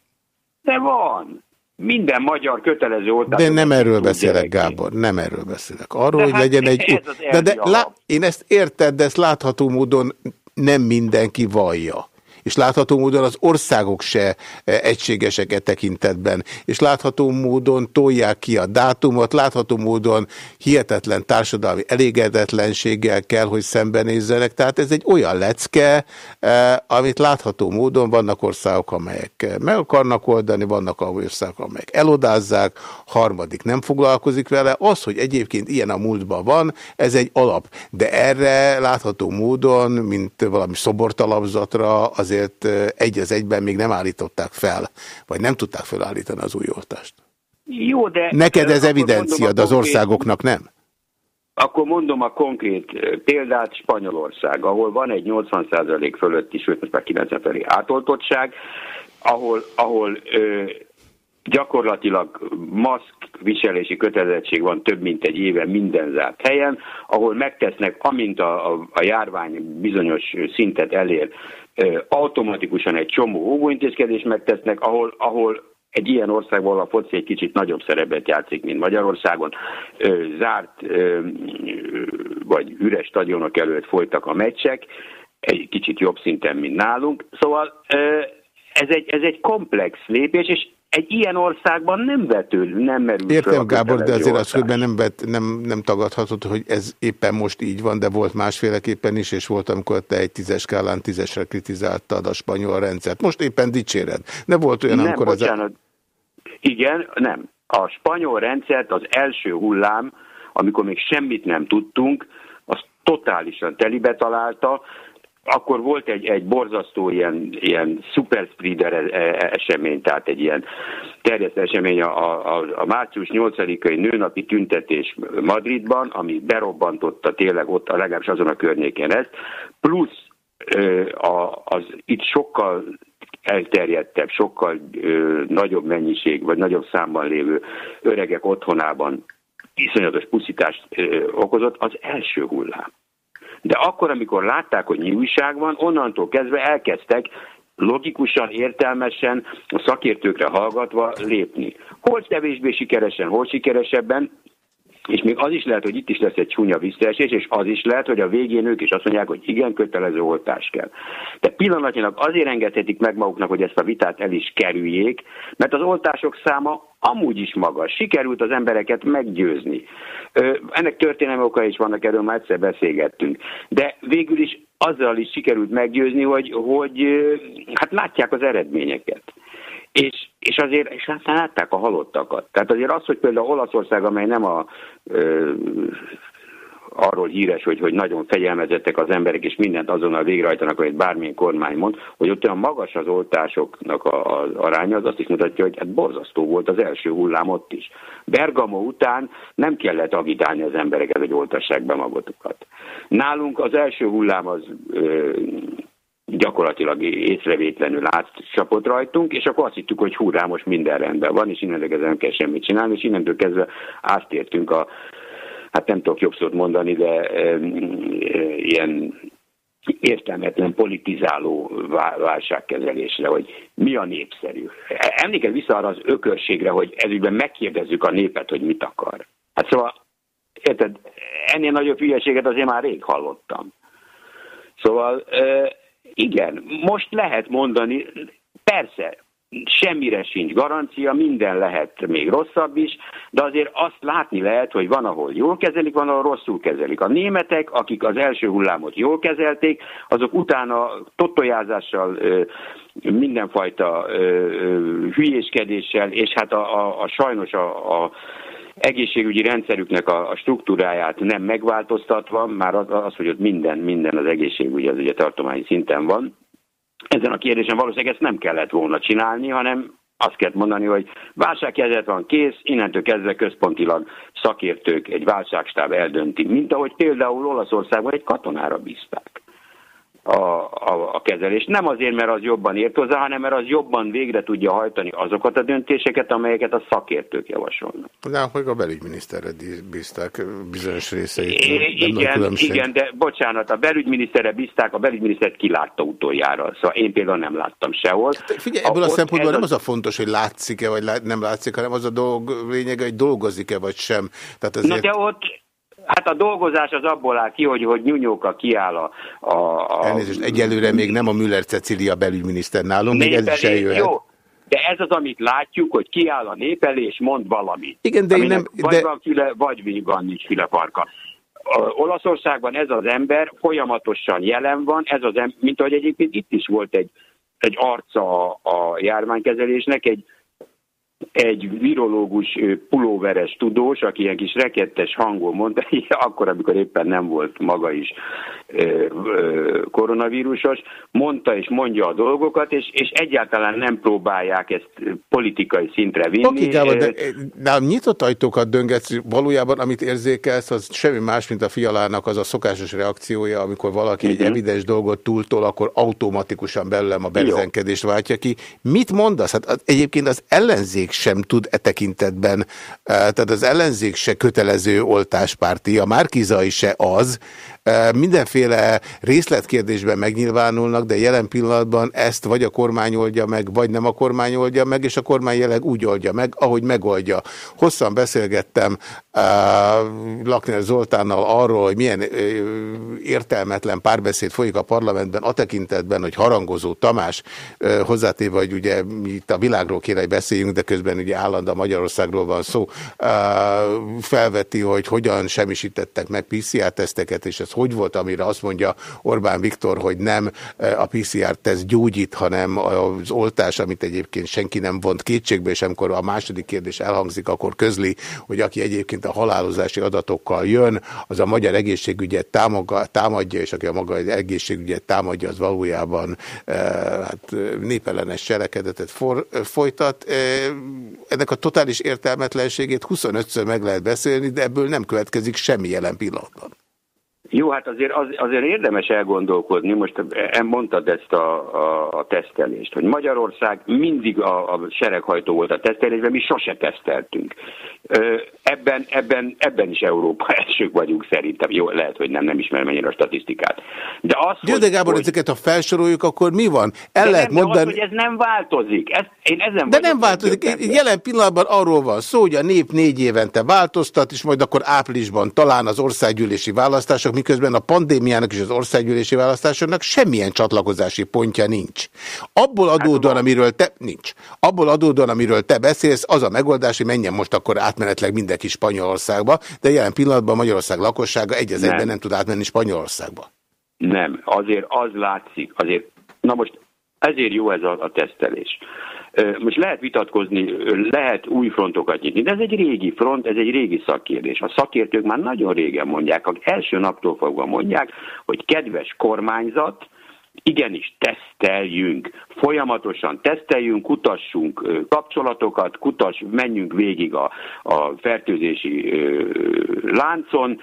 De van! Minden magyar kötelező oltás. De nem erről beszélek, Gábor, nem erről beszélek. Arról, de hogy hát legyen egy... De, de lá... Én ezt érted, de ezt látható módon nem mindenki vallja és látható módon az országok se egységesek e tekintetben, és látható módon tolják ki a dátumot, látható módon hihetetlen társadalmi elégedetlenséggel kell, hogy szembenézzenek, tehát ez egy olyan lecke, e, amit látható módon vannak országok, amelyek meg akarnak oldani, vannak országok, amelyek elodázzák, harmadik nem foglalkozik vele, az, hogy egyébként ilyen a múltban van, ez egy alap, de erre látható módon, mint valami szobortalapzatra azért azért egy az egyben még nem állították fel, vagy nem tudták felállítani az új oltást. Jó, de... Neked ez evidencia, de az országoknak nem? Akkor mondom a konkrét példát Spanyolország, ahol van egy 80% fölötti, sőt most már 90 felé átoltottság, ahol, ahol ö, gyakorlatilag maszk viselési kötelezettség van több mint egy éve minden zárt helyen, ahol megtesznek, amint a, a, a járvány bizonyos szintet elér, automatikusan egy csomó óvóintézkedést megtesznek, ahol, ahol egy ilyen országban a foci egy kicsit nagyobb szerepet játszik, mint Magyarországon. Zárt vagy üres stadionok előtt folytak a meccsek, egy kicsit jobb szinten, mint nálunk. Szóval ez egy, ez egy komplex lépés, és egy ilyen országban nem vető, nem merül Értem, Gábor, de azért az, hogy nem, vet, nem, nem tagadhatod, hogy ez éppen most így van, de volt másféleképpen is, és volt, amikor te egy tízes skálán tízesre kritizáltad a spanyol rendszert. Most éppen dicséred. De volt olyan, nem, amikor bocsánat. Ez... Igen, nem. A spanyol rendszert az első hullám, amikor még semmit nem tudtunk, az totálisan telibe találta, akkor volt egy, egy borzasztó ilyen, ilyen super spreader e, e, esemény, tehát egy ilyen terjedt esemény a, a, a március 8-ai nőnapi tüntetés Madridban, ami berobbantotta tényleg ott legalábbis azon a környéken ezt, plusz a, az itt sokkal elterjedtebb, sokkal ö, nagyobb mennyiség, vagy nagyobb számban lévő öregek otthonában iszonyatos puszítást ö, okozott, az első hullám. De akkor, amikor látták, hogy mi újság van, onnantól kezdve elkezdtek logikusan, értelmesen, a szakértőkre hallgatva lépni. Hol kevésbé sikeresen, hol sikeresebben, és még az is lehet, hogy itt is lesz egy csúnya visszaesés, és az is lehet, hogy a végén ők is azt mondják, hogy igen, kötelező oltás kell. De pillanatnyilag azért engedhetik meg maguknak, hogy ezt a vitát el is kerüljék, mert az oltások száma amúgy is magas. Sikerült az embereket meggyőzni. Ennek történelmi okai is vannak, erről már egyszer beszélgettünk. De végül is azzal is sikerült meggyőzni, hogy, hogy hát látják az eredményeket. És, és azért és látták a halottakat. Tehát azért az, hogy például Olaszország, amely nem a ö, arról híres, hogy, hogy nagyon fegyelmezettek az emberek, és mindent azonnal végrehajtanak, amit bármilyen kormány mond, hogy ott olyan magas az oltásoknak a, a aránya, az azt is mutatja, hogy hát borzasztó volt az első hullám ott is. Bergamo után nem kellett agitálni az embereket, hogy oltassák be magukat. Nálunk az első hullám az ö, gyakorlatilag észrevétlenül átcsapott rajtunk, és akkor azt hittük, hogy hurrá, most minden rendben van, és innentől kezdve nem kell semmit csinálni, és innentől kezdve áttértünk a, hát nem tudok jobb szót mondani, de e, e, ilyen értelmetlen politizáló válságkezelésre, hogy mi a népszerű. Emlékezz vissza arra az ökörségre, hogy ezügyben megkérdezzük a népet, hogy mit akar. Hát szóval, érted, ennél nagyobb hülyeséget azért már rég hallottam. Szóval igen, most lehet mondani, persze, semmire sincs garancia, minden lehet még rosszabb is, de azért azt látni lehet, hogy van, ahol jól kezelik, van, ahol rosszul kezelik. A németek, akik az első hullámot jól kezelték, azok utána tottojázással, mindenfajta hülyéskedéssel, és hát a, a, a sajnos a, a egészségügyi rendszerüknek a, a struktúráját nem megváltoztatva, már az, az, hogy ott minden, minden az egészségügyi az ugye tartományi szinten van. Ezen a kérdésen valószínűleg ezt nem kellett volna csinálni, hanem azt kell mondani, hogy válsághelyzet van kész, innentől kezdve központilag szakértők, egy válságstáb eldönti, mint ahogy például Olaszországban egy katonára bízták a, a, a kezelés. Nem azért, mert az jobban ért hozzá, hanem mert az jobban végre tudja hajtani azokat a döntéseket, amelyeket a szakértők javasolnak. De hogy a belügyminiszterre bízták bizonyos részeit. É, igen, igen, de bocsánat, a belügyminiszterre bízták, a belügyminisztert kilátta utoljára. Szóval én például nem láttam sehol. Figyelj, ebből a, a szempontból nem az a fontos, hogy látszik-e, vagy nem látszik, hanem az a dolg lényege, hogy dolgozik-e, vagy sem. Tehát ezért... Na de ott Hát a dolgozás az abból áll ki, hogy, hogy nyúnyóka kiáll a... a, a... Elnézést, egyelőre még nem a Müller Cecilia belügyminiszter nálunk, még ez is eljöhet. Jó, de ez az, amit látjuk, hogy kiáll a nép elé, és mond valamit. Igen, de én nem... Vagy de... van füle, vagy van nincs füleparka. Olaszországban ez az ember folyamatosan jelen van, ez az ember, mint ahogy egyébként itt is volt egy, egy arca a, a járványkezelésnek, egy egy virológus pulóveres tudós, aki ilyen kis rekettes hangon mondta, akkor, amikor éppen nem volt maga is koronavírusos, mondta és mondja a dolgokat, és, és egyáltalán nem próbálják ezt politikai szintre vinni. Oké, okay, de nálam nyitott ajtókat döngetsz, valójában amit érzékelsz, az semmi más, mint a fialának az a szokásos reakciója, amikor valaki uh -huh. egy evidens dolgot túltól, akkor automatikusan belőlem a berzenkedést váltja ki. Mit mondasz? Hát egyébként az ellenzék ellenzék sem tud e tekintetben, tehát az ellenzék se kötelező oltáspárti, a Márkizai se az, mindenféle részletkérdésben megnyilvánulnak, de jelen pillanatban ezt vagy a kormány oldja meg, vagy nem a kormány oldja meg, és a kormány jelenleg úgy oldja meg, ahogy megoldja. Hosszan beszélgettem uh, Lakner Zoltánnal arról, hogy milyen uh, értelmetlen párbeszéd folyik a parlamentben a tekintetben, hogy harangozó Tamás uh, hozzátéve, hogy ugye mi itt a világról kéne, hogy beszéljünk, de közben ugye állandóan Magyarországról van szó, uh, felveti, hogy hogyan semmisítettek meg PCR-teszteket, és ez hogy volt, amire azt mondja Orbán Viktor, hogy nem a PCR-teszt gyógyít, hanem az oltás, amit egyébként senki nem vont kétségbe, és amikor a második kérdés elhangzik, akkor közli, hogy aki egyébként a halálozási adatokkal jön, az a magyar egészségügyet támadja, és aki a maga egészségügyet támadja, az valójában hát, népellenes cselekedetet folytat. Ennek a totális értelmetlenségét 25-ször meg lehet beszélni, de ebből nem következik semmi jelen pillanatban. Jó, hát azért, az, azért érdemes elgondolkodni, most mondtad ezt a, a, a tesztelést, hogy Magyarország mindig a, a sereghajtó volt a tesztelésben, mi sose teszteltünk. Ebben, ebben, ebben is Európa elsők vagyunk szerintem. Jó, lehet, hogy nem, nem ismerem ennyire a statisztikát. De az, Jó, de Gábor, hogy... ezeket ha felsoroljuk, akkor mi van? El de lehet nem, mondani... az, hogy ez nem változik. Ez, én ezen de nem változik. Én jelen pillanatban arról van szó, hogy a nép négy évente változtat, és majd akkor áprilisban talán az országgyűlési választások miközben a pandémiának és az országgyűlési választásoknak semmilyen csatlakozási pontja nincs. Abból adódóan, amiről te, nincs. Abból adódóan, amiről te beszélsz, az a megoldás, hogy menjen most akkor átmenetleg mindenki Spanyolországba, de jelen pillanatban Magyarország lakossága egy az egyben nem tud átmenni Spanyolországba. Nem, azért az látszik, azért, na most ezért jó ez a, a tesztelés. Most lehet vitatkozni, lehet új frontokat nyitni, de ez egy régi front, ez egy régi szakkérdés. A szakértők már nagyon régen mondják, az első naptól fogva mondják, hogy kedves kormányzat, igenis teszteljünk, folyamatosan teszteljünk, kutassunk kapcsolatokat, kutass, menjünk végig a, a fertőzési láncon,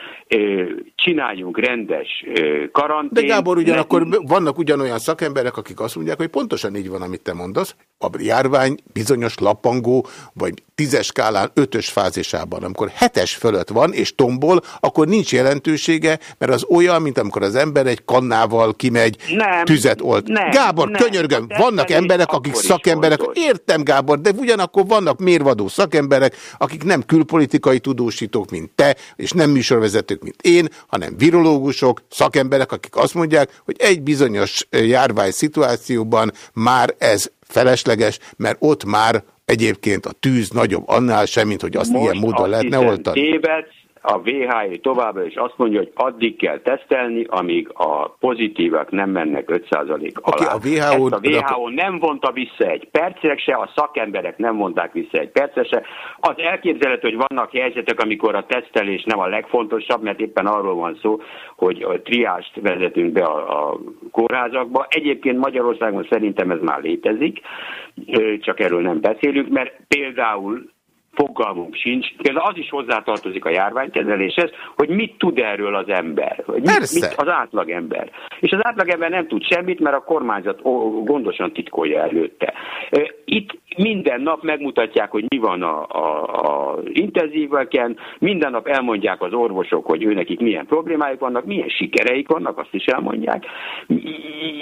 csináljunk rendes karantén. De Gábor, ugyanakkor vannak ugyanolyan szakemberek, akik azt mondják, hogy pontosan így van, amit te mondasz. A járvány bizonyos lappangó, vagy tízes skálán ötös fázisában, amikor hetes fölött van, és tombol, akkor nincs jelentősége, mert az olyan, mint amikor az ember egy kannával kimegy, nem, tüzet olt. Nem, Gábor, nem, könyörgöm, vannak emberek, akik szakemberek, értem Gábor, de ugyanakkor vannak mérvadó szakemberek, akik nem külpolitikai tudósítók, mint te, és nem műsorvezetők, mint én, hanem virológusok, szakemberek, akik azt mondják, hogy egy bizonyos járvány szituációban már ez felesleges, mert ott már egyébként a tűz nagyobb annál sem, mint hogy azt Most ilyen módon lehetne oltani. Tévedsz, a WHO továbbra is azt mondja, hogy addig kell tesztelni, amíg a pozitívak nem mennek 5% alá. Okay, a WHO, Ezt a WHO nem vonta vissza egy percre se, a szakemberek nem vonták vissza egy percre se. Az elképzelhető, hogy vannak helyzetek, amikor a tesztelés nem a legfontosabb, mert éppen arról van szó, hogy a triást vezetünk be a, a kórházakba. Egyébként Magyarországon szerintem ez már létezik, csak erről nem beszélünk, mert például fogalmunk sincs. Például az is hozzátartozik a járványkezeléshez, hogy mit tud erről az ember, hogy mit, mit az átlagember. És az átlagember nem tud semmit, mert a kormányzat gondosan titkolja előtte. Itt minden nap megmutatják, hogy mi van a, a, a intenzíveken, minden nap elmondják az orvosok, hogy őnekik milyen problémáik vannak, milyen sikereik vannak, azt is elmondják,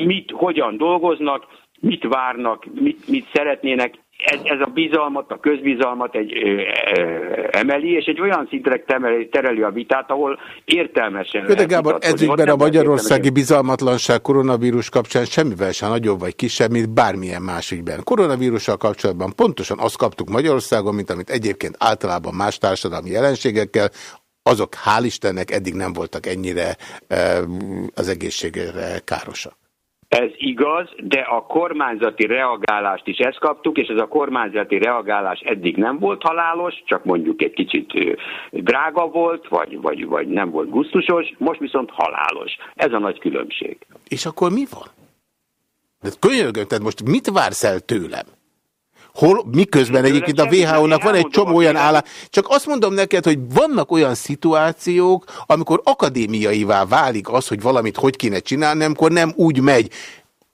mit, hogyan dolgoznak, mit várnak, mit, mit szeretnének, ez, ez a bizalmat, a közbizalmat egy, ö, ö, emeli, és egy olyan szintre temeli, tereli a vitát, ahol értelmesen De Gábor, ezügyben a magyarországi bizalmatlanság koronavírus kapcsán semmivel sem nagyobb vagy kisebb, mint bármilyen más ügyben. Koronavírussal kapcsolatban pontosan azt kaptuk Magyarországon, mint amit egyébként általában más társadalmi jelenségekkel, azok hál' Istennek eddig nem voltak ennyire az egészségre károsak. Ez igaz, de a kormányzati reagálást is ezt kaptuk, és ez a kormányzati reagálás eddig nem volt halálos, csak mondjuk egy kicsit drága volt, vagy, vagy, vagy nem volt gusztusos, most viszont halálos. Ez a nagy különbség. És akkor mi van? De könyörgöm, tehát most mit vársz el tőlem? Hol, miközben egyébként a WHO-nak van egy csomó olyan állás. Csak azt mondom neked, hogy vannak olyan szituációk, amikor akadémiaivá válik az, hogy valamit hogy kéne csinálni, amikor nem úgy megy.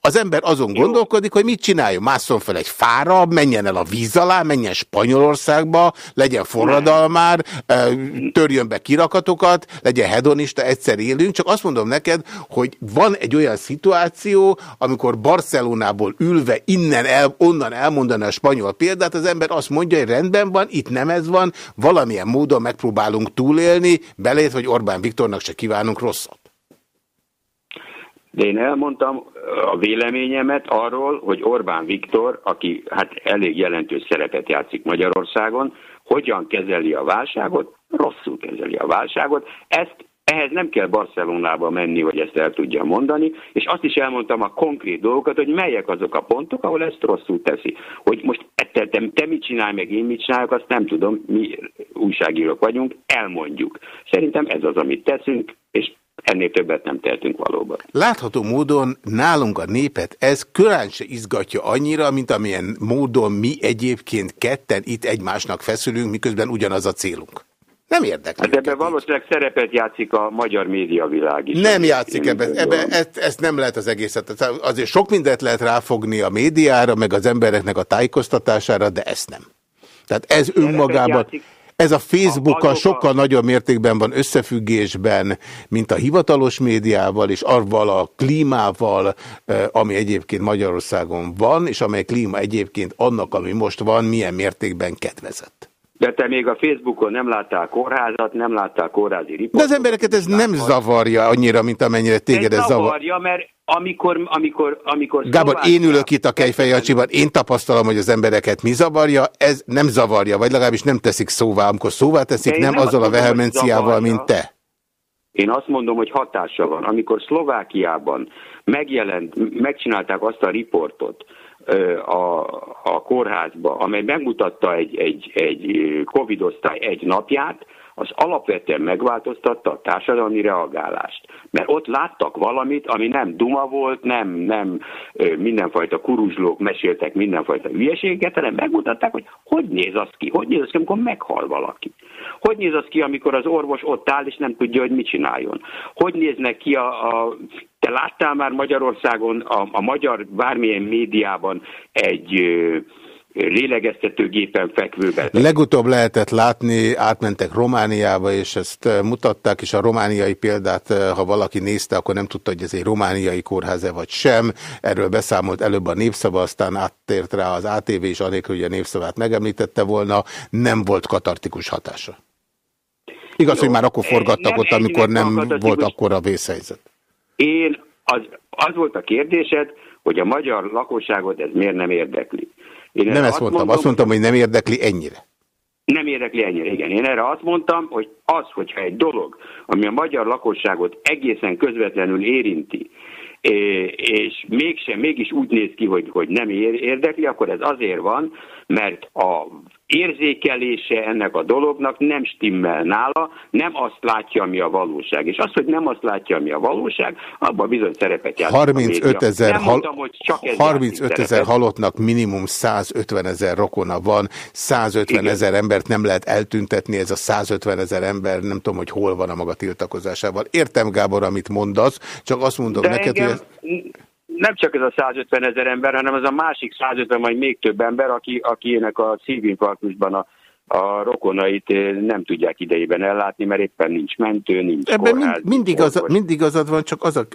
Az ember azon gondolkodik, hogy mit csináljon. Másszon fel egy fára, menjen el a víz alá, menjen Spanyolországba, legyen forradalmár, törjön be kirakatokat, legyen hedonista, egyszer élünk. Csak azt mondom neked, hogy van egy olyan szituáció, amikor Barcelonából ülve innen, el, onnan elmondani a spanyol példát, az ember azt mondja, hogy rendben van, itt nem ez van, valamilyen módon megpróbálunk túlélni, belét, hogy Orbán Viktornak se kívánunk rosszat. De én elmondtam a véleményemet arról, hogy Orbán Viktor, aki hát elég jelentős szerepet játszik Magyarországon, hogyan kezeli a válságot, rosszul kezeli a válságot. Ezt ehhez nem kell Barcelonába menni, hogy ezt el tudja mondani, és azt is elmondtam a konkrét dolgokat, hogy melyek azok a pontok, ahol ezt rosszul teszi. Hogy most te, te, te mit csinálj, meg én mit csinálok, azt nem tudom, mi újságírók vagyunk, elmondjuk. Szerintem ez az, amit teszünk, és ennél többet nem tehetünk valóban. Látható módon nálunk a népet ez körán se izgatja annyira, mint amilyen módon mi egyébként ketten itt egymásnak feszülünk, miközben ugyanaz a célunk. Nem érdekli. Hát ebben valószínűleg szerepet játszik a magyar médiavilág is. Nem játszik ebben. Ebbe, ezt, ezt nem lehet az egészet. Azért sok mindent lehet ráfogni a médiára, meg az embereknek a tájékoztatására, de ezt nem. Tehát ez önmagában... Játszik ez a Facebookkal sokkal nagyobb mértékben van összefüggésben, mint a hivatalos médiával, és arval a klímával, ami egyébként Magyarországon van, és amely klíma egyébként annak, ami most van, milyen mértékben kedvezett. De te még a Facebookon nem láttál kórházat, nem láttál kórházi riportot. De az embereket ez nem zavarja annyira, mint amennyire téged ez, ez zavar. zavarja, mert amikor, amikor, amikor Gábor, én ülök itt a Kejfejjacsiban, én tapasztalom, hogy az embereket mi zavarja, ez nem zavarja, vagy legalábbis nem teszik szóvá, amikor szóvá teszik, nem, nem azzal a vehemenciával, mint te. Én azt mondom, hogy hatása van. Amikor Szlovákiában megjelent, megcsinálták azt a riportot, a, a kórházba, amely megmutatta egy, egy, egy Covid osztály egy napját, az alapvetően megváltoztatta a társadalmi reagálást. Mert ott láttak valamit, ami nem duma volt, nem, nem mindenfajta kuruzslók meséltek mindenfajta hülyeséget, hanem megmutatták, hogy hogy néz az ki, hogy néz az ki, amikor meghal valaki. Hogy néz az ki, amikor az orvos ott áll, és nem tudja, hogy mit csináljon. Hogy néznek ki a, a te láttál már Magyarországon, a, a magyar bármilyen médiában egy lélegeztetőgépen fekvőben. Legutóbb lehetett látni, átmentek Romániába, és ezt eh, mutatták, és a romániai példát, eh, ha valaki nézte, akkor nem tudta, hogy ez egy romániai kórház-e vagy sem. Erről beszámolt előbb a népszava, aztán áttért rá az ATV, és anélkül, hogy a népszavát megemlítette volna, nem volt katartikus hatása. Igaz, Jó, hogy már akkor forgattak ott, amikor nem volt akkor a vészhelyzet. Én, az, az volt a kérdésed, hogy a magyar lakosságot ez miért nem érdekli. Én nem ezt mondtam, mondom, azt mondtam, hogy nem érdekli ennyire. Nem érdekli ennyire, igen. Én erre azt mondtam, hogy az, hogyha egy dolog, ami a magyar lakosságot egészen közvetlenül érinti, és mégsem, mégis úgy néz ki, hogy, hogy nem érdekli, akkor ez azért van, mert a érzékelése ennek a dolognak nem stimmel nála, nem azt látja, ami a valóság. És az, hogy nem azt látja, ami a valóság, abban bizony szerepet játszik 35 ezer hal 35 ezer halottnak minimum 150 ezer rokona van, 150 ezer embert nem lehet eltüntetni, ez a 150 ezer ember nem tudom, hogy hol van a maga tiltakozásával. Értem, Gábor, amit mondasz, csak azt mondom De neked, engem... hogy... Ez nem csak ez a 150 ezer ember, hanem ez a másik 150 vagy még több ember, aki, akinek a szívinfarktusban a a rokonait eh, nem tudják idejében ellátni, mert éppen nincs mentő, nincs Ebben kórház, mind, mindig, az, mindig azad van, csak az a,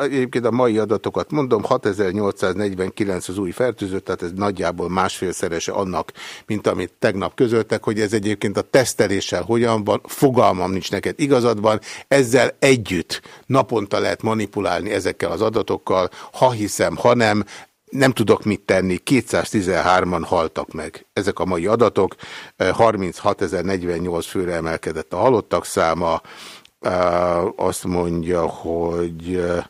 egyébként a mai adatokat mondom, 6849 az új fertőzött, tehát ez nagyjából másfélszerese annak, mint amit tegnap közöltek, hogy ez egyébként a teszteléssel hogyan van, fogalmam nincs neked igazad van, ezzel együtt naponta lehet manipulálni ezekkel az adatokkal, ha hiszem, ha nem, nem tudok mit tenni, 213-an haltak meg. Ezek a mai adatok, 36.048 eh, főre emelkedett a halottak száma, eh, azt mondja, hogy... Eh,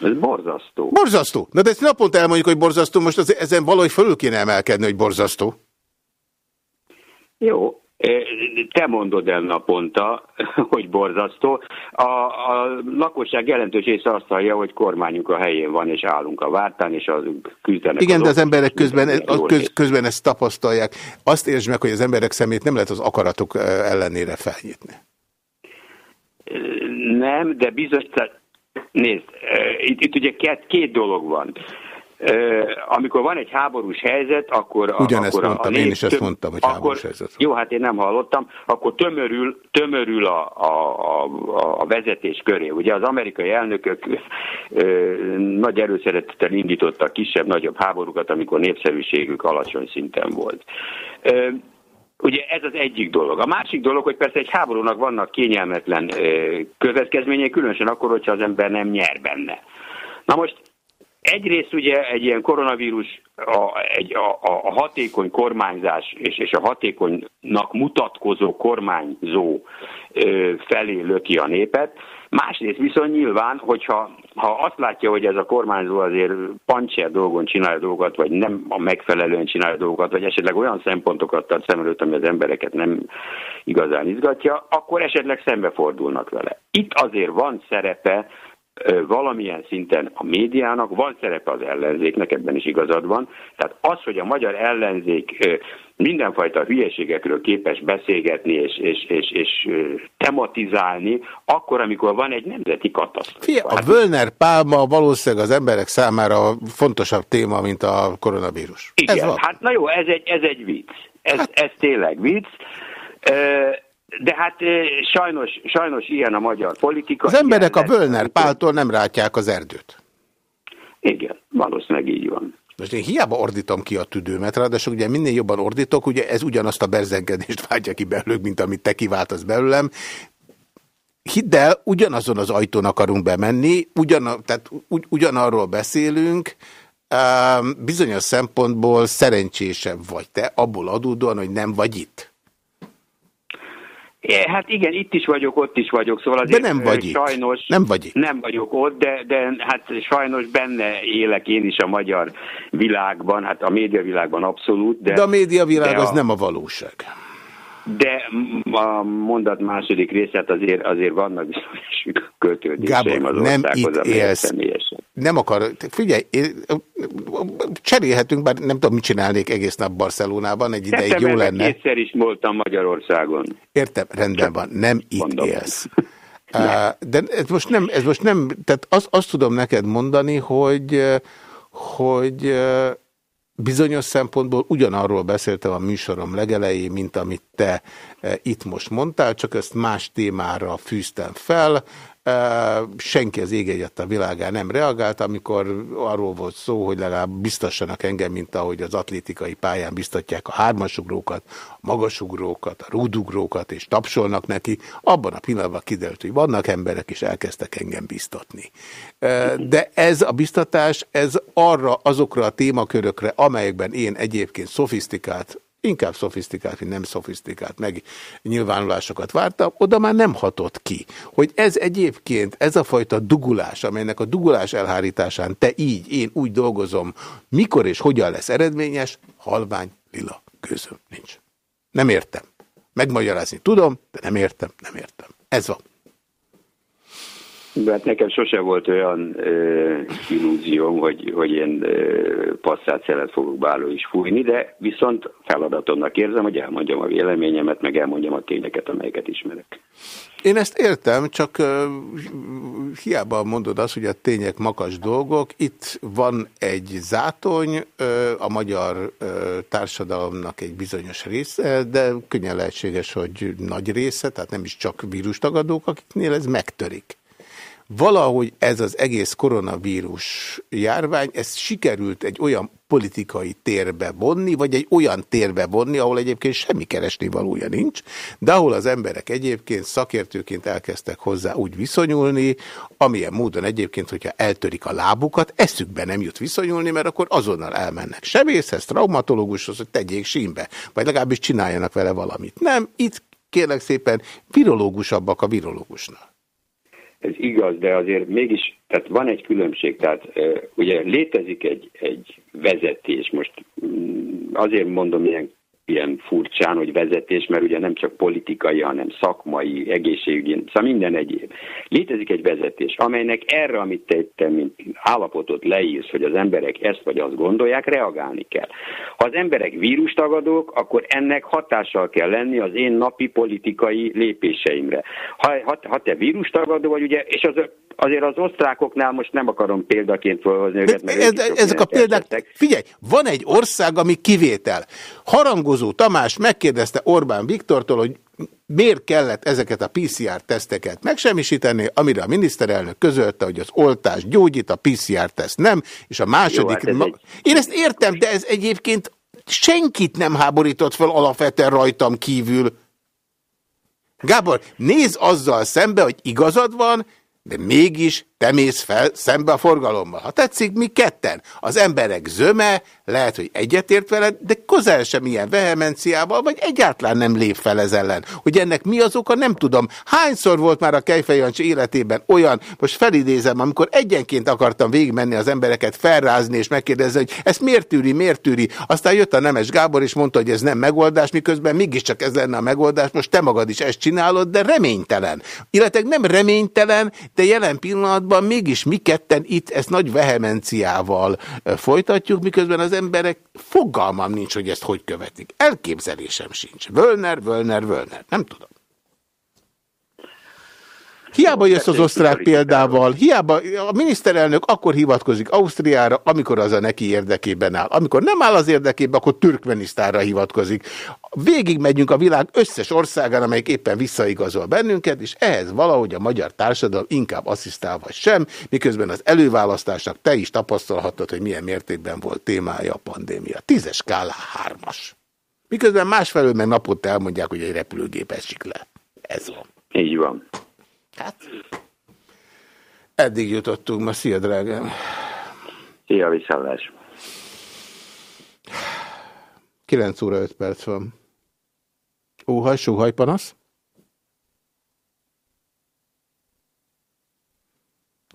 Ez borzasztó. Borzasztó. Na de ezt naponta elmondjuk, hogy borzasztó, most az, ezen valahogy fölül kéne emelkedni, hogy borzasztó. Jó, te mondod el naponta, hogy borzasztó. A, a lakosság jelentős része azt hallja, hogy kormányunk a helyén van, és állunk a vártán, és az küzdenek. Igen, az de az emberek közben, az köz, közben ezt tapasztalják. Azt értsd meg, hogy az emberek szemét nem lehet az akaratok ellenére felnyitni. Nem, de bizony, Nézd, itt, itt ugye két, két dolog van amikor van egy háborús helyzet, akkor... Ugyanezt akkor mondtam, a én is ezt mondtam, hogy akkor, háborús helyzet. Jó, hát én nem hallottam, akkor tömörül, tömörül a, a, a, a vezetés köré. Ugye az amerikai elnökök ö, nagy erőszeretettel indítottak kisebb-nagyobb háborúkat, amikor népszerűségük alacsony szinten volt. Ö, Ugye ez az egyik dolog. A másik dolog, hogy persze egy háborúnak vannak kényelmetlen következményei, különösen akkor, hogyha az ember nem nyer benne. Na most Egyrészt ugye egy ilyen koronavírus a, egy, a, a hatékony kormányzás és, és a hatékonynak mutatkozó kormányzó ö, felé löki a népet. Másrészt viszont nyilván, hogyha ha azt látja, hogy ez a kormányzó azért pancser dolgon csinálja dolgokat, vagy nem a megfelelően csinálja dolgokat, vagy esetleg olyan szempontokat tart szem előtt, ami az embereket nem igazán izgatja, akkor esetleg szembefordulnak vele. Itt azért van szerepe valamilyen szinten a médiának, van szerepe az ellenzéknek, ebben is igazad van. Tehát az, hogy a magyar ellenzék mindenfajta hülyeségekről képes beszélgetni és, és, és, és tematizálni, akkor, amikor van egy nemzeti katasztrófa. A Völner pálma valószínűleg az emberek számára fontosabb téma, mint a koronavírus. Igen, ez van. hát na jó, ez egy, ez egy vicc. Ez, hát... ez tényleg vicc. De hát sajnos, sajnos ilyen a magyar politika. Az emberek a Völner páltól nem rátják az erdőt. Igen, valószínűleg így van. Most én hiába ordítom ki a tüdőmet, ráadásul ugye minél jobban ordítok, ugye ez ugyanazt a berzengedést vágja ki belőlük, mint amit te kiváltasz belőlem. Hidd el, ugyanazon az ajtón akarunk bemenni, ugyan, tehát ugy, ugyanarról beszélünk, bizonyos szempontból szerencsésebb vagy te, abból adódóan, hogy nem vagy itt. É, hát igen, itt is vagyok, ott is vagyok, szóval azért de nem vagy sajnos itt. Nem, vagy itt. nem vagyok ott, de, de hát sajnos benne élek én is a magyar világban, hát a médiavilágban abszolút. De, de a médiavilág de a... az nem a valóság. De a mondat második részét azért, azért vannak bizonyos kötődéseim az nem itt élsz. Nem akar, figyelj, cserélhetünk, bár nem tudom, mit csinálnék egész nap Barcelonában, egy ideig jó lenne. Kétszer is voltam Magyarországon. Értem, rendben van, nem itt Mondom. élsz. De ez most nem, ez most nem tehát azt, azt tudom neked mondani, hogy, hogy bizonyos szempontból ugyanarról beszéltem a műsorom legelején, mint amit te itt most mondtál, csak ezt más témára fűztem fel, senki az ég a világán nem reagált, amikor arról volt szó, hogy legalább biztassanak engem, mint ahogy az atlétikai pályán biztatják a hármasugrókat, a magasugrókat, a rúdugrókat, és tapsolnak neki, abban a pillanatban kiderült, hogy vannak emberek, és elkezdtek engem biztatni. De ez a biztatás, ez arra, azokra a témakörökre, amelyekben én egyébként szofisztikált inkább szofisztikált, mint nem szofisztikált meg nyilvánulásokat vártam, oda már nem hatott ki. Hogy ez egyébként, ez a fajta dugulás, amelynek a dugulás elhárításán te így, én úgy dolgozom, mikor és hogyan lesz eredményes, halvány lila közöm nincs. Nem értem. Megmagyarázni tudom, de nem értem, nem értem. Ez van. De hát nekem sose volt olyan ö, illúzióm, hogy, hogy én passzát szelet fogok báló is fújni, de viszont feladatomnak érzem, hogy elmondjam a véleményemet, meg elmondjam a tényeket, amelyeket ismerek. Én ezt értem, csak uh, hiába mondod azt, hogy a tények makas dolgok. Itt van egy zátony, uh, a magyar uh, társadalomnak egy bizonyos része, de könnyen lehetséges, hogy nagy része, tehát nem is csak vírustagadók, akiknél ez megtörik valahogy ez az egész koronavírus járvány, ez sikerült egy olyan politikai térbe vonni, vagy egy olyan térbe vonni, ahol egyébként semmi keresni valója nincs, de ahol az emberek egyébként szakértőként elkezdtek hozzá úgy viszonyulni, amilyen módon egyébként, hogyha eltörik a lábukat, eszükbe nem jut viszonyulni, mert akkor azonnal elmennek sebészhez, traumatológushoz, hogy tegyék sínbe, vagy legalábbis csináljanak vele valamit. Nem, itt kérlek szépen virológusabbak a virológusnál. Ez igaz, de azért mégis, tehát van egy különbség, tehát ugye létezik egy, egy vezetés, most mm, azért mondom ilyen ilyen furcsán, hogy vezetés, mert ugye nem csak politikai, hanem szakmai, egészségügyi, szóval minden egyéb. Létezik egy vezetés, amelynek erre, amit te, te mint állapotot leírsz, hogy az emberek ezt vagy azt gondolják, reagálni kell. Ha az emberek vírustagadók, akkor ennek hatással kell lenni az én napi politikai lépéseimre. Ha, ha, ha te vírustagadó vagy, ugye, és az azért az osztrákoknál most nem akarom példaként felhozni őket, mert ez, ezek a példák, tettek. figyelj, van egy ország, ami kivétel. Harangozó Tamás megkérdezte Orbán Viktortól, hogy miért kellett ezeket a PCR-teszteket megsemmisíteni, amire a miniszterelnök közölte, hogy az oltás gyógyít, a PCR-teszt nem, és a második... Jó, hát ez. Én ezt értem, de ez egyébként senkit nem háborított fel alapvetően rajtam kívül. Gábor, nézz azzal szembe, hogy igazad van, de mégis te mész fel szembe a forgalommal. Ha tetszik, mi ketten. Az emberek zöme, lehet, hogy egyetért veled, de közel sem ilyen vehemenciával, vagy egyáltalán nem lép fel ez ellen. Hogy ennek mi az oka, nem tudom. Hányszor volt már a Kejfejancsi életében olyan, most felidézem, amikor egyenként akartam végigmenni az embereket, felrázni és megkérdezni, hogy ezt miért tűri, miért tűri. Aztán jött a Nemes Gábor, és mondta, hogy ez nem megoldás, miközben mégiscsak ez lenne a megoldás. Most te magad is ezt csinálod, de reménytelen. Illetve nem reménytelen, de jelen pillanatban mégis mi ketten itt ezt nagy vehemenciával folytatjuk, miközben az emberek fogalmam nincs, hogy ezt hogy követik. Elképzelésem sincs. Völner, Völner, Völner. Nem tudom. Hiába jössz az osztrák példával, hiába a miniszterelnök akkor hivatkozik Ausztriára, amikor az a neki érdekében áll. Amikor nem áll az érdekében, akkor Türkmenisztánra hivatkozik. Végig megyünk a világ összes országán, amelyik éppen visszaigazol bennünket, és ehhez valahogy a magyar társadalom inkább asszisztál vagy sem, miközben az előválasztásnak te is tapasztalhattad, hogy milyen mértékben volt témája a pandémia. Tízes skálá hármas. Miközben másfelől meg napot elmondják, hogy egy repülőgép esik le. Ez van. Így van. Hát, eddig jutottunk ma. Szia, drágám! Szia, viszállás! 9 óra 5 perc van. Óhaj, sóhaj, panasz?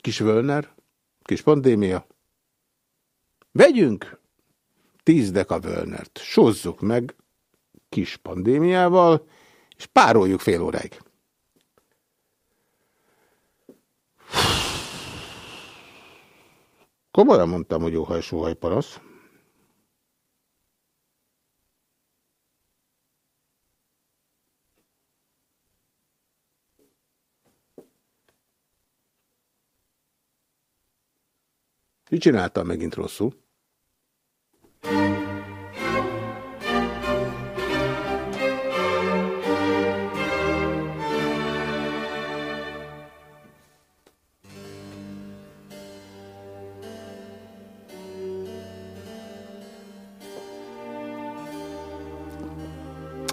Kis Völner? Kis pandémia? Vegyünk 10 deka Völnert, sózzuk meg kis pandémiával, és pároljuk fél óráig. Komolyan mondtam, hogy óhaj, sóhaj, parasz. Mit csináltam megint rosszul?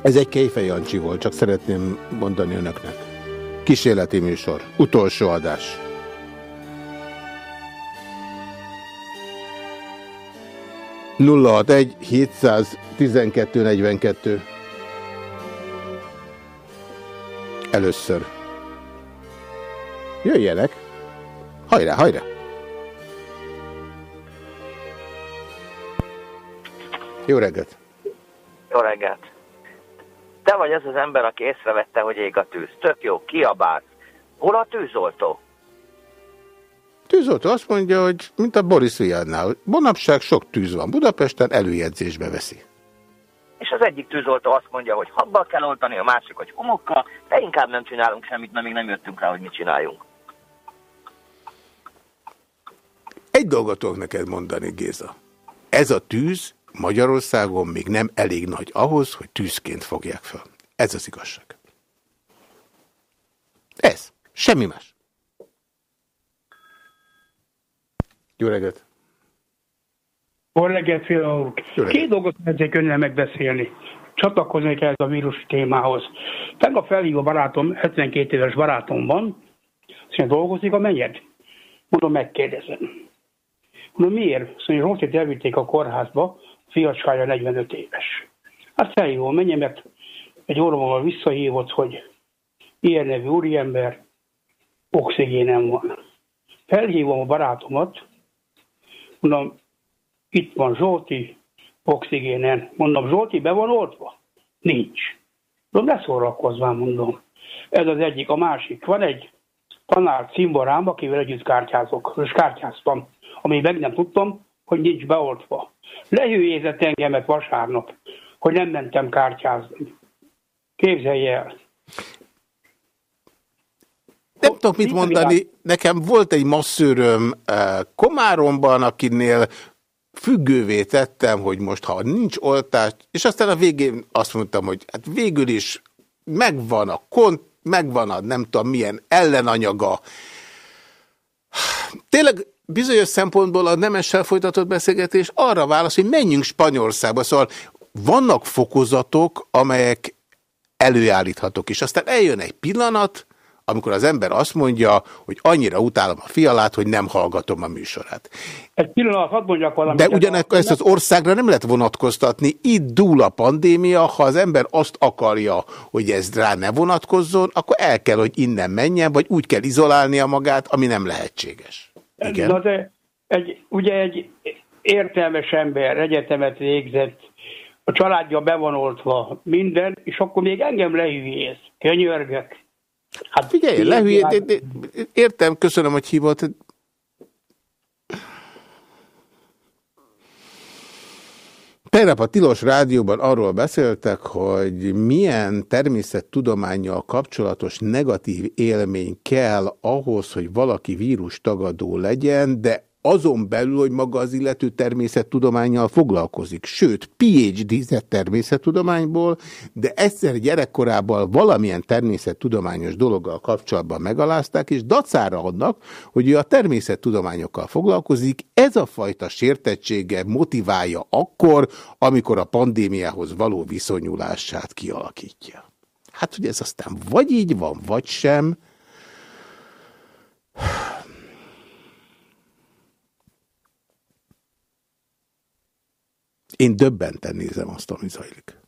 Ez egy Kéfej Jancsi volt, csak szeretném mondani önöknek. Kísérleti műsor. Utolsó adás. Nulla egy 712 42. Először. Jöjjenek. Hajrá, hajrá! Jó reggelt! Jó reggelt! Te vagy az az ember, aki észrevette, hogy ég a tűz. Tök jó, kiabálsz. Hol a tűzoltó? Tűzoltó azt mondja, hogy mint a Boris Viannál, manapság sok tűz van Budapesten, előjegyzésbe veszi. És az egyik tűzoltó azt mondja, hogy habba kell oltani, a másik, hogy homokkal, de inkább nem csinálunk semmit, mert még nem jöttünk rá, hogy mit csináljunk. Egy dolgot tudok neked mondani, Géza. Ez a tűz Magyarországon még nem elég nagy ahhoz, hogy tűzként fogják fel. Ez az igazság. Ez. Semmi más. Jó reggelt! Jó reggelt, Fila Két dolgot szeretnék önnel megbeszélni. Csatlakoznék ehhez a vírus témához. Tegnap felhív a barátom, 72 éves barátom van, azt dolgozik a menyed. Mondom, megkérdezem. Mondom, miért? Szóval Zsoltit elvitték a kórházba, fiacskája 45 éves. Hát felhívom, menjem, mert egy orvommal visszahívott, hogy ilyen nevű úriember, oxigénem van. Felhívom a barátomat, mondom, itt van Zsolti, oxigénen. Mondom, Zsolti, be van oltva? Nincs. Mondom, ne szórakozzál, mondom. Ez az egyik. A másik, van egy tanár cimborám, akivel együtt kártyázok, és kártyáztam, ami meg nem tudtam, hogy nincs beoltva. Lehűjézett engemet vasárnap, hogy nem mentem kártyázni. Képzelje el. De tudok mit mondani. Nekem volt egy masszőröm eh, Komáromban, akinél függővé tettem, hogy most ha nincs oltás, és aztán a végén azt mondtam, hogy hát végül is megvan a kont, megvan a nem tudom milyen ellenanyaga. Tényleg bizonyos szempontból a nemessel folytatott beszélgetés arra válasz, hogy menjünk Spanyolországba. Szóval vannak fokozatok, amelyek előállíthatók, és aztán eljön egy pillanat, amikor az ember azt mondja, hogy annyira utálom a fialát, hogy nem hallgatom a műsorát. Egy pillanat, hadd mondjak valamit. De ugyanekkor ezt az országra nem lehet vonatkoztatni. Itt dúl a pandémia, ha az ember azt akarja, hogy ez rá ne vonatkozzon, akkor el kell, hogy innen menjen, vagy úgy kell izolálnia magát, ami nem lehetséges. Igen. Na de egy, ugye egy értelmes ember, egyetemet végzett, a családja bevonoltva, minden, és akkor még engem lehűjész. Könyörgök. Hát figyelj, lehűjé, értem, köszönöm, hogy hívott. Tegnap a Tilos Rádióban arról beszéltek, hogy milyen természettudományjal kapcsolatos negatív élmény kell ahhoz, hogy valaki vírus tagadó legyen, de azon belül, hogy maga az illető természettudományjal foglalkozik. Sőt, PhD-zett természettudományból, de egyszer gyerekkorában valamilyen természettudományos dologgal kapcsolatban megalázták, és dacára annak, hogy ő a természettudományokkal foglalkozik, ez a fajta sértettsége motiválja akkor, amikor a pandémiához való viszonyulását kialakítja. Hát, hogy ez aztán vagy így van, vagy sem, Én döbbenten nézem azt, ami zajlik.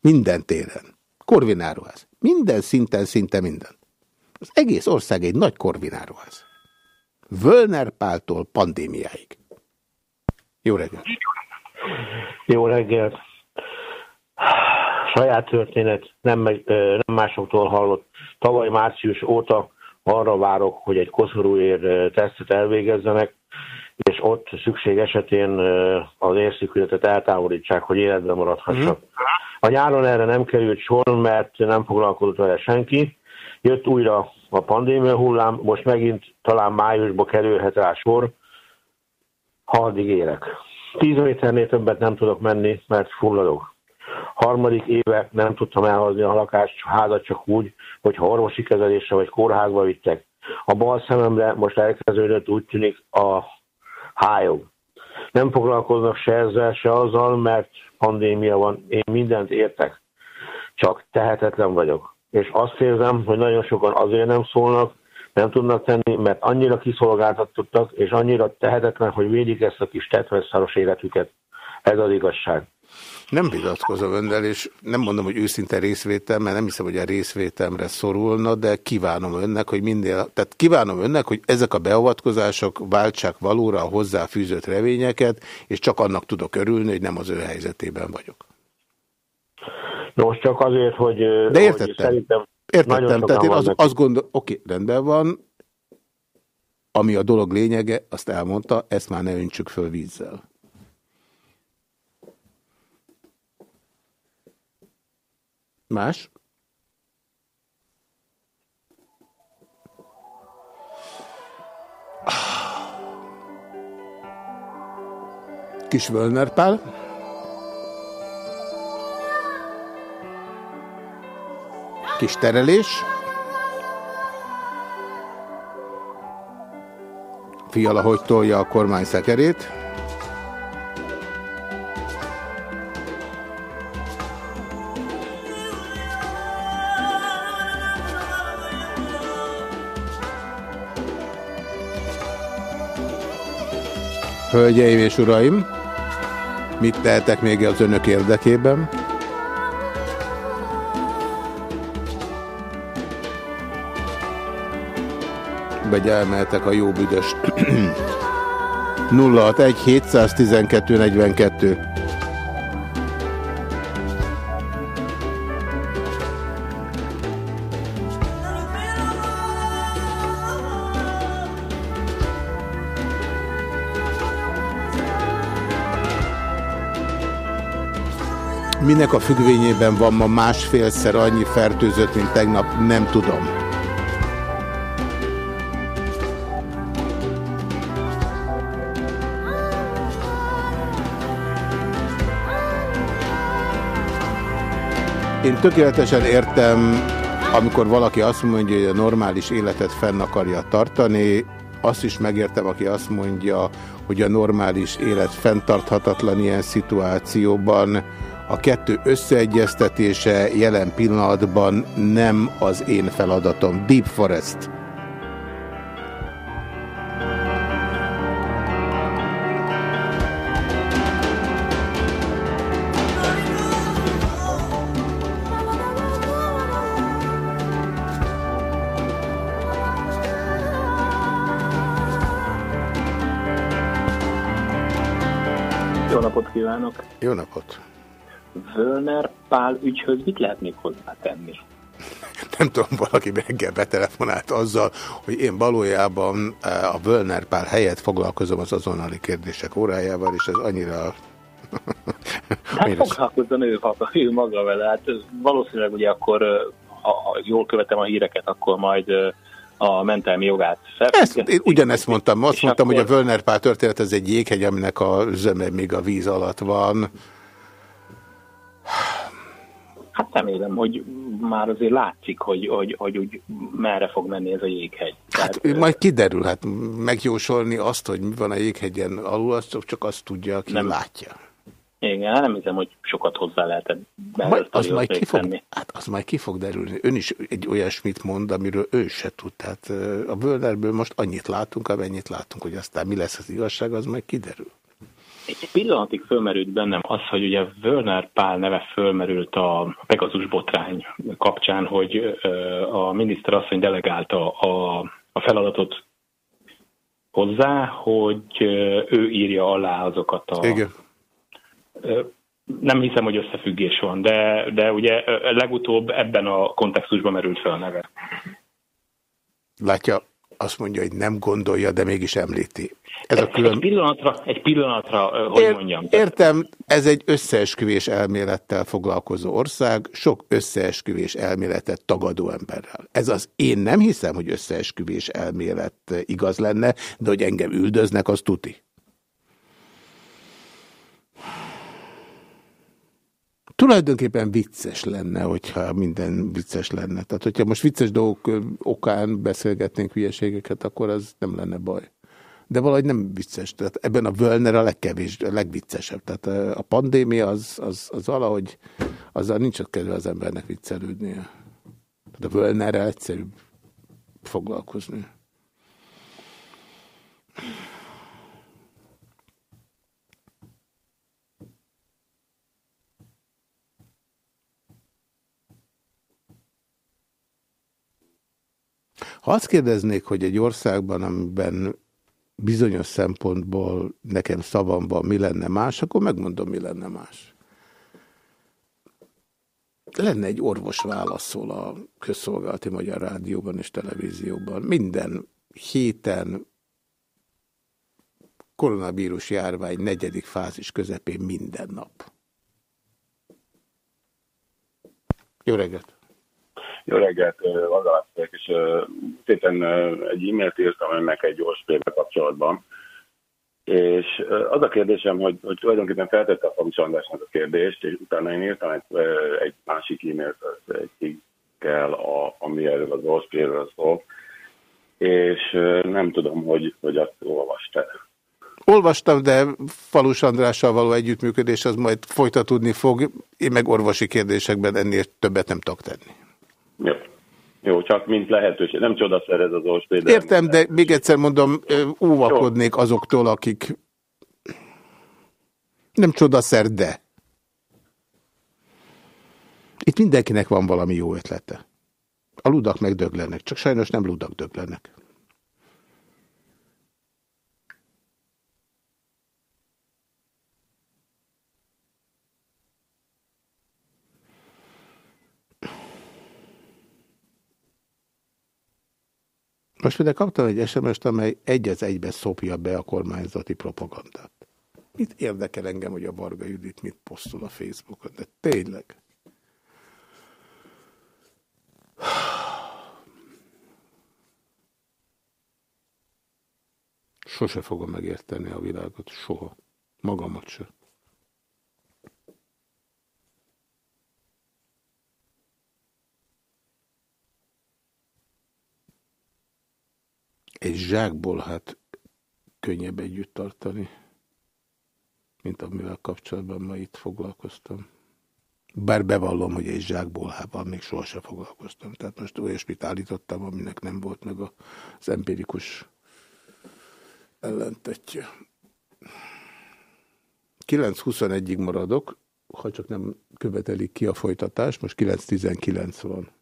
Minden téren. Korvináruház. Minden szinten, szinte minden. Az egész ország egy nagy korvináruház. Völner Páltól pandémiáig. Jó reggelt! Jó reggelt! Saját történet, nem, nem másoktól hallott. Tavaly március óta arra várok, hogy egy koszorúér tesztet elvégezzenek, és ott szükség esetén az érszűkületet eltávolítsák, hogy életben maradhassak. Mm. A nyáron erre nem került sor, mert nem foglalkozott vele senki. Jött újra a pandémia hullám, most megint talán májusba kerülhet rá sor, ha addig élek. Tíz méternél többet nem tudok menni, mert fulladok. Harmadik éve nem tudtam elhozni a lakást, házat csak úgy, hogyha orvosi kezelésre vagy kórházba vittek. A bal szememre most elkezdődött úgy tűnik a hájog. Nem foglalkoznak se ezzel, se azzal, mert pandémia van. Én mindent értek, csak tehetetlen vagyok. És azt érzem, hogy nagyon sokan azért nem szólnak, nem tudnak tenni, mert annyira kiszolgáltatottak, és annyira tehetetlen, hogy védik ezt a kis tetvesszaros életüket. Ez az igazság. Nem vitatkozom önnel, és nem mondom, hogy őszinte részvétel, mert nem hiszem, hogy a részvétemre szorulna, de kívánom önnek, hogy minél, tehát kívánom önnek, hogy ezek a beavatkozások váltsák valóra a hozzáfűzött revényeket, és csak annak tudok örülni, hogy nem az ő helyzetében vagyok. Most csak azért, hogy... De értettem. Hogy szerintem értettem, tehát én az, azt gondolom, oké, rendben van, ami a dolog lényege, azt elmondta, ezt már ne öntsük föl vízzel. Más? Kis Völnerpál. Kis terelés. Fiala hogy tolja a kormány szekerét. Hölgyeim és uraim, mit tehetek még az önök érdekében? Vagy elmehetek a jó büdös 061 712 42 Minek a függvényében van ma másfélszer annyi fertőzött, mint tegnap, nem tudom. Én tökéletesen értem, amikor valaki azt mondja, hogy a normális életet fenn akarja tartani, azt is megértem, aki azt mondja, hogy a normális élet fenntarthatatlan ilyen szituációban, a kettő összeegyeztetése jelen pillanatban nem az én feladatom. Deep Forest. Jó napot kívánok! Jó napot! Völner Pál ügyhöz mit lehet még hozzátenni? Nem tudom, valaki reggel betelefonált azzal, hogy én valójában eh, a Völner Pál helyett foglalkozom az azonnali kérdések órájával, és ez annyira... Hát foglalkozzon ő, ő maga vele. Hát valószínűleg ugye akkor, eh, ha, jól követem a híreket, akkor majd eh, a mentelmi jogát Ezt, én ugyanezt mondtam. Azt mondtam, akkor... hogy a Völner Pál történet ez egy jéghegy, aminek a zöme még a víz alatt van. Hát remélem, hogy már azért látszik, hogy, hogy, hogy úgy merre fog menni ez a jéghegy. Hát Tehát, majd kiderül, hát megjósolni azt, hogy mi van a jéghegyen alul, azt csak azt tudja, aki nem látja. Igen, nem hiszem, hogy sokat hozzá lehetett majd, az majd ki fog, Hát az majd ki fog derülni. Ön is egy olyasmit mond, amiről ő se tud. Tehát a Völnerből most annyit látunk, amennyit látunk, hogy aztán mi lesz az igazság, az majd kiderül. Egy pillanatig fölmerült bennem az, hogy ugye Werner Pál neve fölmerült a Pegasus botrány kapcsán, hogy a miniszter asszony delegálta a, a feladatot hozzá, hogy ő írja alá azokat a... Igen. Nem hiszem, hogy összefüggés van, de, de ugye legutóbb ebben a kontextusban merült fel a neve. Látja, azt mondja, hogy nem gondolja, de mégis említi. Ez a külön... Egy pillanatra, egy pillanatra hogy Ér, mondjam. Értem, ez egy összeesküvés elmélettel foglalkozó ország, sok összeesküvés elméletet tagadó emberrel. Ez az én nem hiszem, hogy összeesküvés elmélet igaz lenne, de hogy engem üldöznek, az tuti. Tulajdonképpen vicces lenne, hogyha minden vicces lenne. Tehát, hogyha most vicces dolgok okán beszélgetnénk hülyeségeket, akkor az nem lenne baj de valahogy nem vicces. Tehát ebben a Völner a legkevés, a legviccesebb. Tehát a pandémia az, az, az valahogy, azzal nincs ott kedve az embernek viccelődnie. Tehát a Völnerrel egyszerűbb foglalkozni. Ha azt kérdeznék, hogy egy országban, amiben bizonyos szempontból nekem szavamban mi lenne más, akkor megmondom, mi lenne más. Lenne egy orvos válaszol a közszolgálati magyar rádióban és televízióban. Minden héten koronavírus járvány negyedik fázis közepén minden nap. Jó reggelt! Jó reggelt, Vazalázték, és szépen egy e-mailt írtam önnek egy gyors kapcsolatban. És az a kérdésem, hogy, hogy tulajdonképpen feltette a Fabics Andrásnak a kérdést, és utána én írtam egy, egy másik e-mailt, egy cikkel, a, ami erről az Orspérről szól, és nem tudom, hogy, hogy azt olvastad. Olvastam, de Falus Andrással való együttműködés az majd folytatódni fog, én meg orvosi kérdésekben ennél többet nem tudok tenni. Jó. Jó, csak mint lehetőség. Nem csodaszer ez az orspéd. Értem, de még egyszer mondom, óvakodnék Jó. azoktól, akik nem csodaszer, de. Itt mindenkinek van valami jó ötlete. A ludak meg döglenek, csak sajnos nem ludak döglenek. Most például kaptam egy SMS-t, amely egy az egybe szopja be a kormányzati propagandát. Mit érdekel engem, hogy a Varga Judit mit posztol a Facebookon? De tényleg. Sose fogom megérteni a világot, soha. Magamat sem. Egy zsákból hát könnyebb együtt tartani, mint amivel kapcsolatban ma itt foglalkoztam. Bár bevallom, hogy egy zsákbolhával még sohasem foglalkoztam. Tehát most olyasmit állítottam, aminek nem volt meg az empirikus ellentetje. 9.21-ig maradok, ha csak nem követelik ki a folytatás, most 9.19 van.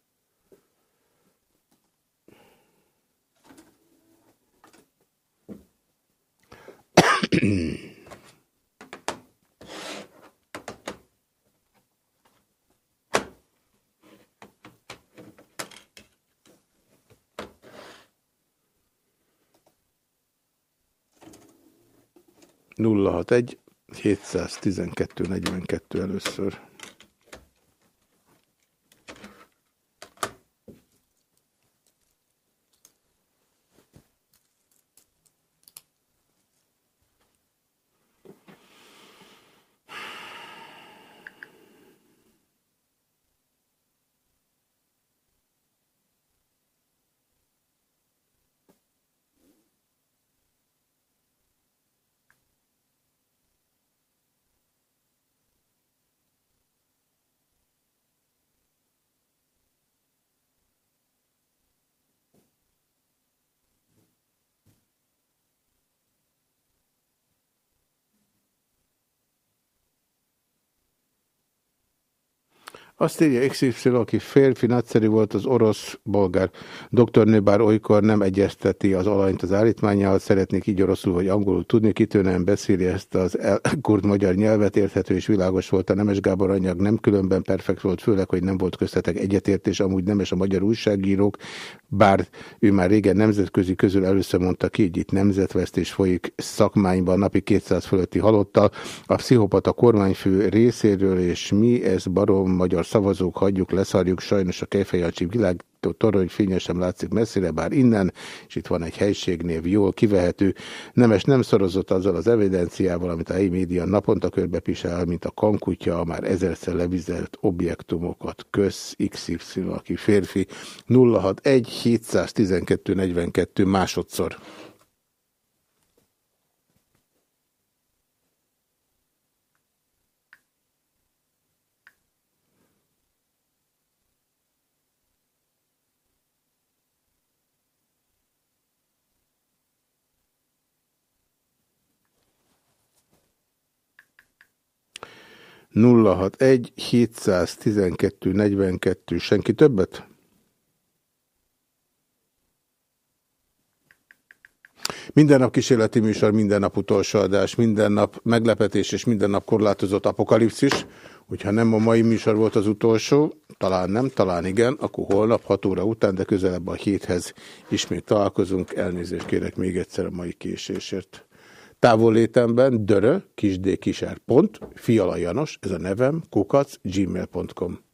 061 712 42 először. Azt írja XY, aki férfi, nagyszerű volt az orosz-bolgár doktornő, bár olykor nem egyezteti az alanyt az állítmányjal, szeretnék így oroszul vagy angolul tudni, kitől nem beszéli ezt az kurd magyar nyelvet, érthető és világos volt a Nemes Gábor anyag, nem különben perfekt volt, főleg, hogy nem volt köztetek egyetértés, amúgy nem és a magyar újságírók, bár ő már régen nemzetközi közül először mondta ki, hogy itt nemzetvesztés folyik szakmányban napi 200 fölötti halottal, a pszichopata kormányfő részéről, és mi ez barom magyar szavazók hagyjuk, leszarjuk, sajnos a Kejfejancsi világ torony fényesen látszik messzire, bár innen, és itt van egy helységnév, jól kivehető, nemes nem szorozott azzal az evidenciával, amit a helyi média naponta körbepisel, mint a kankutya, a már ezerszer levizelt objektumokat, köz XY, aki férfi, 061 712 42 másodszor. 061 712 42. Senki többet? Minden nap kísérleti műsor, minden nap utolsó adás, minden nap meglepetés és minden nap korlátozott apokalipszis. Hogyha nem a mai műsor volt az utolsó, talán nem, talán igen, akkor holnap 6 óra után, de közelebb a héthez ismét találkozunk. Elnézést kérek még egyszer a mai késésért. Távollétemben dörö, kisd, kiser, pont, Fiala Janos, ez a nevem, kukac, gmail.com.